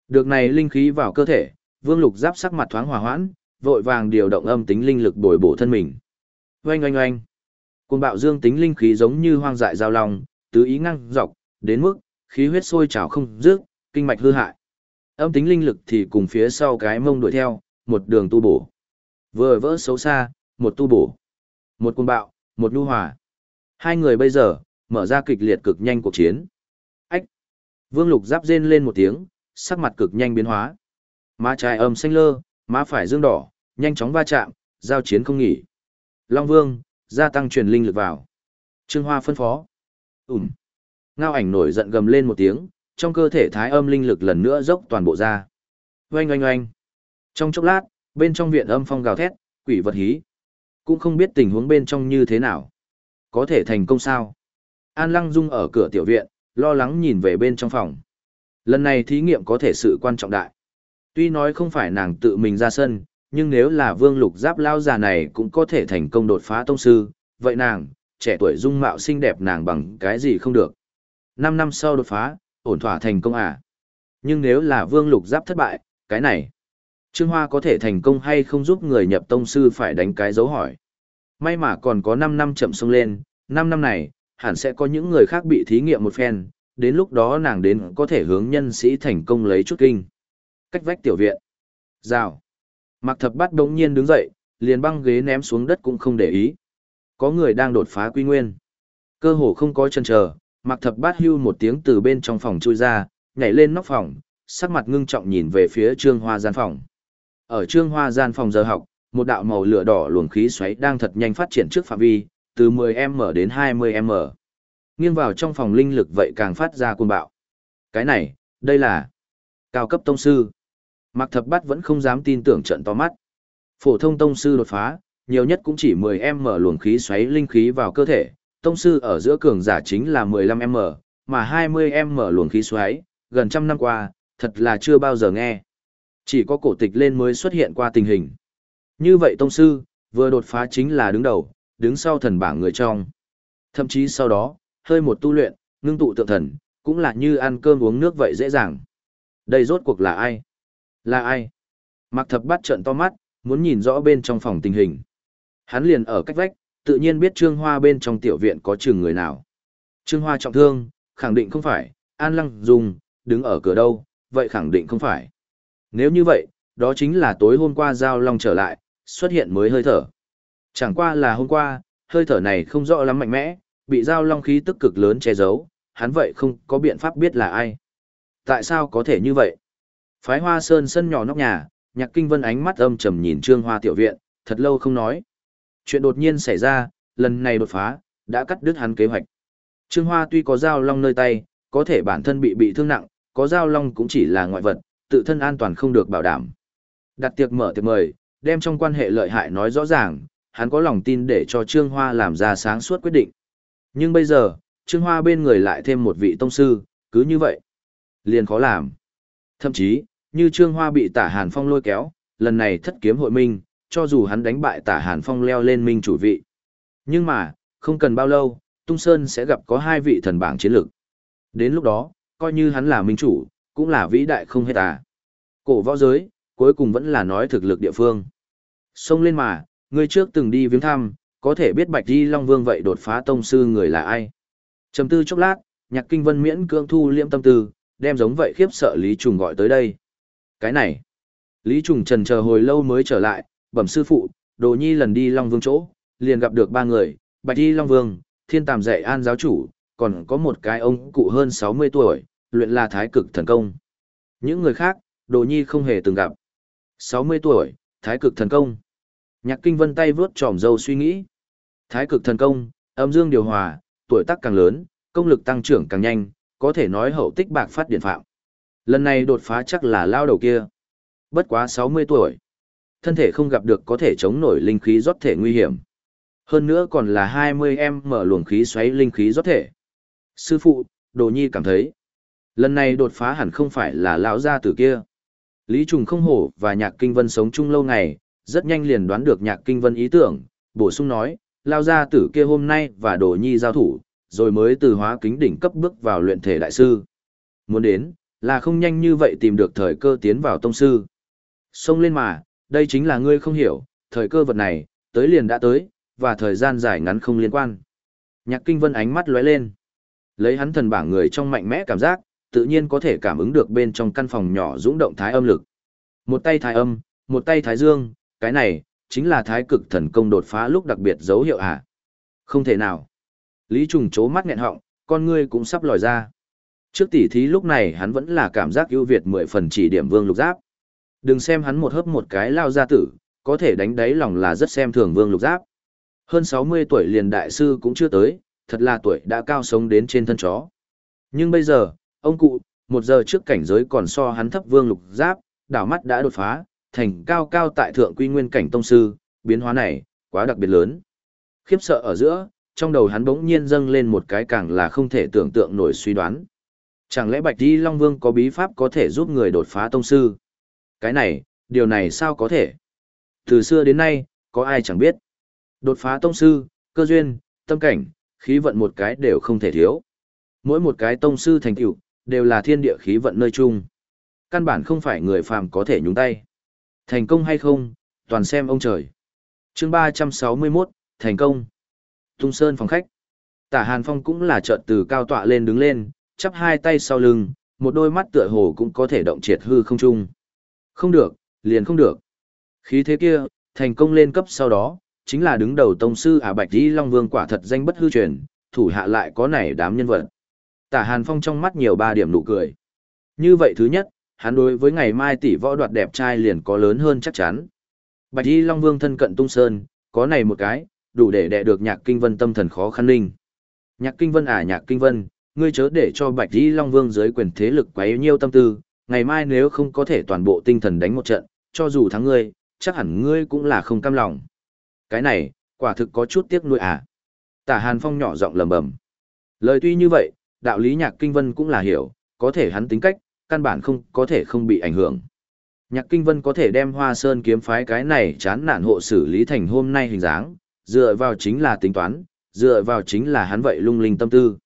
Được này linh khí vào cơ thể, Vương Lục giáp sắc mặt thoáng hòa hoãn, vội vàng điều động âm tính linh lực bồi bổ thân mình. Oanh oanh oanh. Cuồng bạo dương tính linh khí giống như hoang dại giao long, tứ ý ngăng dọc, đến mức khí huyết sôi trào không dứt, kinh mạch hư hại. Âm tính linh lực thì cùng phía sau cái mông đuổi theo, một đường tu bổ. Vừa vỡ xấu xa, một tu bổ. Một cuồng bạo, một nhu hòa. Hai người bây giờ, mở ra kịch liệt cực nhanh cuộc chiến. Ách! Vương Lục giáp rên lên một tiếng, sắc mặt cực nhanh biến hóa. Má trái âm xanh lơ, má phải dương đỏ, nhanh chóng va chạm, giao chiến không nghỉ. Long Vương, gia tăng truyền linh lực vào. Trương Hoa phân phó. Ừm. Ngao ảnh nổi giận gầm lên một tiếng, trong cơ thể thái âm linh lực lần nữa dốc toàn bộ ra. Oanh oanh oanh. Trong chốc lát, bên trong viện âm phong gào thét, quỷ vật hí. Cũng không biết tình huống bên trong như thế nào. Có thể thành công sao? An Lăng Dung ở cửa tiểu viện, lo lắng nhìn về bên trong phòng. Lần này thí nghiệm có thể sự quan trọng đại. Tuy nói không phải nàng tự mình ra sân, nhưng nếu là vương lục giáp lao già này cũng có thể thành công đột phá tông sư, vậy nàng, trẻ tuổi dung mạo xinh đẹp nàng bằng cái gì không được. Năm năm sau đột phá, ổn thỏa thành công à. Nhưng nếu là vương lục giáp thất bại, cái này, Trương Hoa có thể thành công hay không giúp người nhập tông sư phải đánh cái dấu hỏi. May mà còn có 5 năm chậm sông lên, 5 năm này, hẳn sẽ có những người khác bị thí nghiệm một phen, đến lúc đó nàng đến có thể hướng nhân sĩ thành công lấy chút kinh. Cách vách tiểu viện. Rào. Mạc thập bắt đống nhiên đứng dậy, liền băng ghế ném xuống đất cũng không để ý. Có người đang đột phá quy nguyên. Cơ hồ không có chân chờ, Mạc thập bát hưu một tiếng từ bên trong phòng chui ra, nhảy lên nóc phòng, sắc mặt ngưng trọng nhìn về phía trương hoa gian phòng. Ở trương hoa gian phòng giờ học, một đạo màu lửa đỏ luồng khí xoáy đang thật nhanh phát triển trước phạm vi, từ 10m đến 20m. Nghiêng vào trong phòng linh lực vậy càng phát ra cuồng bạo. Cái này, đây là cao cấp tông sư. Mạc Thập Bát vẫn không dám tin tưởng trận to mắt. Phổ thông tông sư đột phá, nhiều nhất cũng chỉ 10m luồng khí xoáy linh khí vào cơ thể, tông sư ở giữa cường giả chính là 15m, mà 20m luồng khí xoáy, gần trăm năm qua, thật là chưa bao giờ nghe. Chỉ có cổ tịch lên mới xuất hiện qua tình hình. Như vậy tông sư, vừa đột phá chính là đứng đầu, đứng sau thần bảng người trong. Thậm chí sau đó, hơi một tu luyện, ngưng tụ tượng thần, cũng là như ăn cơm uống nước vậy dễ dàng. Đây rốt cuộc là ai? Là ai? Mạc thập bắt trận to mắt, muốn nhìn rõ bên trong phòng tình hình. Hắn liền ở cách vách, tự nhiên biết Trương Hoa bên trong tiểu viện có chừng người nào. Trương Hoa trọng thương, khẳng định không phải, An Lăng Dung, đứng ở cửa đâu, vậy khẳng định không phải. Nếu như vậy, đó chính là tối hôm qua Giao Long trở lại, xuất hiện mới hơi thở. Chẳng qua là hôm qua, hơi thở này không rõ lắm mạnh mẽ, bị Giao Long khí tức cực lớn che giấu, hắn vậy không có biện pháp biết là ai. Tại sao có thể như vậy? Phái hoa sơn sân nhỏ nóc nhà, nhạc kinh vân ánh mắt âm trầm nhìn trương hoa tiểu viện, thật lâu không nói. Chuyện đột nhiên xảy ra, lần này đột phá, đã cắt đứt hắn kế hoạch. Trương Hoa tuy có Giao long nơi tay, có thể bản thân bị bị thương nặng, có Giao long cũng chỉ là ngoại vật, tự thân an toàn không được bảo đảm. Đặt tiệc mở tiệc mời, đem trong quan hệ lợi hại nói rõ ràng, hắn có lòng tin để cho Trương Hoa làm ra sáng suốt quyết định. Nhưng bây giờ, Trương Hoa bên người lại thêm một vị tông sư, cứ như vậy. Liền khó làm. Thậm chí, như Trương Hoa bị tả Hàn Phong lôi kéo, lần này thất kiếm hội minh, cho dù hắn đánh bại tả Hàn Phong leo lên minh chủ vị. Nhưng mà, không cần bao lâu, Tung Sơn sẽ gặp có hai vị thần bảng chiến lược. Đến lúc đó, coi như hắn là minh chủ, cũng là vĩ đại không hết à. Cổ võ giới, cuối cùng vẫn là nói thực lực địa phương. Xông lên mà, ngươi trước từng đi viếng thăm, có thể biết Bạch Di Long Vương vậy đột phá tông sư người là ai. Trầm tư chốc lát, Nhạc Kinh Vân miễn cưỡng thu liễm tâm tư, đem giống vậy khiếp sợ Lý Trùng gọi tới đây. Cái này, Lý Trùng trần chờ hồi lâu mới trở lại, bẩm sư phụ, Đồ Nhi lần đi Long Vương chỗ, liền gặp được ba người, Bạch Di Long Vương, Thiên Tàm Dạy An giáo chủ, còn có một cái ông cụ hơn 60 tuổi, luyện là thái cực thần công. Những người khác, Đồ Nhi không hề từng gặp. 60 tuổi, thái cực thần công. Nhạc Kinh Vân tay vướt tròm dâu suy nghĩ. Thái cực thần công, âm dương điều hòa, tuổi tác càng lớn, công lực tăng trưởng càng nhanh, có thể nói hậu tích bạc phát điện phạm. Lần này đột phá chắc là lao đầu kia. Bất quá 60 tuổi. Thân thể không gặp được có thể chống nổi linh khí rót thể nguy hiểm. Hơn nữa còn là 20 em mở luồng khí xoáy linh khí rót thể. Sư phụ, Đồ Nhi cảm thấy, lần này đột phá hẳn không phải là lão gia tử kia. Lý Trùng không hổ và Nhạc Kinh Vân sống chung lâu ngày, rất nhanh liền đoán được Nhạc Kinh Vân ý tưởng, bổ sung nói, lao gia tử kia hôm nay và Đồ Nhi giao thủ, rồi mới từ hóa kính đỉnh cấp bước vào luyện thể đại sư. Muốn đến, là không nhanh như vậy tìm được thời cơ tiến vào tông sư. Xông lên mà, đây chính là ngươi không hiểu, thời cơ vật này, tới liền đã tới, và thời gian dài ngắn không liên quan. Nhạc kinh vân ánh mắt lóe lên. Lấy hắn thần bảng người trong mạnh mẽ cảm giác, tự nhiên có thể cảm ứng được bên trong căn phòng nhỏ dũng động thái âm lực. Một tay thái âm, một tay thái dương, cái này, chính là thái cực thần công đột phá lúc đặc biệt dấu hiệu à? Không thể nào. Lý Trùng chố mắt nghẹn họng, con ngươi cũng sắp lòi ra. Trước tỉ thí lúc này hắn vẫn là cảm giác ưu việt mười phần chỉ điểm vương lục giáp. Đừng xem hắn một hớp một cái lao ra tử, có thể đánh đáy lòng là rất xem thường vương lục giáp. Hơn 60 tuổi liền đại sư cũng chưa tới, thật là tuổi đã cao sống đến trên thân chó. Nhưng bây giờ, ông cụ, một giờ trước cảnh giới còn so hắn thấp vương lục giáp, đảo mắt đã đột phá, thành cao cao tại thượng quy nguyên cảnh tông sư, biến hóa này, quá đặc biệt lớn. Khiếp sợ ở giữa, trong đầu hắn bỗng nhiên dâng lên một cái càng là không thể tưởng tượng nổi suy đoán. Chẳng lẽ Bạch Di Long Vương có bí pháp có thể giúp người đột phá tông sư? Cái này, điều này sao có thể? Từ xưa đến nay, có ai chẳng biết. Đột phá tông sư, cơ duyên, tâm cảnh, khí vận một cái đều không thể thiếu. Mỗi một cái tông sư thành tựu đều là thiên địa khí vận nơi chung. Căn bản không phải người phàm có thể nhúng tay. Thành công hay không, toàn xem ông trời. Chương 361, thành công. Tung Sơn phòng khách. Tả Hàn Phong cũng là chợt từ cao tọa lên đứng lên, chắp hai tay sau lưng, một đôi mắt tựa hồ cũng có thể động triệt hư không trung. Không được, liền không được. Khí thế kia, thành công lên cấp sau đó, chính là đứng đầu tông sư Ả Bạch Di Long Vương quả thật danh bất hư truyền, thủ hạ lại có nảy đám nhân vật. Tả Hàn Phong trong mắt nhiều ba điểm nụ cười. Như vậy thứ nhất, hắn đối với ngày mai tỷ võ đoạt đẹp trai liền có lớn hơn chắc chắn. Bạch Y Long Vương thân cận tung sơn, có này một cái, đủ để đè được nhạc kinh vân tâm thần khó khăn linh. Nhạc kinh vân à nhạc kinh vân, ngươi chớ để cho Bạch Y Long Vương dưới quyền thế lực quá nhiêu tâm tư, ngày mai nếu không có thể toàn bộ tinh thần đánh một trận, cho dù thắng ngươi, chắc hẳn ngươi cũng là không cam lòng. Cái này, quả thực có chút tiếc nuối à. Tả Hàn Phong nhỏ giọng lầm bầm. Lời tuy như vậy, đạo lý nhạc kinh vân cũng là hiểu, có thể hắn tính cách, căn bản không có thể không bị ảnh hưởng. Nhạc kinh vân có thể đem hoa sơn kiếm phái cái này chán nản hộ xử lý thành hôm nay hình dáng, dựa vào chính là tính toán, dựa vào chính là hắn vậy lung linh tâm tư.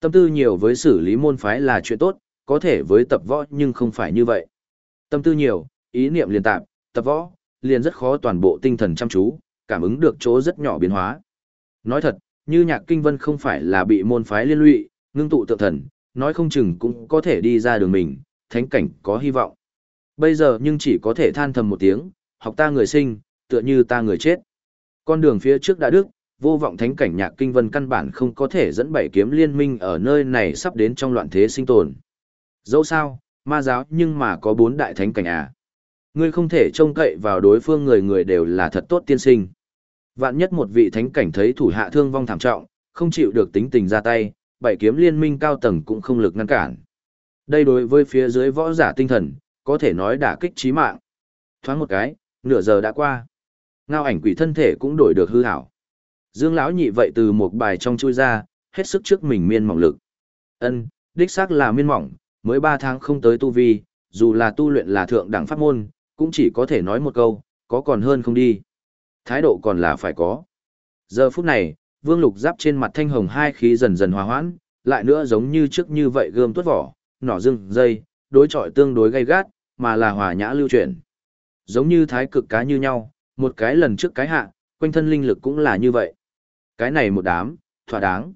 Tâm tư nhiều với xử lý môn phái là chuyện tốt, có thể với tập võ nhưng không phải như vậy. Tâm tư nhiều, ý niệm liền tạp, tập võ, liền rất khó toàn bộ tinh thần chăm chú, cảm ứng được chỗ rất nhỏ biến hóa. Nói thật, như nhạc kinh vân không phải là bị môn phái liên lụy, ngưng tụ tượng thần, nói không chừng cũng có thể đi ra đường mình, thánh cảnh có hy vọng. Bây giờ nhưng chỉ có thể than thầm một tiếng, học ta người sinh, tựa như ta người chết. Con đường phía trước đã đức, vô vọng thánh cảnh nhạc kinh vân căn bản không có thể dẫn bảy kiếm liên minh ở nơi này sắp đến trong loạn thế sinh tồn. Dẫu sao, ma giáo nhưng mà có bốn đại thánh cảnh à. Ngươi không thể trông cậy vào đối phương người người đều là thật tốt tiên sinh. Vạn nhất một vị thánh cảnh thấy thủ hạ thương vong thảm trọng, không chịu được tính tình ra tay, bảy kiếm liên minh cao tầng cũng không lực ngăn cản. Đây đối với phía dưới võ giả tinh thần, có thể nói đả kích chí mạng. Thoáng một cái, nửa giờ đã qua. Ngao ảnh quỷ thân thể cũng đổi được hư hảo. Dương lão nhị vậy từ một bài trong chui ra, hết sức trước mình miên mỏng lực. Ân, đích xác là miên mỏng, mới 3 tháng không tới tu vi, dù là tu luyện là thượng đẳng pháp môn, cũng chỉ có thể nói một câu, có còn hơn không đi. Thái độ còn là phải có. Giờ phút này, Vương Lục giáp trên mặt thanh hồng hai khí dần dần hòa hoãn, lại nữa giống như trước như vậy gươm tuốt vỏ, nỏ rừng, dây, đối chọi tương đối gay gắt, mà là hòa nhã lưu chuyển. Giống như thái cực cá như nhau, một cái lần trước cái hạ, quanh thân linh lực cũng là như vậy. Cái này một đám, thỏa đáng.